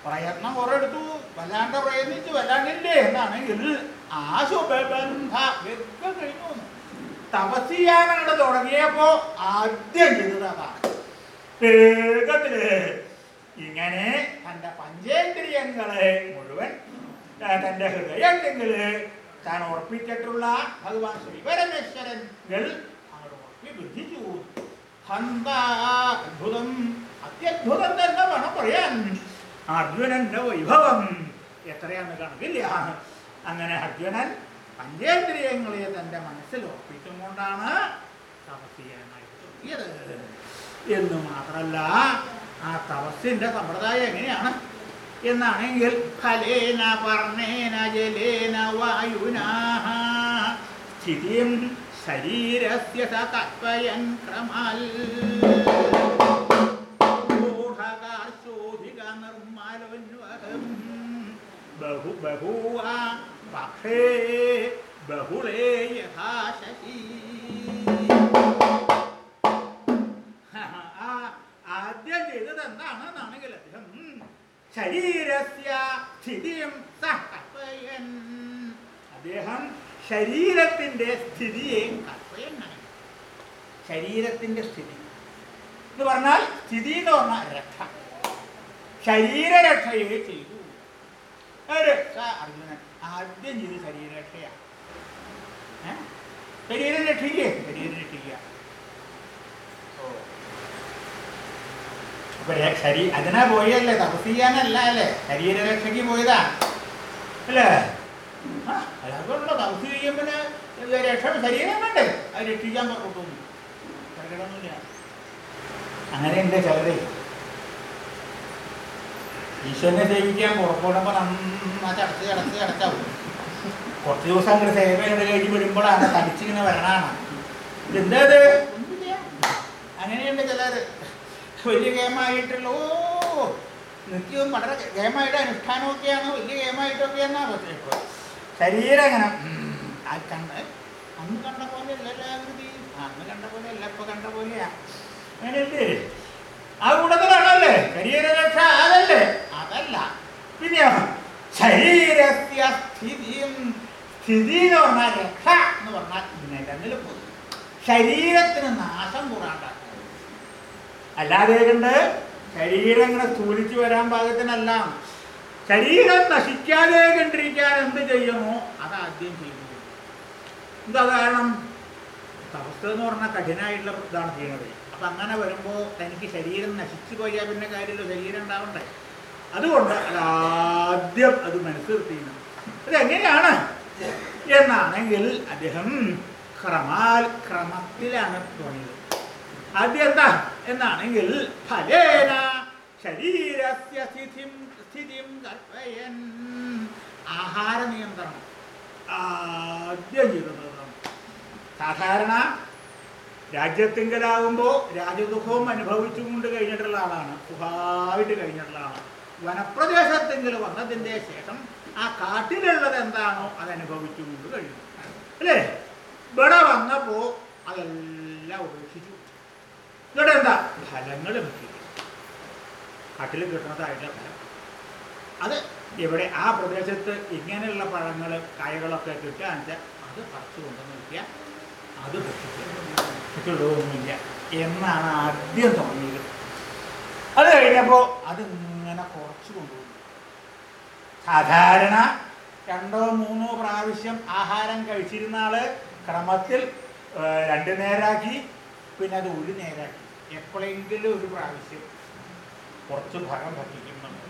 പ്രയത്നം കുറെ എടുത്തു വല്ലാണ്ട് പ്രയത്നിച്ചു വല്ലാണ്ടില്ലേ? എന്നാണെങ്കിൽ ആശുബന്ധ ഒക്കെ കഴിഞ്ഞു. തപസ് ചെയ്യാനങ്ങോട്ട് തുടങ്ങിയപ്പോ ആദ്യം ചെയ്തത് അതാണ് വേഗത്തിൽ. ഇങ്ങനെ തന്റെ പഞ്ചേന്ദ്രിയങ്ങളെ മുഴുവൻ തന്റെ ഹൃദയത്തിൽ താൻ ഉറപ്പിച്ചിട്ടുള്ള ഭഗവാൻ ശ്രീപരമേശ്വരങ്ങൾ അങ്ങോട്ട് ഉറപ്പി ബുദ്ധിച്ചു ഹന്ത അത്ഭുതം. അത്യത്ഭുതം തന്നെ വേണം പറയാൻ. അർജുനന്റെ വൈഭവം എത്രയാന്ന് കണക്കില്ല അങ്ങനെ അർജുനൻ പഞ്ചേന്ദ്രിയങ്ങളെ തന്റെ മനസ്സിൽ ഒപ്പിച്ചും കൊണ്ടാണ് തപസ് ചെയ്യാനായിട്ട് തുടങ്ങിയത്. എന്ന് മാത്രല്ല ആ തപസ്സിന്റെ സമ്പ്രദായം എങ്ങനെയാണ്? എന്നാണെങ്കിൽ ഫലേന പർണേന ജലേന വായുനാഹ സ്ഥിതിയും ശരീരസ്യ തത്വയൻ ക്രമാൽ. ബഹു ബഹൂവ പക്ഷേ ബഹുളേ യഥാ ശശി ആ ആദ്യം ചെയ്തത് എന്താണെന്നാണെങ്കിൽ അദ്ദേഹം ശരീരസ്യ സ്ഥിതിയും സഹപയൻ അദ്ദേഹം ശരീരത്തിന്റെ സ്ഥിതിയെ കൽപ്പയനായി ശരീരത്തിന്റെ സ്ഥിതി. എന്ന് പറഞ്ഞാൽ സ്ഥിതി എന്ന് പറഞ്ഞാൽ രക്ഷ. ശരീരരക്ഷയെ ചെയ്തു. അർജുനൻ. ആദ്യം ചെയ്ത് ശരീരരക്ഷയാണ്? ശരീരം രക്ഷിക്കേ? ശരീരം രക്ഷിക്കുക ഓ. അപ്പൊ ര- ശരീ അതിനാ പോയല്ലേ? തപസ് ചെയ്യാനല്ല അല്ലേ? ശരീരരക്ഷയ്ക്ക് പോയതാ. അല്ലേ? അതുകൊണ്ടല്ലോ തപസ് ചെയ്യുമ്പോൾ രക്ഷ ശരീരം വേണ്ടേ? അത് രക്ഷിക്കാൻ തോന്നുന്നു പ്രകടമൊന്നുമില്ല അങ്ങനെയുണ്ട് ചിലരെ. ഈശ്വരനെ സേവിക്കാൻ പുറപ്പെടുമ്പോൾ നന്നാ ചടച്ച് ചടച്ച് ചടച്ചാവും. കുറച്ച് ദിവസം അങ്ങോട്ട് സേവയോട് കഴിഞ്ഞ് വിടുമ്പോഴാണ് തടിച്ചിങ്ങനെ വരണാണ്. എന്താ ഇത്. അങ്ങനെയുണ്ട് ചിലര്. വലിയ ഗെയിമായിട്ടുള്ള ഓ നിത്യവും വളരെ ഗെയിമായിട്ട് അനുഷ്ഠാനമൊക്കെയാണ് വലിയ ഗെയിമായിട്ടൊക്കെയാണ് പക്ഷേ ശരീരം അങ്ങനെ ആ കണ്ട് അന്ന് കണ്ട പോലെ അല്ല ആകൃതി അന്ന് കണ്ട പോലെ അല്ല ഇപ്പൊ കണ്ട പോലെയാ. അങ്ങനെയല്ലേ ആ ശരീര ശരീരരക്ഷ അതല്ലേ? അതല്ല. പിന്നെയോ? ശരീരസ്യ സ്ഥിതി എന്ന് പറഞ്ഞാൽ രക്ഷ എന്ന് പറഞ്ഞാൽ നിലനിൽപ്പ്. ശരീരത്തിന് നാശം കൂടാണ്ടാക്കുക അല്ലാതെ കണ്ട് ശരീരം ഇങ്ങനെ സ്ഥൂലിച്ചു വരാൻ പാകത്തിനല്ല. ശരീരം നശിക്കാതെ കണ്ടിരിക്കാൻ എന്ത് ചെയ്യണോ അത് ആദ്യം ചെയ്യുന്നു. എന്താ കാരണം? തപസ് എന്ന് പറഞ്ഞാൽ കഠിനായിട്ടുള്ള ഇതാണ് ചെയ്യുന്നത് അപ്പം അങ്ങനെ വരുമ്പോൾ തനിക്ക് ശരീരം നശിച്ചു പോയാൽ പിന്നെ കാര്യമില്ല ശരീരം ഉണ്ടാവണ്ടേ? അതുകൊണ്ട് അത് ആദ്യം അത് മനസ്സിർത്തിയിരുന്നു അതെങ്ങനെയാണ് എന്നാണെങ്കിൽ അദ്ദേഹം ക്രമാൽ ക്രമത്തിലാണ് തോന്നിയത് ആദ്യം എന്താ? എന്നാണെങ്കിൽ ഫലേന സ്ഥിതിം സ്ഥിതിം ആഹാര നിയന്ത്രണം. ആദ്യം ചെയ്തതാണ് സാധാരണ രാജ്യത്തിങ്കലാകുമ്പോൾ രാജദുഃഖവും അനുഭവിച്ചുകൊണ്ട് കഴിഞ്ഞിട്ടുള്ള ആളാണ്. സുഖമായിട്ട് കഴിഞ്ഞിട്ടുള്ള ആളാണ്. വനപ്രദേശത്തെങ്കിൽ വന്നതിന്റെ ശേഷം ആ കാട്ടിലുള്ളത് എന്താണോ അത് അനുഭവിച്ചുകൊണ്ട് കഴിഞ്ഞു. അല്ലേ? ഇവിടെ വന്നപ്പോൾ അതെല്ലാം ഉപേക്ഷിച്ചു. ഇവിടെ എന്താ? ഫലങ്ങൾ കിട്ടി. കാട്ടിൽ കിട്ടുന്നതായിട്ടുള്ള ഫലം. അത് ഇവിടെ ആ പ്രദേശത്ത് ഇങ്ങനെയുള്ള പഴങ്ങൾ കായകളൊക്കെ കിട്ടുക അത് പറിച്ചു കൊണ്ടുവന്ന് കിട്ടിയാൽ അത് ഭക്ഷിക്കുള്ളതൊന്നുമില്ല എന്നാണ് ആദ്യം തോന്നിയത്. അത് കഴിഞ്ഞപ്പോൾ അത് ഇങ്ങനെ കുറച്ച് കൊണ്ടുപോകും സാധാരണ രണ്ടോ മൂന്നോ പ്രാവശ്യം ആഹാരം കഴിച്ചിരുന്ന ആൾ ക്രമത്തിൽ രണ്ട് നേരാക്കി പിന്നെ അത് ഒരു നേരാക്കി. എപ്പോഴെങ്കിലും ഒരു പ്രാവശ്യം കുറച്ച് ഫലം ഭക്ഷിക്കുന്നുണ്ട്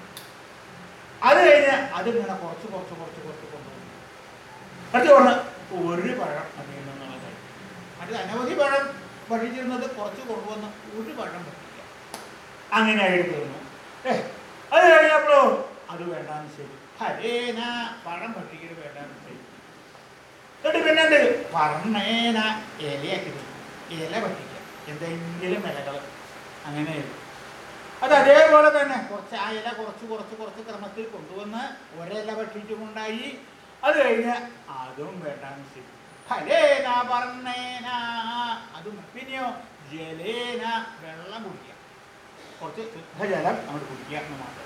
അത് കഴിഞ്ഞ് അതിങ്ങനെ കുറച്ച് കുറച്ച് കുറച്ച് കുറച്ച് കൊണ്ടുപോകും കുറച്ച് ഒരു പഴം അതിൽ നിന്നുള്ളത് അനവധി പഴം പഠിച്ചിരുന്നത് കുറച്ച് കൊണ്ടുവന്ന് ഒരു പഴം പഠിക്കുക അങ്ങനെ ആയിട്ട് തീർന്നു അത് കഴിഞ്ഞപ്പോഴോ അത് വേണ്ടാന്ന് ശരി ഹരേന പഴം ഭക്ഷിക്കൽ വേണ്ടാന്ന് ശരി എന്നിട്ട് പിന്നെ പറഞ്ഞേന ഇലയാക്കി ഇല ഭക്ഷിക്കുക എന്തെങ്കിലും ഇലകൾ. അങ്ങനെ അത് അതേപോലെ തന്നെ കുറച്ച് ആ ഇല കുറച്ച് കുറച്ച് കുറച്ച് ക്രമത്തിൽ കൊണ്ടുവന്ന് ഒരില ഭക്ഷിച്ചുകൊണ്ടായി അത് കഴിഞ്ഞ് അതും വേണ്ടാന്ന് ശരി ഹലേന വർണേന. അതും പിന്നെയോ ജലേന വെള്ളം കുടിക്കുക കുറച്ച് ശുദ്ധജലം അങ്ങോട്ട് കുടിക്കുക എന്ന് മാത്രം.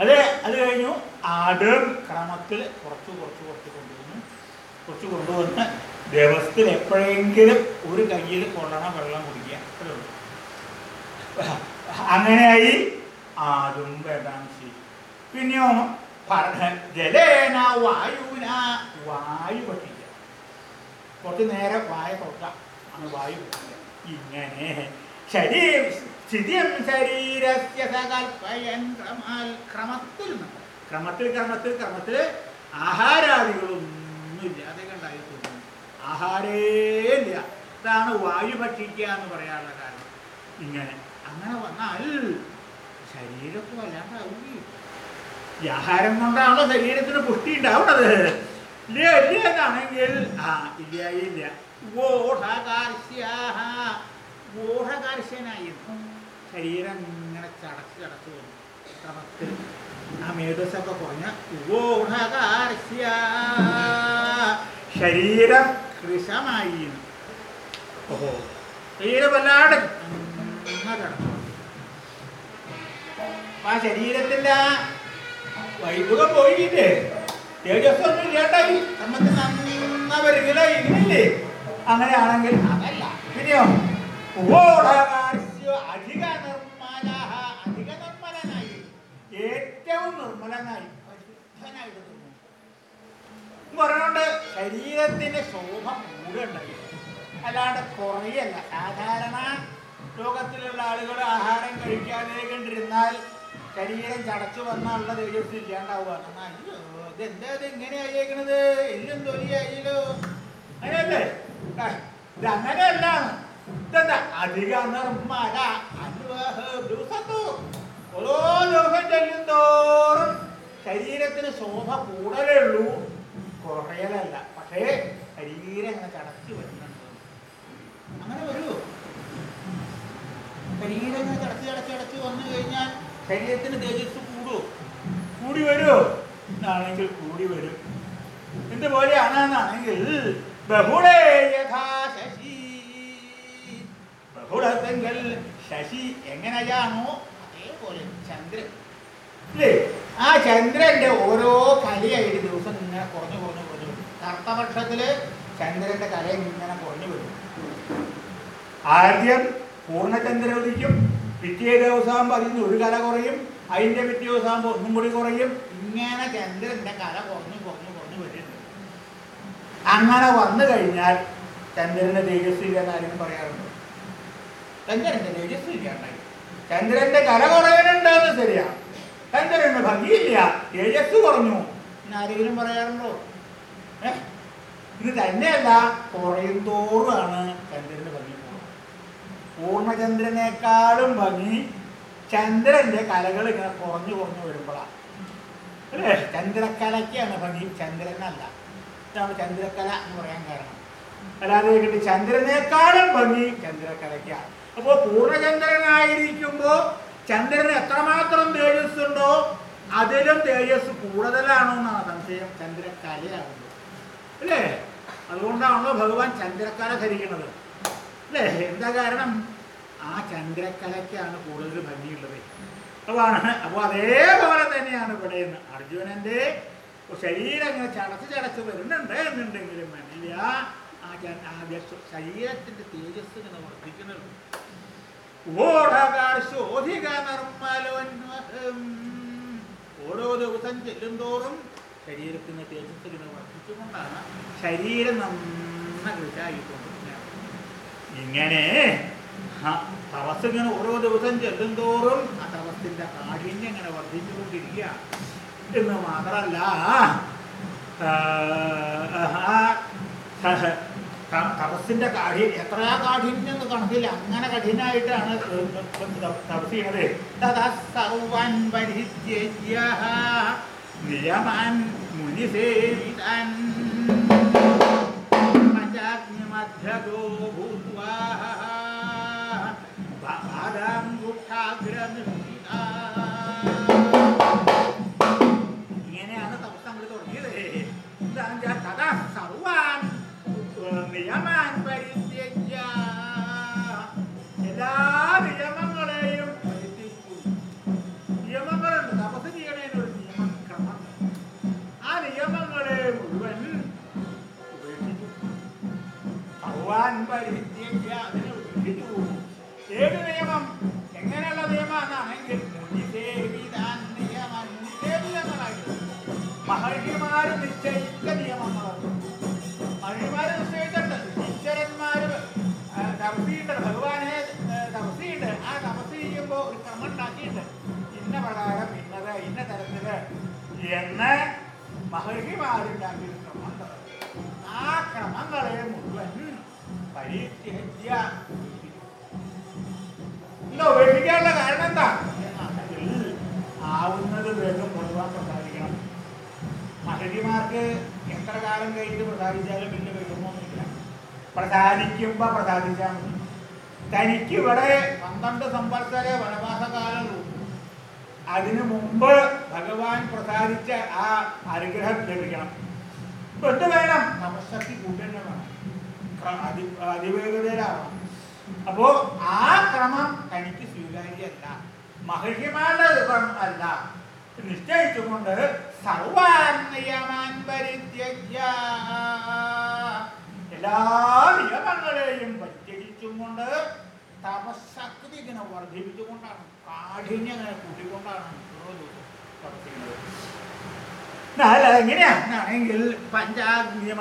അത് അത് കഴിഞ്ഞു. ആട് ക്രമത്തിൽ കുറച്ച് കുറച്ച് കുറച്ച് കൊണ്ടുവന്നു കുറച്ച് കൊണ്ടുവന്ന് ദിവസത്തിൽ എപ്പോഴെങ്കിലും ഒരു കയ്യിൽ കൊള്ളണം വെള്ളം കുടിക്കുക. അത്രേ ഉള്ളൂ. അങ്ങനെയായി ആടും ശരി പിന്നെയോ പറഞ്ഞ ജലേന വായുന വായു പഠിക്കുക കുറച്ച് നേരം വായ തുറക്കാം അങ്ങ് വായു ഇങ്ങനെ ശരീരം സ്ഥിതിയും ശരീരസ്യ സകൽപ്പയൻ ക്രമാൽ ക്രമത്തിൽ ക്രമത്തിൽ ക്രമത്തിൽ ക്രമത്തിൽ ആഹാരാദികളൊന്നും ഇല്ലാതെ കണ്ടായി തോന്നുന്നു ആഹാരേ ഇല്ല ഇതാണ് വായു ഭക്ഷിക്കുക എന്ന് പറയാനുള്ള കാരണം. ഇങ്ങനെ. അങ്ങനെ വന്നാൽ ശരീരമൊക്കെ വല്ലാണ്ടാവുകയും ഈ ആഹാരം ശരീരത്തിന് പുഷ്ടി ഉണ്ടാവുന്നത് ഇല്ല ആ ഇല്ല ഇല്ല. ശരീരം ഇങ്ങനെ ചടച്ച് ചടച്ച് വന്നു. ക്രമത്തിൽ ആ മേധസ്സൊക്കെ കുറഞ്ഞ ഗോഠകാർശ്യ ശരീരം കൃശമായി ഓഹോ ശരീരം വല്ലാണ്ട് കിടന്നു. ആ ശരീരത്തിന്റെ ആ വൈഭവം പോയില്ലേ? തേജസ്സൊന്നും ഇല്ലാണ്ടായി. നമുക്ക് നന്ന വരികയില്ല ഇങ്ങനില്ലേ അങ്ങനെയാണെങ്കിൽ അതല്ല. പിന്നെയോ അധിക നിർമ്മല അധിക നിർമ്മലനായി. ഏറ്റവും നിർമ്മലനായി പരിശുദ്ധനായിട്ട് തോന്നുന്നു. പറഞ്ഞുകൊണ്ട് ശരീരത്തിന്റെ ശോഭ കൂടുണ്ടായി അല്ലാണ്ട് കുറയല്ല. സാധാരണ ലോകത്തിലുള്ള ആളുകൾ ആഹാരം കഴിക്കാതെ കണ്ടിരുന്നാൽ ശരീരം ചടച്ചു വന്നുള്ള തേജസ് ഇല്ലാണ്ടാവുകയാണ് അയ്യോ ഇതെന്താ ഇത് ഇങ്ങനെ അയ്യേക്കണത് എല്ലും തൊലിയായില്ലോ അങ്ങനെയല്ലേ? ഇത് അങ്ങനെയല്ല. ഇതെന്താ? അധികം ഓരോ ദിവസം ചെല്ലും തോറും ശരീരത്തിന് ശോഭ കൂടലേ ഉള്ളൂ. കുറയലല്ല. പക്ഷേ ശരീരം അങ്ങനെ ചടച്ചു വരുന്നുണ്ട്. അങ്ങനെ വരുമോ ശരീരം ഇങ്ങനെ ചടച്ച് ചടച്ച് ചടച്ച് വന്നു കഴിഞ്ഞാൽ ശരീരത്തിന് തേജസ് കൂടുമോ കൂടി വരുമോ എന്നാണെങ്കിൽ കൂടി വരും. എന്ത് ബഹുളേ യഥാ ശശി. ശശി എങ്ങനെയാണോ അതേപോലെ ചന്ദ്രൻ. അല്ലേ? ആ ചന്ദ്രന്റെ ഓരോ കലയായിട്ട് ദിവസം ഇങ്ങനെ കുറഞ്ഞു കുറഞ്ഞു കുറഞ്ഞു വരും. കർത്തപക്ഷത്തിൽ ചന്ദ്രന്റെ കല ഇങ്ങനെ കുറഞ്ഞു വരും. ആദ്യം പൂർണചന്ദ്രൻ ഉദിക്കും പിറ്റേ ദിവസമാകുമ്പോൾ നിന്ന് ഒരു കല കുറയും അതിന്റെ പിറ്റേ ദിവസമാകുമ്പോൾ ഒന്നും കൂടി കുറയും. ഇങ്ങനെ ചന്ദ്രന്റെ കല കുറഞ്ഞു കുറഞ്ഞു കുറഞ്ഞു വരുന്നുണ്ട്. അങ്ങനെ വന്നു കഴിഞ്ഞാൽ ചന്ദ്രന്റെ തേജസ്വി ഇല്ല എന്ന് പറയാറുണ്ട്. ചന്ദ്രന്റെ തേജസ്വി ഇല്ലാണ്ടായി. ചന്ദ്രന്റെ കല കുറയുന്നുണ്ടെന്ന് ശരിയാ. ചന്ദ്രന് ഭംഗിയില്ല. തേജസ് കുറഞ്ഞു. എന്നാരെങ്കിലും പറയാറുണ്ടോ? ഇത് തന്നെയല്ല കുറയും തോറുമാണ് കൂടുന്നത് പൂർണചന്ദ്രനേക്കാളും ഭംഗി ചന്ദ്രന്റെ കലകൾ ഇങ്ങനെ കുറഞ്ഞു കുറഞ്ഞു വരുമ്പോഴാണ് അല്ലേ? ചന്ദ്രക്കലയ്ക്കാണ് ഭംഗി. ചന്ദ്രനല്ല. ഇതാണ് ചന്ദ്രക്കല എന്ന് പറയാൻ കാരണം. അല്ലാതെ കിട്ടി ചന്ദ്രനേക്കാളും ഭംഗി ചന്ദ്രക്കലയ്ക്കാണ്. അപ്പോൾ പൂർണചന്ദ്രനായിരിക്കുമ്പോൾ ചന്ദ്രന് എത്രമാത്രം തേജസ് ഉണ്ടോ അതിലും തേജസ് കൂടുതലാണോ എന്നാണ് സംശയം. ചന്ദ്രക്കലയാകുന്നത് അല്ലേ? അതുകൊണ്ടാണല്ലോ ഭഗവാൻ ചന്ദ്രക്കല ധരിക്കുന്നത്. അല്ലേ? എന്താ കാരണം? ആ ചന്ദ്രക്കലയ്ക്കാണ് കൂടുതൽ ഭംഗിയുള്ളത്. അതാണ്. അപ്പോൾ അതേപോലെ തന്നെയാണ് ഇവിടെ നിന്ന് അർജുനന്റെ ശരീരം ഇങ്ങനെ ചടച്ച് ചടച്ച് വരുന്നുണ്ട് എന്നുണ്ടെങ്കിലും വേണ്ടില്ല. ആ ശരീരത്തിന്റെ തേജസ് ഇങ്ങനെ വർദ്ധിക്കുന്നുണ്ട്. ഓരോ ദിവസം ചെല്ലും തോറും ശരീരത്തിന് തേജസ് ഇങ്ങനെ വർദ്ധിച്ചുകൊണ്ടാണ് ശരീരം നന്ന ഇങ്ങനെ. തപസ് ഇങ്ങനെ ഓരോ ദിവസം ചെല്ലും തോറും ആ തപസ്സിന്റെ കാഠിന്യം ഇങ്ങനെ വർദ്ധിച്ചുകൊണ്ടിരിക്കുക. എന്ന് ത- തപസ്സിന്റെ കാഠിന്യം എത്ര കാഠിന്യം കണക്കില്ല അങ്ങനെ കഠിനായിട്ടാണ് തപസ് ചെയ്യണത് നിയമാൻ മുനിസേവിതാൻ. പഞ്ചാഗ്നിമധ്യതോ ഭൂത്വാ ഇങ്ങനെയാണ് തപസ് നമ്മൾ തുടങ്ങിയത് എന്താണെന്ന് വെച്ചാൽ തഥാ സർവാൻ നിയമാൻ പരിത്യജ്യ എല്ലാ നിയമങ്ങളെയും പരിത്യജ്യ അതിനെ ഉപേക്ഷിച്ചു ഏത് നിയമം? എങ്ങനെയുള്ള നിയമം എന്നാണെങ്കിൽ മുനിസേവിതാൻ നിയമം മുനിസേവിതങ്ങളായിരുന്നു മഹർഷിമാര് നിശ്ചയിച്ച നിയമങ്ങളാണ്. മഹർഷിമാര് നിശ്ചയിച്ചിട്ടുണ്ട്. ഈശ്വരന്മാര് തപസിയുണ്ട് ഭഗവാനെ തപസിയുണ്ട് ആ തപസ് ചെയ്യുമ്പോൾ ഒരു ക്രമം ഉണ്ടാക്കിയിട്ട് ഇന്ന പ്രകാരം ഇന്നത് ഇന്ന തരത്തിൽ എന്ന് മഹർഷിമാരുണ്ടാക്കിയ ക്രമം ആ ക്രമങ്ങളെ മുഴുവൻ എന്താ ഉപേക്ഷിക്കാനുള്ള കാരണം എന്താ? ആവുന്നത് വേഗം പ്രസാദിക്കണം മഹരിമാർക്ക് എത്ര കാലം കഴിഞ്ഞ് പ്രസാദിച്ചാലും പിന്നെ വേഗമൊന്നുമില്ല പ്രസാദിക്കുമ്പോ പ്രസാദിച്ചാൽ മതി. തനിക്ക് ഇവിടെ പന്ത്രണ്ട് സംവത്സര വനവാസകാലമുള്ളൂ അതിനു മുമ്പ് ഭഗവാൻ പ്രസാദിച്ച ആ അനുഗ്രഹം ലഭിക്കണം. വേണം. തപശക്തി കൂട്ടുന്ന വേണം ക്ര- അതി അപ്പോ ആ ക്രമം തനിക്ക് സ്വീകാര്യമല്ല മഹർഷിമാരുടെ ക്രമം അല്ല. നിശ്ചയിച്ചുകൊണ്ട് സർവാൻ നിയമാൻ പരിത്യജ്യ എല്ലാ നിയമങ്ങളെയും പരിത്യജിച്ചുകൊണ്ട് തപശക്തി ഇങ്ങനെ വർദ്ധിപ്പിച്ചുകൊണ്ടാണ് കാഠിന്യം ഇങ്ങനെ കൂട്ടിക്കൊണ്ടാണ് ഓരോ ദിവസവും തപസ് എങ്ങനെയാണെങ്കിൽ പഞ്ചാഗ്നി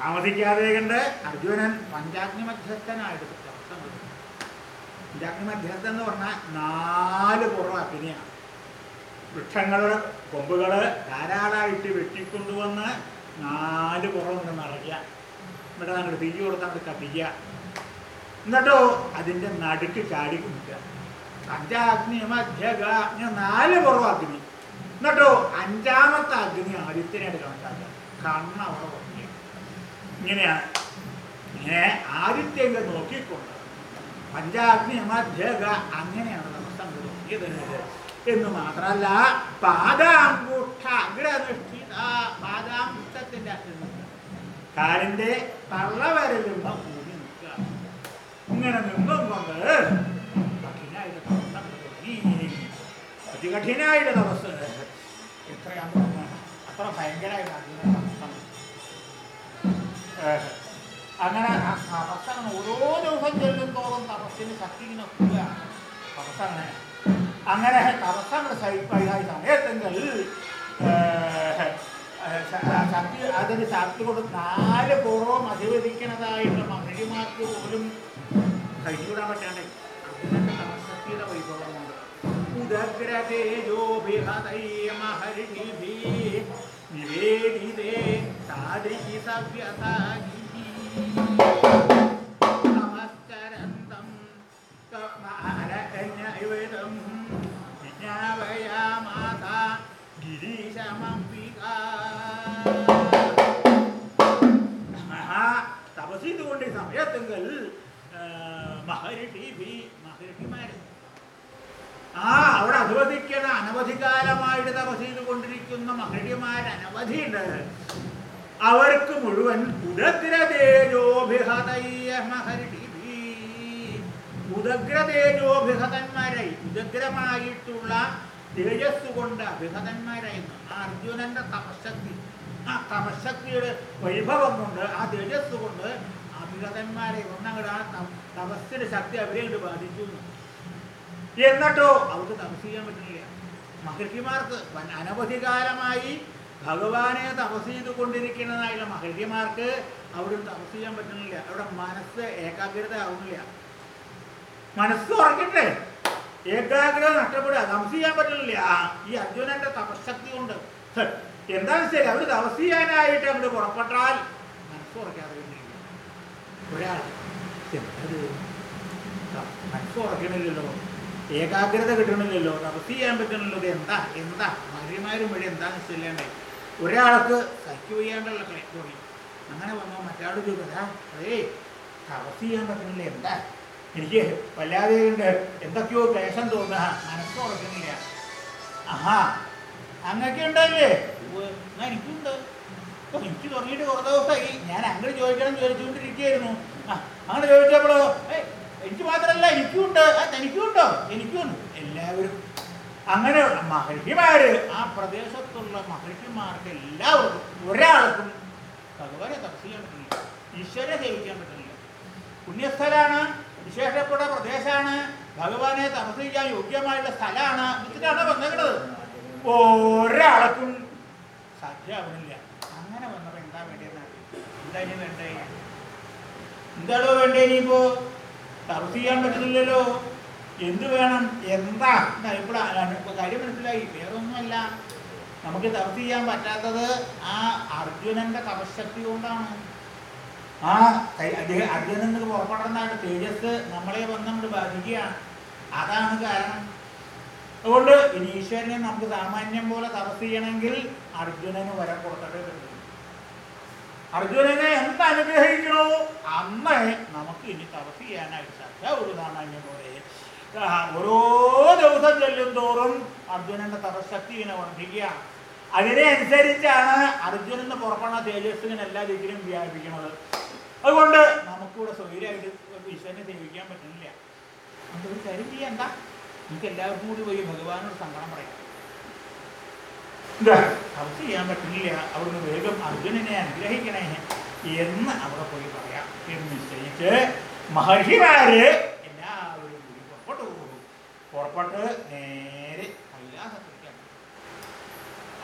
താമസിക്കാതെ കണ്ട് അർജുനൻ പഞ്ചാഗ്നി മധ്യസ്ഥനായിട്ട്. പഞ്ചാഗ്നി മധ്യസ്ഥൻ എന്ന് പറഞ്ഞാൽ നാല് പുറം അഗ്നിയാണ്. വൃക്ഷങ്ങളുടെ കൊമ്പുകൾ ധാരാളമായിട്ട് വെട്ടിക്കൊണ്ടുവന്ന് നാല് പുറം കൊണ്ട് നിറയ്ക്കുക. ഇവിടെ അങ്ങോട്ട് തീ കൊടുത്ത് അങ്ങോട്ട് കത്തിക്കുക. എന്നിട്ടോ അതിന്റെ നടുക്ക് ചാടി കുമിക്കുക. പഞ്ചാഗ്നി മധ്യക നാല് പുറം അഗ്നി. എന്നിട്ടോ അഞ്ചാമത്തെ അഗ്നി ആദിത്യനായിട്ട് കണക്കാക്കുക കണ്ണ അവിടെ ഉറങ്ങി ഇങ്ങനെയാണ്. ഇങ്ങനെ ആദിത്യങ്ങൾ നോക്കിക്കൊണ്ട് പഞ്ചാഗ്നി മധ്യക അങ്ങനെയാണ് നമസ്തം തുടങ്ങിയത് എന്ന് മാത്രമല്ല പാദാങ്കുഷ്ഠ അഗ്രനിഷ്ഠിത പാദാങ്കുഷ്ഠത്തിന്റെ അഗ്രനിഷ്ഠ കാലിന്റെ തള്ളവരലുമ്പ കൂടി നിൽക്കുക. ഇങ്ങനെ നിന്നും കൊണ്ട് കഠിനായിട്ട് തപസ് അത്ര ഭയങ്കരമായിട്ട് അങ്ങനെ തപസ്സാണ് ഓരോ ദിവസം ചെല്ലും തോറും തപസ്സിന് ശക്തി തപസ്സങ്ങനെ അങ്ങനെ തപസ്സാണ് സഹിപ്പായ സമയത്തെങ്കിൽ ശക്തി അതിന് ശക്തി കൊടുത്ത് നാല് പൂർവം അധിവദിക്കുന്നതായിട്ടുള്ള മഹരിമാർക്ക് പോലും കഴിഞ്ഞുകൂടാൻ പറ്റാണ്ട് അതിനൊക്കെ തപശക്തിയുടെ വൈഭവം കൊണ്ട് ഉദഗ്രതേജോഭിഹതൈ മഹർഷിഭി നിവേദിതേ താദൃശി സവ്യസാഗി നമസ്കരന്തം അരണ്യവിധം വിജ്ഞാപയാമാത ഗിരീശമംബിക തപസ് ചെയ്തുകൊണ്ട് ഈ സമയത്തെങ്കിൽ മഹർഷി മഹർഷിമാര് ആ അവിടെ അധവധിക്കണ അനവധികാലമായിട്ട് തപസ് ചെയ്തുകൊണ്ടിരിക്കുന്ന മഹടിമാർ അനവധിയുണ്ട് അവർക്ക് മുഴുവൻ ഉദഗ്രതേജോഭിഹതന്മാരായി ഉദഗ്രമായിട്ടുള്ള തേജസ് കൊണ്ട് അഭിഹതന്മാരായിരുന്നു ആ അർജുനന്റെ തപശക്തി. ആ തപശക്തിയുടെ വൈഭവം കൊണ്ട് ആ തേജസ് കൊണ്ട് അഭിഹതന്മാരെ ഒന്നങ്ങട് ആ തപസ്സിന്റെ ശക്തി അവരെ ബാധിച്ചു. എന്നിട്ടോ? അവർക്ക് തപസ് ചെയ്യാൻ പറ്റുന്നില്ല. മഹർഷിമാർക്ക് അനവധികാലമായി അനവധി കാലമായി ഭഗവാനെ തപസ് ചെയ്തുകൊണ്ടിരിക്കുന്നതായുള്ള മഹർഷിമാർക്ക് അവിടെ തപസ് ചെയ്യാൻ പറ്റുന്നില്ല. അവിടെ മനസ്സ് ഏകാഗ്രത ആവുന്നില്ല മനസ്സ് ഉറക്കട്ടെ. ഏകാഗ്രത നഷ്ടപ്പെടുക. തപസ് ചെയ്യാൻ പറ്റുന്നില്ല. ഈ അർജുനന്റെ തപശക്തി കൊണ്ട്. എന്താണെന്ന് വെച്ചാൽ അവർ തപസ് ചെയ്യാനായിട്ട് അങ്ങോട്ട് പുറപ്പെട്ടാൽ മനസ്സ് ഉറക്കാതെ ഒരാൾ എന്തത് മനസ്സുറക്കണില്ലല്ലോ ഏകാഗ്രത കിട്ടണില്ലല്ലോ തപസ് ചെയ്യാൻ പറ്റണല്ലോ ഇത് എന്താ? എന്താ? ഭാര്യമാരും വഴി എന്താന്ന് വെച്ചില്ലേ ഒരാൾക്ക് സഖ്യ ചെയ്യാണ്ടുള്ള തോന്നി അങ്ങനെ വന്നോ മറ്റാൾ ചോദിക്കതാ അതേ തപസ് ചെയ്യാൻ പറ്റണില്ല എന്താ? എനിക്ക് വല്ലാതെ എന്തൊക്കെയോ ക്ലേശം തോന്നുക മനസ്സ് ഉറക്കുന്നില്ല ആഹാ അങ്ങൊക്കെ ഉണ്ടല്ലേ എനിക്കുണ്ട് അപ്പൊ എനിക്ക് തുടങ്ങിയിട്ട് കുറേ ദിവസമായി. ഞാൻ അങ്ങനെ ചോദിക്കണം ചോദിച്ചുകൊണ്ടിരിക്കുകയായിരുന്നു. ആ അങ്ങനെ ചോദിച്ചപ്പോഴോ? എനിക്ക് മാത്രമല്ല എനിക്കും ഉണ്ട് ആ എനിക്കും ഉണ്ട് എല്ലാവരും അങ്ങനെയുള്ള മഹർഷിമാര് ആ പ്രദേശത്തുള്ള മഹർഷിമാർക്ക് എല്ലാവർക്കും ഒരാൾക്കും ഭഗവാനെ തപസ് ചെയ്യാൻ പറ്റില്ല ഈശ്വരെ സേവിക്കാൻ പറ്റില്ല. പുണ്യസ്ഥലാണ് വിശേഷപ്പെട്ട പ്രദേശമാണ് ഭഗവാനെ തപസ് ചെയ്യാൻ യോഗ്യമായുള്ള സ്ഥലമാണ്. ഇതിനാണ് വന്നിട്ടുള്ളത് ഒരാൾക്കും സാധ്യമാവണില്ല അങ്ങനെ വന്നപ്പോ എന്താ വേണ്ടതെന്നാണ് എന്താ ഇനി വേണ്ടേ എന്താണോ വേണ്ടേ ഇനിയിപ്പോ? തപസ് ചെയ്യാൻ പറ്റുന്നില്ലല്ലോ. എന്ത് വേണം? എന്താ? ഇപ്പോൾ കാര്യം മനസ്സിലായി. വേറൊന്നുമല്ല. നമുക്ക് തപസ് ചെയ്യാൻ പറ്റാത്തത് ആ അർജുനന്റെ തപശക്തി കൊണ്ടാണ്. ആ അദ്ദേഹം അർജുനൻ നിന്ന് പുറപ്പെടുന്നതായിട്ട് തേജസ് നമ്മളെ വന്നങ്ങോട്ട് ബാധിക്കുകയാണ്. അതാണ് കാരണം. അതുകൊണ്ട് ഇനി ഈശ്വരനെ നമുക്ക് സാമാന്യം പോലെ തപസ് ചെയ്യണമെങ്കിൽ അർജുനന് വരം കൊടുത്തിട്ടേ അർജുനനെ എന്ത് അനുഗ്രഹിക്കണോ? അന്ന് നമുക്ക് ഇനി തപസ് ചെയ്യാനായിട്ട് സാധ്യ ഒരു സാമാന്യം പോലെ ഓരോ ദിവസം ചെല്ലും തോറും അർജുനന്റെ തപശക്തി ഇങ്ങനെ വർദ്ധിക്കുക. അതിനെ അനുസരിച്ചാണ് അർജുനന് പുറപ്പെടുന്ന തേജസ്സിനെ എല്ലാ രീതിയിലും വ്യാപിക്കുന്നത് അതുകൊണ്ട് നമുക്കിവിടെ സ്വൈര്യമായിട്ട് ഈശ്വരനെ സേവിക്കാൻ പറ്റുന്നില്ല. നമുക്കൊരു കാര്യം ചെയ്യാം എന്താ? നമുക്ക് എല്ലാവർക്കും കൂടി പോയി ഭഗവാനോട് സങ്കടം പറയാം. എന്താ തപസ് ചെയ്യാൻ പറ്റുന്നില്ല. അവിടുന്ന് വേഗം അർജുനനെ അനുഗ്രഹിക്കണേ. എന്ന് അവിടെ പോയി പറയാം. എന്ന് നിശ്ചയിച്ച് മഹർഷിമാര് എല്ലാവരും കൂടി പുറപ്പെട്ടു. പോകും പുറപ്പെട്ട് നേരെ കൈലാസത്തിലേക്കാണ്.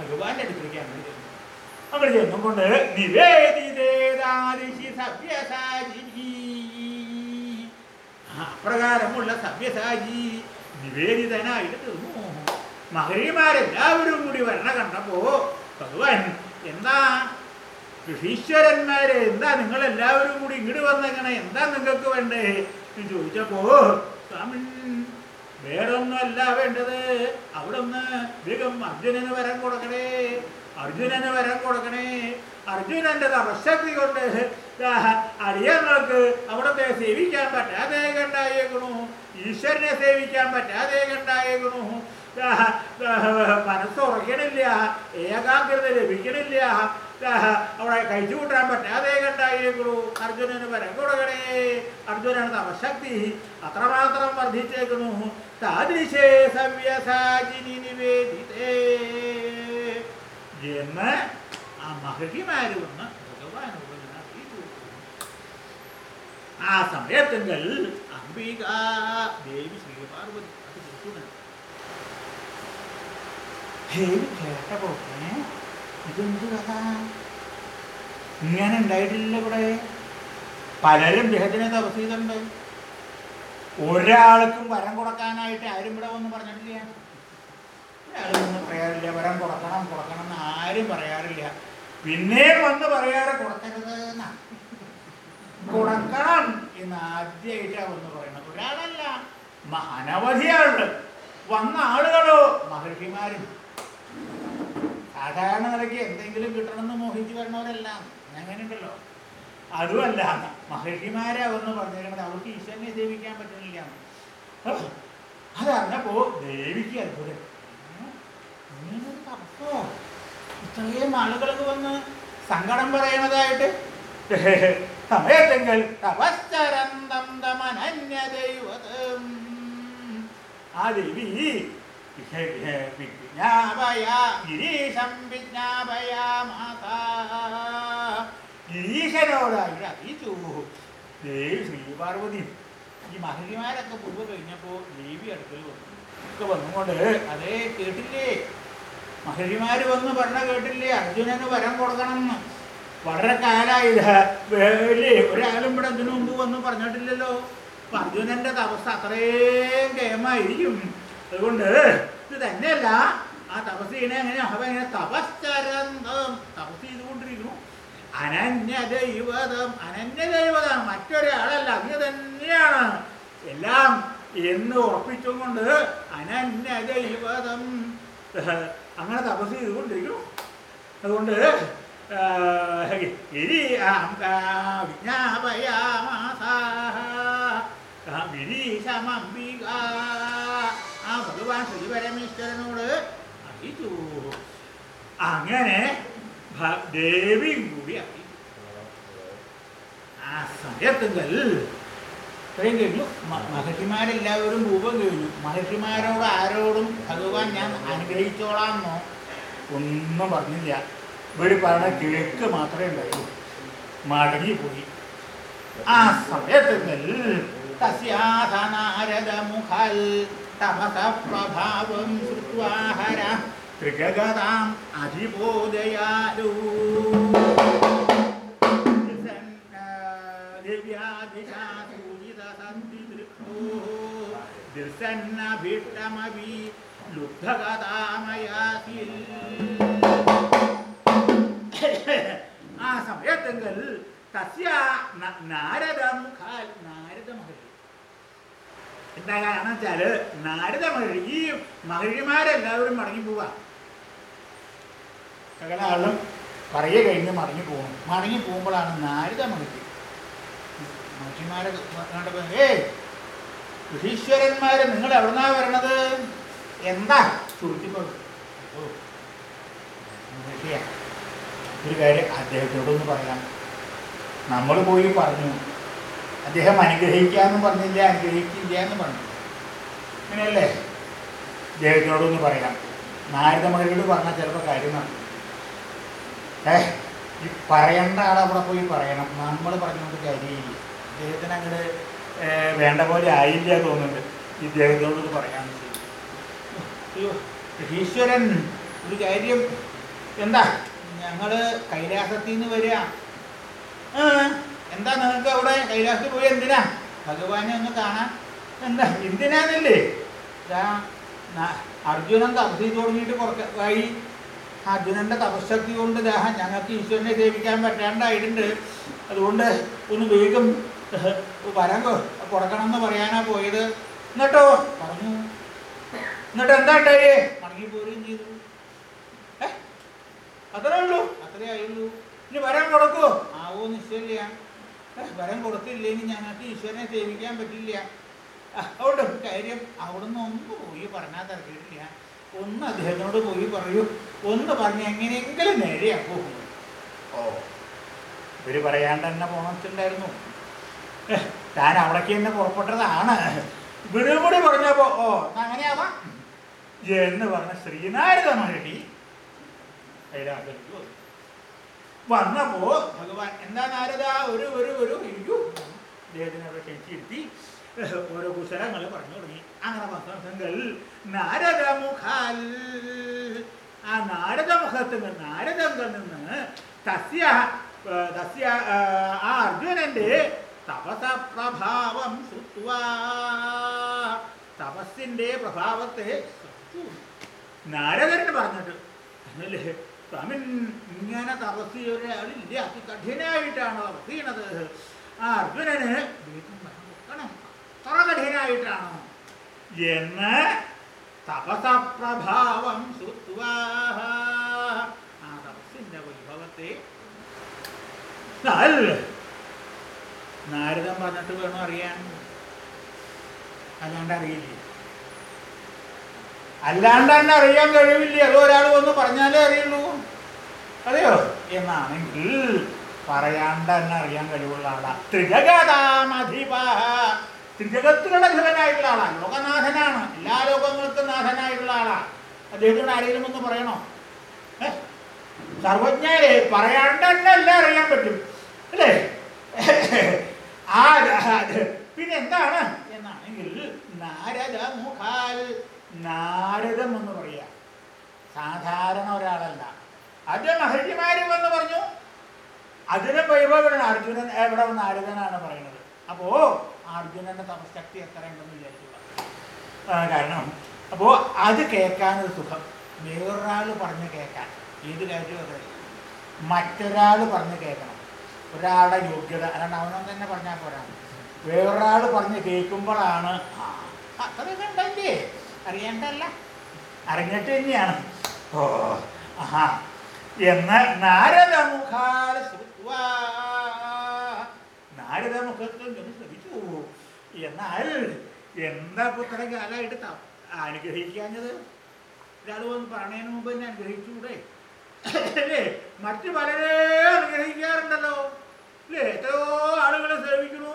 ഭഗവാന്റെ അടുത്തേക്ക് അങ്ങനെ ചെന്നു അങ്ങനെ ചെന്നും കൊണ്ട് നിവേദിതേതാദിശി അപ്രകാരമുള്ള സഭ്യസാജി നിവേദിതനായിട്ട് തീർന്നു. മഹരിമാരെല്ലാവരും കൂടി വരണ കണ്ടപ്പോ ഭഗവാൻ എന്താ ഋഷീശ്വരന്മാരെ എന്താ നിങ്ങൾ എല്ലാവരും കൂടി ഇങ്ങോട്ട് വന്നെങ്ങനെ? എന്താ നിങ്ങൾക്ക് വേണ്ടേ? എന്ന് ചോദിച്ചപ്പോ സ്വാമി വേറൊന്നുമല്ല വേണ്ടത്. അവിടെ ഒന്ന് വേഗം അർജുനന് വരം കൊടുക്കണേ അർജുനന് വരം കൊടുക്കണേ. അർജുനന്റെ തപശക്തി കൊണ്ട് അടിയങ്ങൾക്ക് അവിടത്തെ സേവിക്കാൻ പറ്റാതെ കണ്ടായേക്കണു. ഈശ്വരനെ സേവിക്കാൻ പറ്റാതെ കണ്ടായേക്കണു. മനസ്സുറക്കണില്ല ഏകാഗ്രത ലഭിക്കണില്ല. അവിടെ കഴിച്ചു കൂട്ടാൻ പറ്റാതെ കണ്ടായേക്കണു. അർജുനന് വരം കൊടുക്കണേ. അർജുനന് തപശക്തി അത്രമാത്രം വർദ്ധിച്ചേക്കണു. താദൃശേ സവ്യസാചിനി നിവേദിതേ. എന്ന് ആ മഹർഷിമാര് വന്ന് ഭഗവാനോട് ആ സമയത്തെങ്കിൽ അംബിക ദേവി ശ്രീപാർവതി അത് കേൾക്കുന്നത് ദേവി കേട്ടപ്പോ ഇതെന്ത് കഥ? ഇങ്ങനെ ഉണ്ടായിട്ടില്ല ഇവിടെ. പലരും ദേഹത്തിനെ തപസ് ഒരാൾക്കും വരം കൊടുക്കാനായിട്ട് ആരും ഇവിടെ വന്ന് പറഞ്ഞിട്ടില്ല. ഒരാളൊന്നും പറയാറില്ല വരം കൊടുക്കണം കൊടുക്കണം എന്ന് ആരും പറയാറില്ല. പിന്നെയും വന്ന് പറയാതെ കൊടുക്കരുത് കൊടുക്കണം എന്ന് ആദ്യമായിട്ടാ വന്ന് പറയുന്നത് ഒരാളല്ല അനവധി ആളുകൾ വന്ന ആളുകളോ മഹർഷിമാരും. സാധാരണ നിലയ്ക്ക് എന്തെങ്കിലും കിട്ടണമെന്ന് മോഹിച്ച് വരണവരല്ല. അങ്ങനെയുണ്ടല്ലോ. അതുമല്ല മഹർഷിമാരെ അവന്ന് പറഞ്ഞിരുന്നത് അവർക്ക് ഈശ്വരനെ സേവിക്കാൻ പറ്റുന്നില്ല. അതറിഞ്ഞപ്പോ ദേവിക്ക് അത്ഭുതം. തപസ്സോ? ഇത്രയും ആളുകൾക്ക് വന്ന് സങ്കടം പറയണതായിട്ട് സമയത്തെങ്കിൽ തപശ്ചരന്തം തമനന്യ ദൈവതം ആ ദേവി വിജ്ഞാപയ ഗിരീശം വിജ്ഞാപയ മാതാ. ഗിരീശനോടായിട്ട് അറിയിച്ചു. ദേവി ശ്രീപാർവതി ഈ മഹിമാരൊക്കെ പൂർവ കഴിഞ്ഞപ്പോൾ ദേവി അടുക്കൽ വന്നു. ഒക്കെ വന്നുകൊണ്ട് അതേ കേട്ടില്ലേ? മഹരിമാര് വന്ന് പറഞ്ഞ കേട്ടില്ലേ? അർജുനന് വരം കൊടുക്കണം എന്ന് വളരെ കാലായത് വേലേ ഒരാളും ഇവിടെ അതിനു മുമ്പ് വന്ന് പറഞ്ഞിട്ടില്ലല്ലോ. അപ്പൊ അർജുനന്റെ തപസ് അത്രയും കേമായിരിക്കും അതുകൊണ്ട് ഇത് തന്നെയല്ല ആ തപസ് ചെയ്യണേ എങ്ങനെയാ അവൻ ഇങ്ങനെ തപശ്ചരന്തം. തപസ് ചെയ്തുകൊണ്ടിരിക്കുന്നു. അനന്യ ദൈവതം അനന്യ ദൈവതം മറ്റൊരാളല്ല അങ്ങ് തന്നെയാണ്. എല്ലാം എന്ന് ഉറപ്പിച്ചുകൊണ്ട് അനന്യ ദൈവതം അങ്ങനെ തപസ് ചെയ്തുകൊണ്ടിരിക്കുന്നു അതുകൊണ്ട് വിരീശമംബിക ആ ഭഗവാൻ ശ്രീ പരമേശ്വരനോട് അറിയിച്ചു അങ്ങനെ ഭ- ദേവിയും കൂടി അറിയിച്ചു ആ സമയത്തുങ്കൽ ഇത്രയും കഴിഞ്ഞു മഹർഷിമാരെല്ലാവരും രൂപം കഴിഞ്ഞു. മഹർഷിമാരോട് ആരോടും ഭഗവാൻ ഞാൻ അനുഗ്രഹിച്ചോളാമെന്നോ ഒന്നും പറഞ്ഞില്ല. ഇവിടെ പറഞ്ഞ കിഴക്ക് മാത്രമേ ഉണ്ടായിരുന്നു ഉണ്ടായുള്ളൂ. മടങ്ങിപ്പോയി. ആ സമയത്ത് ത്രിഗതാം അധിബോധയാലൂ. ദിർസന്നഭിഷ്ടമവി ലുബ്ധകഥാമയാസിൽ ആ സമയത്തെങ്കിൽ തസ്യ നാരദം നാരദമുഖാൽ നാരദ മഹർഷി എന്താ കാരണം വെച്ചാൽ നാരദ ഈ മഹർഷിമാരെല്ലാവരും മടങ്ങി പോവാ സകല ആളും പറയ കഴിഞ്ഞ് മടങ്ങി പോകും മടങ്ങി പോകുമ്പോഴാണ് നാരദ മഹർഷി മഹർഷിമാരെ കണ്ടപ്പോ ഏ ഋഷീശ്വരന്മാര് നിങ്ങൾ എവിടുന്നാ വരണത്? എന്താ? മഹർഷിയാ ഒരു കാര്യം അദ്ദേഹത്തോടൊന്ന് പറയാം. നമ്മൾ പോയി പറഞ്ഞു. അദ്ദേഹം അനുഗ്രഹിക്കാന്ന് പറഞ്ഞില്ല അനുഗ്രഹിക്കില്ല എന്ന് പറഞ്ഞു. അങ്ങനെയല്ലേ? അദ്ദേഹത്തിനോടൊന്ന് പറയാം. നാരദ മകളോട് പറഞ്ഞാൽ ചിലപ്പോൾ കാര്യം നടക്കും. ഏ ഈ പറയേണ്ട ആളവിടെ പോയി പറയണം. നമ്മൾ പറഞ്ഞുകൊണ്ട് കാര്യമില്ല. അദ്ദേഹത്തിന് അങ്ങോട്ട് വേണ്ട പോലെ ആയില്ല തോന്നുന്നുണ്ട്. ഇദ്ദേഹത്തോട് പറയാൻ ഈശ്വരൻ ഒരു കാര്യം. എന്താ? ഞങ്ങൾ കൈലാസത്തിൽ നിന്ന് വരിക. എന്താ നിങ്ങൾക്ക് അവിടെ കൈലാസത്തിൽ പോയി? എന്തിനാ? ഭഗവാനെ ഒന്ന് കാണാൻ. എന്താ എന്തിനാന്നല്ലേ? അർജുനൻ തപസ് ചെയ്ത് തുടങ്ങിയിട്ട് കുറച്ച് വഴി അർജുനന്റെ തപശക്തി കൊണ്ട് ദാഹ ഞങ്ങൾക്ക് ഈശ്വരനെ സേവിക്കാൻ പറ്റാണ്ടായിട്ടുണ്ട്. അതുകൊണ്ട് ഒന്ന് വേഗം വരം കൊടുക്കണം എന്ന് പറയാനാ പോയത്. എന്നിട്ടോ പറഞ്ഞു. എന്നിട്ട് എന്താ ഇട്ടേ മടങ്ങി പോരുകയും ചെയ്തു? അത്രേ ഉള്ളൂ. അത്രേ ആയുള്ളൂ. ഇനി വരം കൊടുക്കോ ആവോ നിശ്ചയില്ല വരം ഇനി ഞങ്ങൾക്ക് ഈശ്വരനെ സേവിക്കാൻ പറ്റില്ല. അതുകൊണ്ട് കാര്യം കാര്യം അവിടുന്ന് ഒന്ന് പോയി പറഞ്ഞാൽ തിരക്കിയിട്ടില്ല ഒന്ന് അദ്ദേഹത്തിനോട് പോയി പറയൂ. ഒന്ന് പറഞ്ഞ് എങ്ങനെയെങ്കിലും നേരെയാക്കൂ ഓ ഇവർ പറയാണ്ട് തന്നെ പോണത്തിണ്ടായിരുന്നു താൻ അവിടേക്ക് തന്നെ പുറപ്പെട്ടതാണ്. കൂടി പറഞ്ഞപ്പോ ഓ അങ്ങനെയാവാ. എന്ന് പറഞ്ഞ ശ്രീനാരദ മഹർഷി. വന്നപ്പോ ഭഗവാൻ എന്താ നാരദ ഒരു ഒരു ഒരു ഇരിക്കൂ അദ്ദേഹത്തിനെ അവിടെ ഓരോ കുശലങ്ങൾ പറഞ്ഞു തുടങ്ങി. അങ്ങനെ വന്നതെങ്കിൽ നാരദമുഖാൽ ആ നാരദമുഖത്ത് നിന്ന് നാരദങ്കിൽ നിന്ന് തസ്യ തസ്യ ആ അർജുനന്റെ തപസ പ്രഭാവം ശ്രുത്വാ പ്രഭാവത്തെ നാരദരൻ പറഞ്ഞിട്ട് അല്ലേ സ്വാമിൻ ഇങ്ങനെ തപസ് ഒരാളില്ല അതികഠിനായിട്ടാണ് തപസ് ചെയ്യണത് ആ അർജുനന് അത്ര കഠിനായിട്ടാണ്? എന്ന് തപസപ്രഭാവം പ്രഭാവം ആ തപസ്സിന്റെ വൈഭവത്തെ നാരദൻ പറഞ്ഞിട്ട് വേണം അറിയാൻ. അല്ലാണ്ട് അറിയില്ല. അല്ലാണ്ട് തന്നെ അറിയാൻ കഴിവില്ല. അത് ഒരാൾ വന്ന് പറഞ്ഞാലേ അറിയുള്ളൂ. അറിയോ എന്നാണെങ്കിൽ പറയാണ്ട് തന്നെ അറിയാൻ കഴിവുള്ള ആളാ. ത്രിജഗതാമധിപ ത്രിജഗത്തുകളുടെ ധനനായിട്ടുള്ള ആളാ. ലോകനാഥനാണ്. എല്ലാ ലോകങ്ങൾക്കും നാഥനായിട്ടുള്ള ആളാ. അദ്ദേഹത്തിന് ആരെങ്കിലും ഒന്ന് പറയണോ? സർവജ്ഞരെ പറയാണ്ട് തന്നെ എല്ലാം അറിയാൻ പറ്റും. അല്ലേ? ആ അത് പിന്നെ എന്താണ് എന്നാണെങ്കിൽ നാരദ മുഖാൽ നാരദം എന്ന് പറയാ. സാധാരണ ഒരാളല്ല. അത് മഹർഷിമാര് എന്ന് പറഞ്ഞു അതിന് വൈഭവനാണ് അർജുനൻ എവിടെ നാരദനാണ് പറയുന്നത്? അപ്പോ അർജുനന്റെ തപശക്തി എത്ര ഉണ്ടെന്ന് വിചാരിക്കുക കാരണം അപ്പോ അത് കേൾക്കാൻ ഒരു സുഖം. വേറൊരാൾ പറഞ്ഞ് കേൾക്കാൻ ഏത് കാര്യവും അതെ. മറ്റൊരാൾ പറഞ്ഞ് കേൾക്കണം. ഒരാളുടെ യോഗ്യത. അല്ലാണ്ട് അവനവൻ തന്നെ പറഞ്ഞാൽ പോരാ. വേറൊരാൾ പറഞ്ഞ് കേൾക്കുമ്പോഴാണ് അത്രയൊക്കെ ഉണ്ടല്ലേ അറിയേണ്ടല്ല അറിഞ്ഞിട്ട് തന്നെയാണ്. ഓ ആഹാ. എന്ന് നാരദമുഖാൽ ശ്രുത്വാ നാരദമുഖത്തിൽ നിന്ന് ശ്രമിച്ചു എന്നാൽ എന്താ പുത്രം കാലമായിട്ട് ത- അനുഗ്രഹിക്കാഞ്ഞത്? ഒരാൾ വന്ന് പറഞ്ഞതിന് മുമ്പ് തന്നെ അനുഗ്രഹിച്ചുകൂടെ? മറ്റു പലരെ അനുഗ്രഹിക്കാറുണ്ടല്ലോ. അല്ലേ? എത്രയോ ആളുകളെ സേവിക്കുന്നു.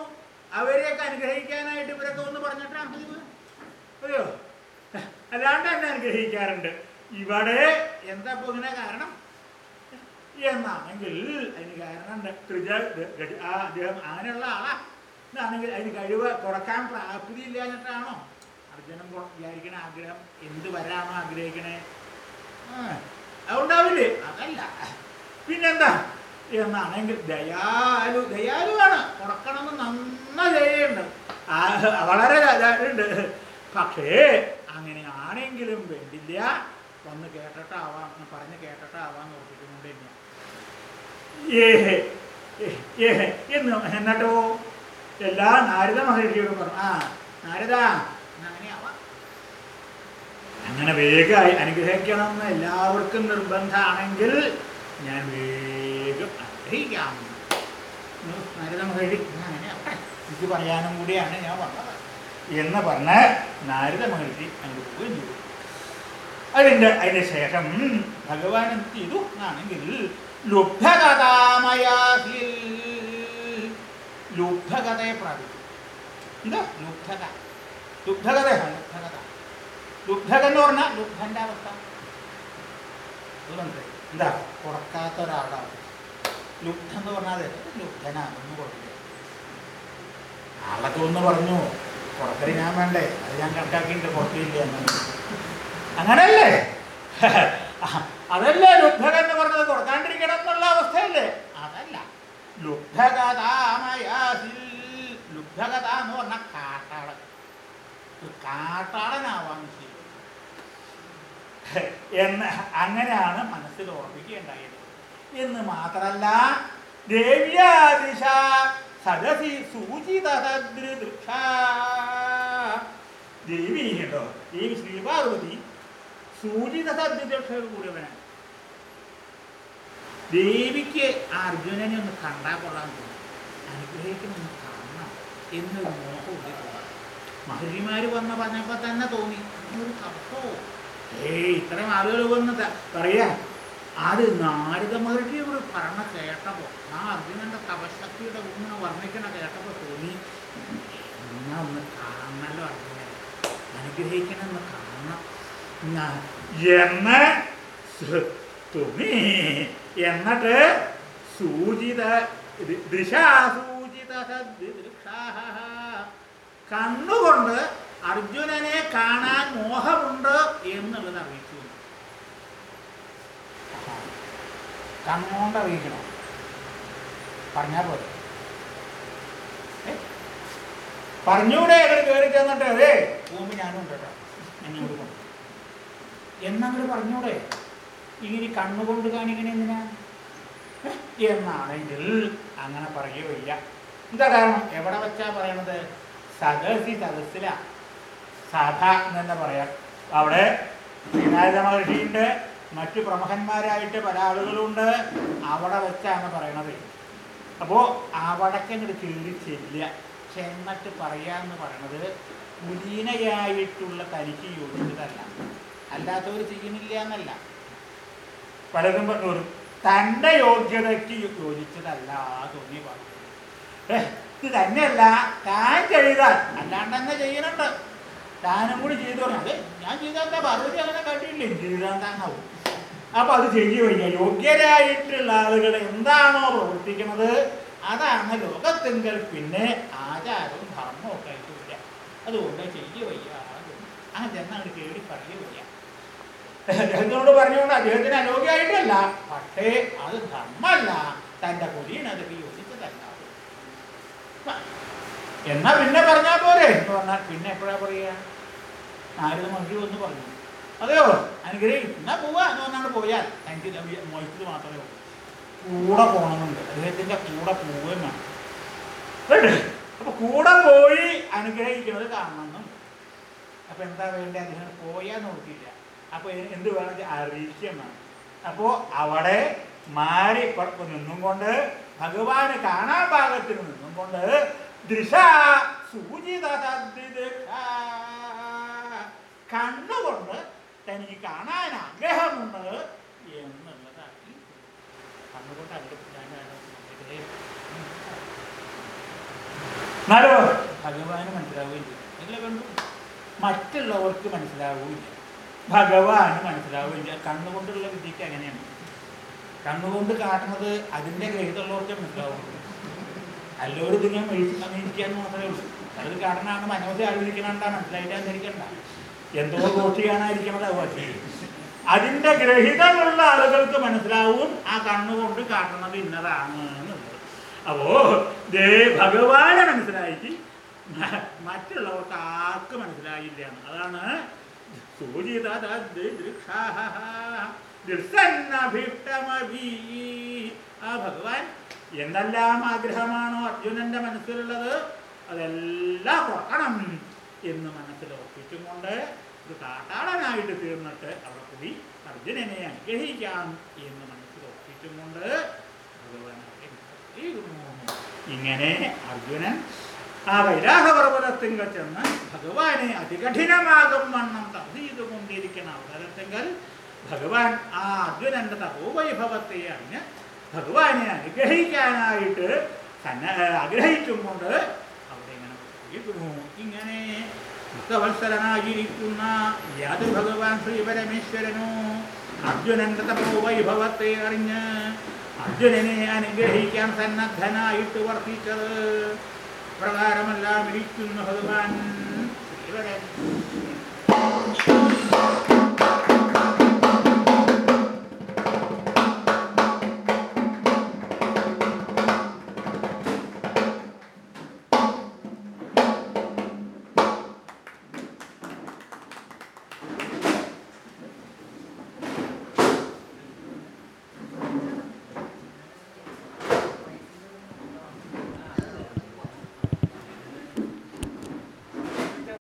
അവരെയൊക്കെ അനുഗ്രഹിക്കാനായിട്ട് ഇവരൊക്കെ ഒന്ന് പറഞ്ഞിട്ടാണ് പതിവ് അറിയോ അല്ലാണ്ട് തന്നെ അനുഗ്രഹിക്കാറുണ്ട്. ഇവിടെ എന്താ പോകുന്ന കാരണം? എന്നാണെങ്കിൽ അതിന് കാരണം ആ അദ്ദേഹം അങ്ങനെയുള്ള ആളാ. എന്നാണെങ്കിൽ അതിന് കഴിവ് കുറയ്ക്കാൻ പ്രാപ്തി ഇല്ല എന്നിട്ടാണോ അർജുനം വിചാരിക്കണ ആഗ്രഹം എന്ത് വരാണോ ആഗ്രഹിക്കണേ? അതുണ്ടാവില്ലേ? അതല്ല. പിന്നെന്താ? എന്നാണെങ്കിൽ ദയാലു ദയാലുവാണ് കൊടുക്കണമെന്ന് നന്ന ദയുണ്ട് വളരെ ഉണ്ട് പക്ഷേ അങ്ങനെ ആണെങ്കിലും വേണ്ടില്ല. വന്ന് കേട്ടിട്ടാവാം പറഞ്ഞ് എന്നെ ഏഹ് എന്ന് എന്നിട്ടോ? എല്ലാ നാരദ മഹർഷിയോടും പറഞ്ഞു ആ നാരദ എന്നാ അങ്ങനെയാവാം. അങ്ങനെ വേഗമായി അനുഗ്രഹിക്കണമെന്ന് എല്ലാവർക്കും നിർബന്ധമാണെങ്കിൽ ഞാൻ വേഗം എനിക്ക് പറയാനും കൂടിയാണ് ഞാൻ വന്നത് എന്ന് പറഞ്ഞ് നാരദ മഹർഷി അങ്ങോട്ട് പോവുകയും ചെയ്തു. അതിന്റെ അതിന് ശേഷം ഭഗവാൻ എന്ത് ചെയ്തു. എന്നാണെങ്കിൽ ലുബ്ധകഥാമയാസിൽ ലുബ്ധകഥയെ പ്രാപിച്ചു. എന്താ? ലുബ്ധക. ലുബ്ധകഥയാണ് ലുബ്ധകഥ. ലുബ്ധക പറഞ്ഞാൽ ലുബ്ധന്റെ അവസ്ഥ. എന്താ? ഉറക്കാത്ത ഒരാളാണ് ലുബ്ധ എന്ന് പറഞ്ഞാൽ ലുബ്ധനാണെന്ന് കുഴപ്പമില്ല ആളൊക്കെ ഒന്ന് പറഞ്ഞു. പുറത്തൊരു ഞാൻ വേണ്ടേ? അത് ഞാൻ കണക്കാക്കിയിട്ട് പുറത്തില്ല അങ്ങനല്ലേ? അതല്ലേ ലുബ്ധക എന്ന് പറഞ്ഞത്? കൊടുക്കാണ്ടിരിക്കണം എന്നുള്ള അവസ്ഥയല്ലേ? അതല്ല. ലുബ്ധകഥാമയാസിൽ ലുബ്ധകഥ എന്ന് പറഞ്ഞ കാട്ടാളൻ. കാട്ടാളനാവാൻ ചെയ്യും എന്ന് അങ്ങനെയാണ് മനസ്സിൽ ഓർമ്മിക്കുകയുണ്ടായത് എന്ന് മാത്രമല്ല ദേവ്യാദിശ സദസി ദേവി കേട്ടോ ദേവി ശ്രീപാർവതി സൂചിത സദ്യദൃക്ഷയോട് കൂടിയവനാണ് ദേവിക്ക് അർജുനനെ ഒന്ന് കണ്ടാൽ കൊള്ളാൻ തോന്നി. അനുഗ്രഹിക്കുന്ന കാണണം എന്നൊരു മോഹം ഉള്ളിൽ തോന്നി. മഹർഷിമാർ വന്ന് പറഞ്ഞപ്പോൾ തന്നെ തോന്നി ഒരു കപ്പോ ഏയ് ഇത്രയും ആളുകൾ വന്ന് പറയാ. അത് നാരദ മഹർഷി ഒരു പറഞ്ഞ കേട്ടപ്പോ ആ അർജുനന്റെ തപശക്തിയുടെ ഇങ്ങനെ വർണിക്കണ കേട്ടപ്പോ തോന്നി എന്നാ ഒന്ന് കാണണല്ലോ അർജുനനെ. അനുഗ്രഹിക്കണമെന്ന് കാണണം. ഞാ- എന്ന് തുണി. എന്നിട്ട് സൂചിത ദിശാസൂചിത കണ്ണുകൊണ്ട് അർജുനനെ കാണാൻ മോഹമുണ്ട് എന്നുള്ളത് അറിയിച്ചു. കണ്ണുകൊണ്ട് അറിയിക്കണം. പറഞ്ഞാൽ പോലെ? പറഞ്ഞൂടെ അവർ കയറി ചെന്നിട്ട്. അതേ ഭൂമി ഞാനും കേട്ടോ. എന്നോട് കൊണ്ട് പറഞ്ഞൂടെ? ഇങ്ങനെ കണ്ണുകൊണ്ട് കാണിക്കണേ ഏ? എന്നാണെങ്കിൽ അങ്ങനെ പറയുകയില്ല എന്താ കാരണം? എവിടെ വെച്ചാ പറയണത്? സദസി സദസ്സില. സഭ എന്ന് തന്നെ പറയാം. അവിടെ ശ്രീനാരായണ മഹർഷിയുണ്ട് മറ്റു പ്രമുഖന്മാരായിട്ട് പല ആളുകളുണ്ട്. അവിടെ വെച്ചാണ് പറയണത്. അപ്പോൾ അവിടേക്ക് അങ്ങോട്ട് കയറി ചെല്ലുക. ചെന്നിട്ട് പറയാന്ന് പറയണത് കുലീനയായിട്ടുള്ള തനിക്ക് യോജിച്ചതല്ല. അല്ലാത്തവർ ചെയ്യുന്നില്ല എന്നല്ല പലതും പറഞ്ഞു തന്റെ യോഗ്യതയ്ക്ക് യോജിച്ചതല്ല തോന്നി പറഞ്ഞു ഇത് തന്നെയല്ല താൻ ചെയ്താൽ. അല്ലാണ്ട് തന്നെ ചെയ്യുന്നുണ്ട് താനും കൂടി ചെയ്തു പറഞ്ഞു അതെ ഞാൻ ചെയ്താൽ പാർവതി അങ്ങനെ കണ്ടിട്ടില്ലേ ചെയ്താൽ താനാവും അപ്പൊ അത് ചെയ്യുകയില്ല യോഗ്യരായിട്ടുള്ള ആളുകൾ എന്താണോ പ്രവർത്തിക്കുന്നത്? അതാണ് ലോകത്തെങ്കിൽ പിന്നെ ആചാരവും ധർമ്മവും ഒക്കെ ആയിട്ട് വരിക. അതുകൊണ്ട് ചെയ്യുകയ്യ ആ ചെന്നാണ് കേടി പറയുകയ്യ അദ്ദേഹത്തിനോട് പറഞ്ഞുകൊണ്ട് അദ്ദേഹത്തിന് അനോഗ്യമായിട്ടല്ല പക്ഷേ അത് ധർമ്മമല്ല. തന്റെ കുലീനതയ്ക്ക് യോജിച്ചതല്ല എന്നാ പിന്നെ പറഞ്ഞാൽ പോരെ. എന്ന് പറഞ്ഞാൽ പിന്നെ എപ്പോഴാ പറയുക നാരദ മഹർഷി ഒന്ന് പറഞ്ഞു. അതെയോ? അനുഗ്രഹിക്കും എന്നാ പോവാ. എന്ന് പറഞ്ഞാണ് പോയാൽ എനിക്ക് മൊയ്ത്തത് മാത്രമേ ഉള്ളൂ. കൂടെ പോകണമെന്നുണ്ട് അദ്ദേഹത്തിന്റെ കൂടെ പോവുകയും വേണം. കേട്ടോ? അപ്പൊ കൂടെ പോയി അനുഗ്രഹിക്കുന്നത് കാണണമെന്നും. അപ്പൊ എന്താ വേണ്ടത് അദ്ദേഹം പോയാൽ നോക്കിയില്ല അപ്പൊ എന്ത് വേണമെങ്കിൽ അറിയിക്കാൻ വേണം. അപ്പോ അവിടെ മാറി നിന്നും കൊണ്ട് ഭഗവാന് കാണാൻ ഭാഗത്തിന് നിന്നും കൊണ്ട് ദൃശ സൂചിത കണ്ണുകൊണ്ട് തനിക്ക് കാണാൻ ആഗ്രഹമുണ്ട് എന്നുള്ളതാക്കി. കണ്ണുകൊണ്ട് എന്നാലോ? ഭഗവാന് മനസ്സിലാവുകയില്ല. ഇല്ല കണ്ടു? മറ്റുള്ളവർക്ക് മനസ്സിലാവുകയില്ല. ഭഗവാന് മനസ്സിലാവുകയില്ല. കണ്ണുകൊണ്ടുള്ള വിദ്യക്ക് അങ്ങനെയാണ്. കണ്ണുകൊണ്ട് കാട്ടുന്നത് അതിന്റെ ഗ്രഹിതമുള്ളവർക്ക് മനസ്സിലാവുള്ളൂ. അല്ലോരും ഇതിങ്ങനെ അമേരിക്കാന്ന് മാത്രമേ ഉള്ളൂ. അതൊരു കാരണമാണ്. മനോജ് മനസ്സിലായിട്ട് മനസ്സിലായിട്ടാന്നിരിക്കണ്ട എന്തോ ഗോഷ്ടി കാണാതിരിക്കണത് പക്ഷേ അതിന്റെ ഗ്രഹിതമുള്ള ആളുകൾക്ക് മനസ്സിലാവും ആ കണ്ണുകൊണ്ട് കാണുന്നത് ഇന്നതാണ് അപ്പോ ദേ ഭഗവാനെ മനസ്സിലായിട്ട് മറ്റുള്ളവർക്ക് ആർക്ക് മനസ്സിലായില്ല. അതാണ് ആ ഭഗവാൻ എന്തെല്ലാം ആഗ്രഹമാണോ അർജുനന്റെ മനസ്സിലുള്ളത് അതെല്ലാം കൊടുക്കണം എന്ന് മനസ്സിൽ ഉറപ്പിച്ചും കൊണ്ട് ഒരു കാട്ടാളനായിട്ട് തീർന്നിട്ട് അവിടെ പോയി അർജുനനെ അനുഗ്രഹിക്കാം എന്ന് മനസ്സിൽ ഉറപ്പിച്ചും കൊണ്ട്. ഇങ്ങനെ അർജുനൻ ആ വൈരാഹപർവതത്തിങ്കൽ ചെന്ന് ഭഗവാനെ അതികഠിനമാകും വണ്ണം തപ് ചെയ്തുകൊണ്ടിരിക്കുന്ന അവസരത്തിങ്കൽ ഭഗവാൻ ആ അർജുനന്റെ തപോവൈഭവത്തെ അറിഞ്ഞ് ഭഗവാനെ അനുഗ്രഹിക്കാനായിട്ട് തന്നെ ആഗ്രഹിച്ചും കൊണ്ട് അവിടെ ഇങ്ങനെ പോയിരുന്നു. ഇങ്ങനെ ഭക്തവത്സരനായിരിക്കുന്ന യാത് ഭഗവാൻ ശ്രീ പരമേശ്വരനോ അർജുനന്റെ തപോവൈഭവത്തെ അറിഞ്ഞ് അർജുനനെ അനുഗ്രഹിക്കാൻ സന്നദ്ധനായിട്ട് വർത്തിച്ചത് പ്രകാരമെല്ലാം ഇരിക്കുന്നു ഭഗവാൻ ശ്രീവരൻ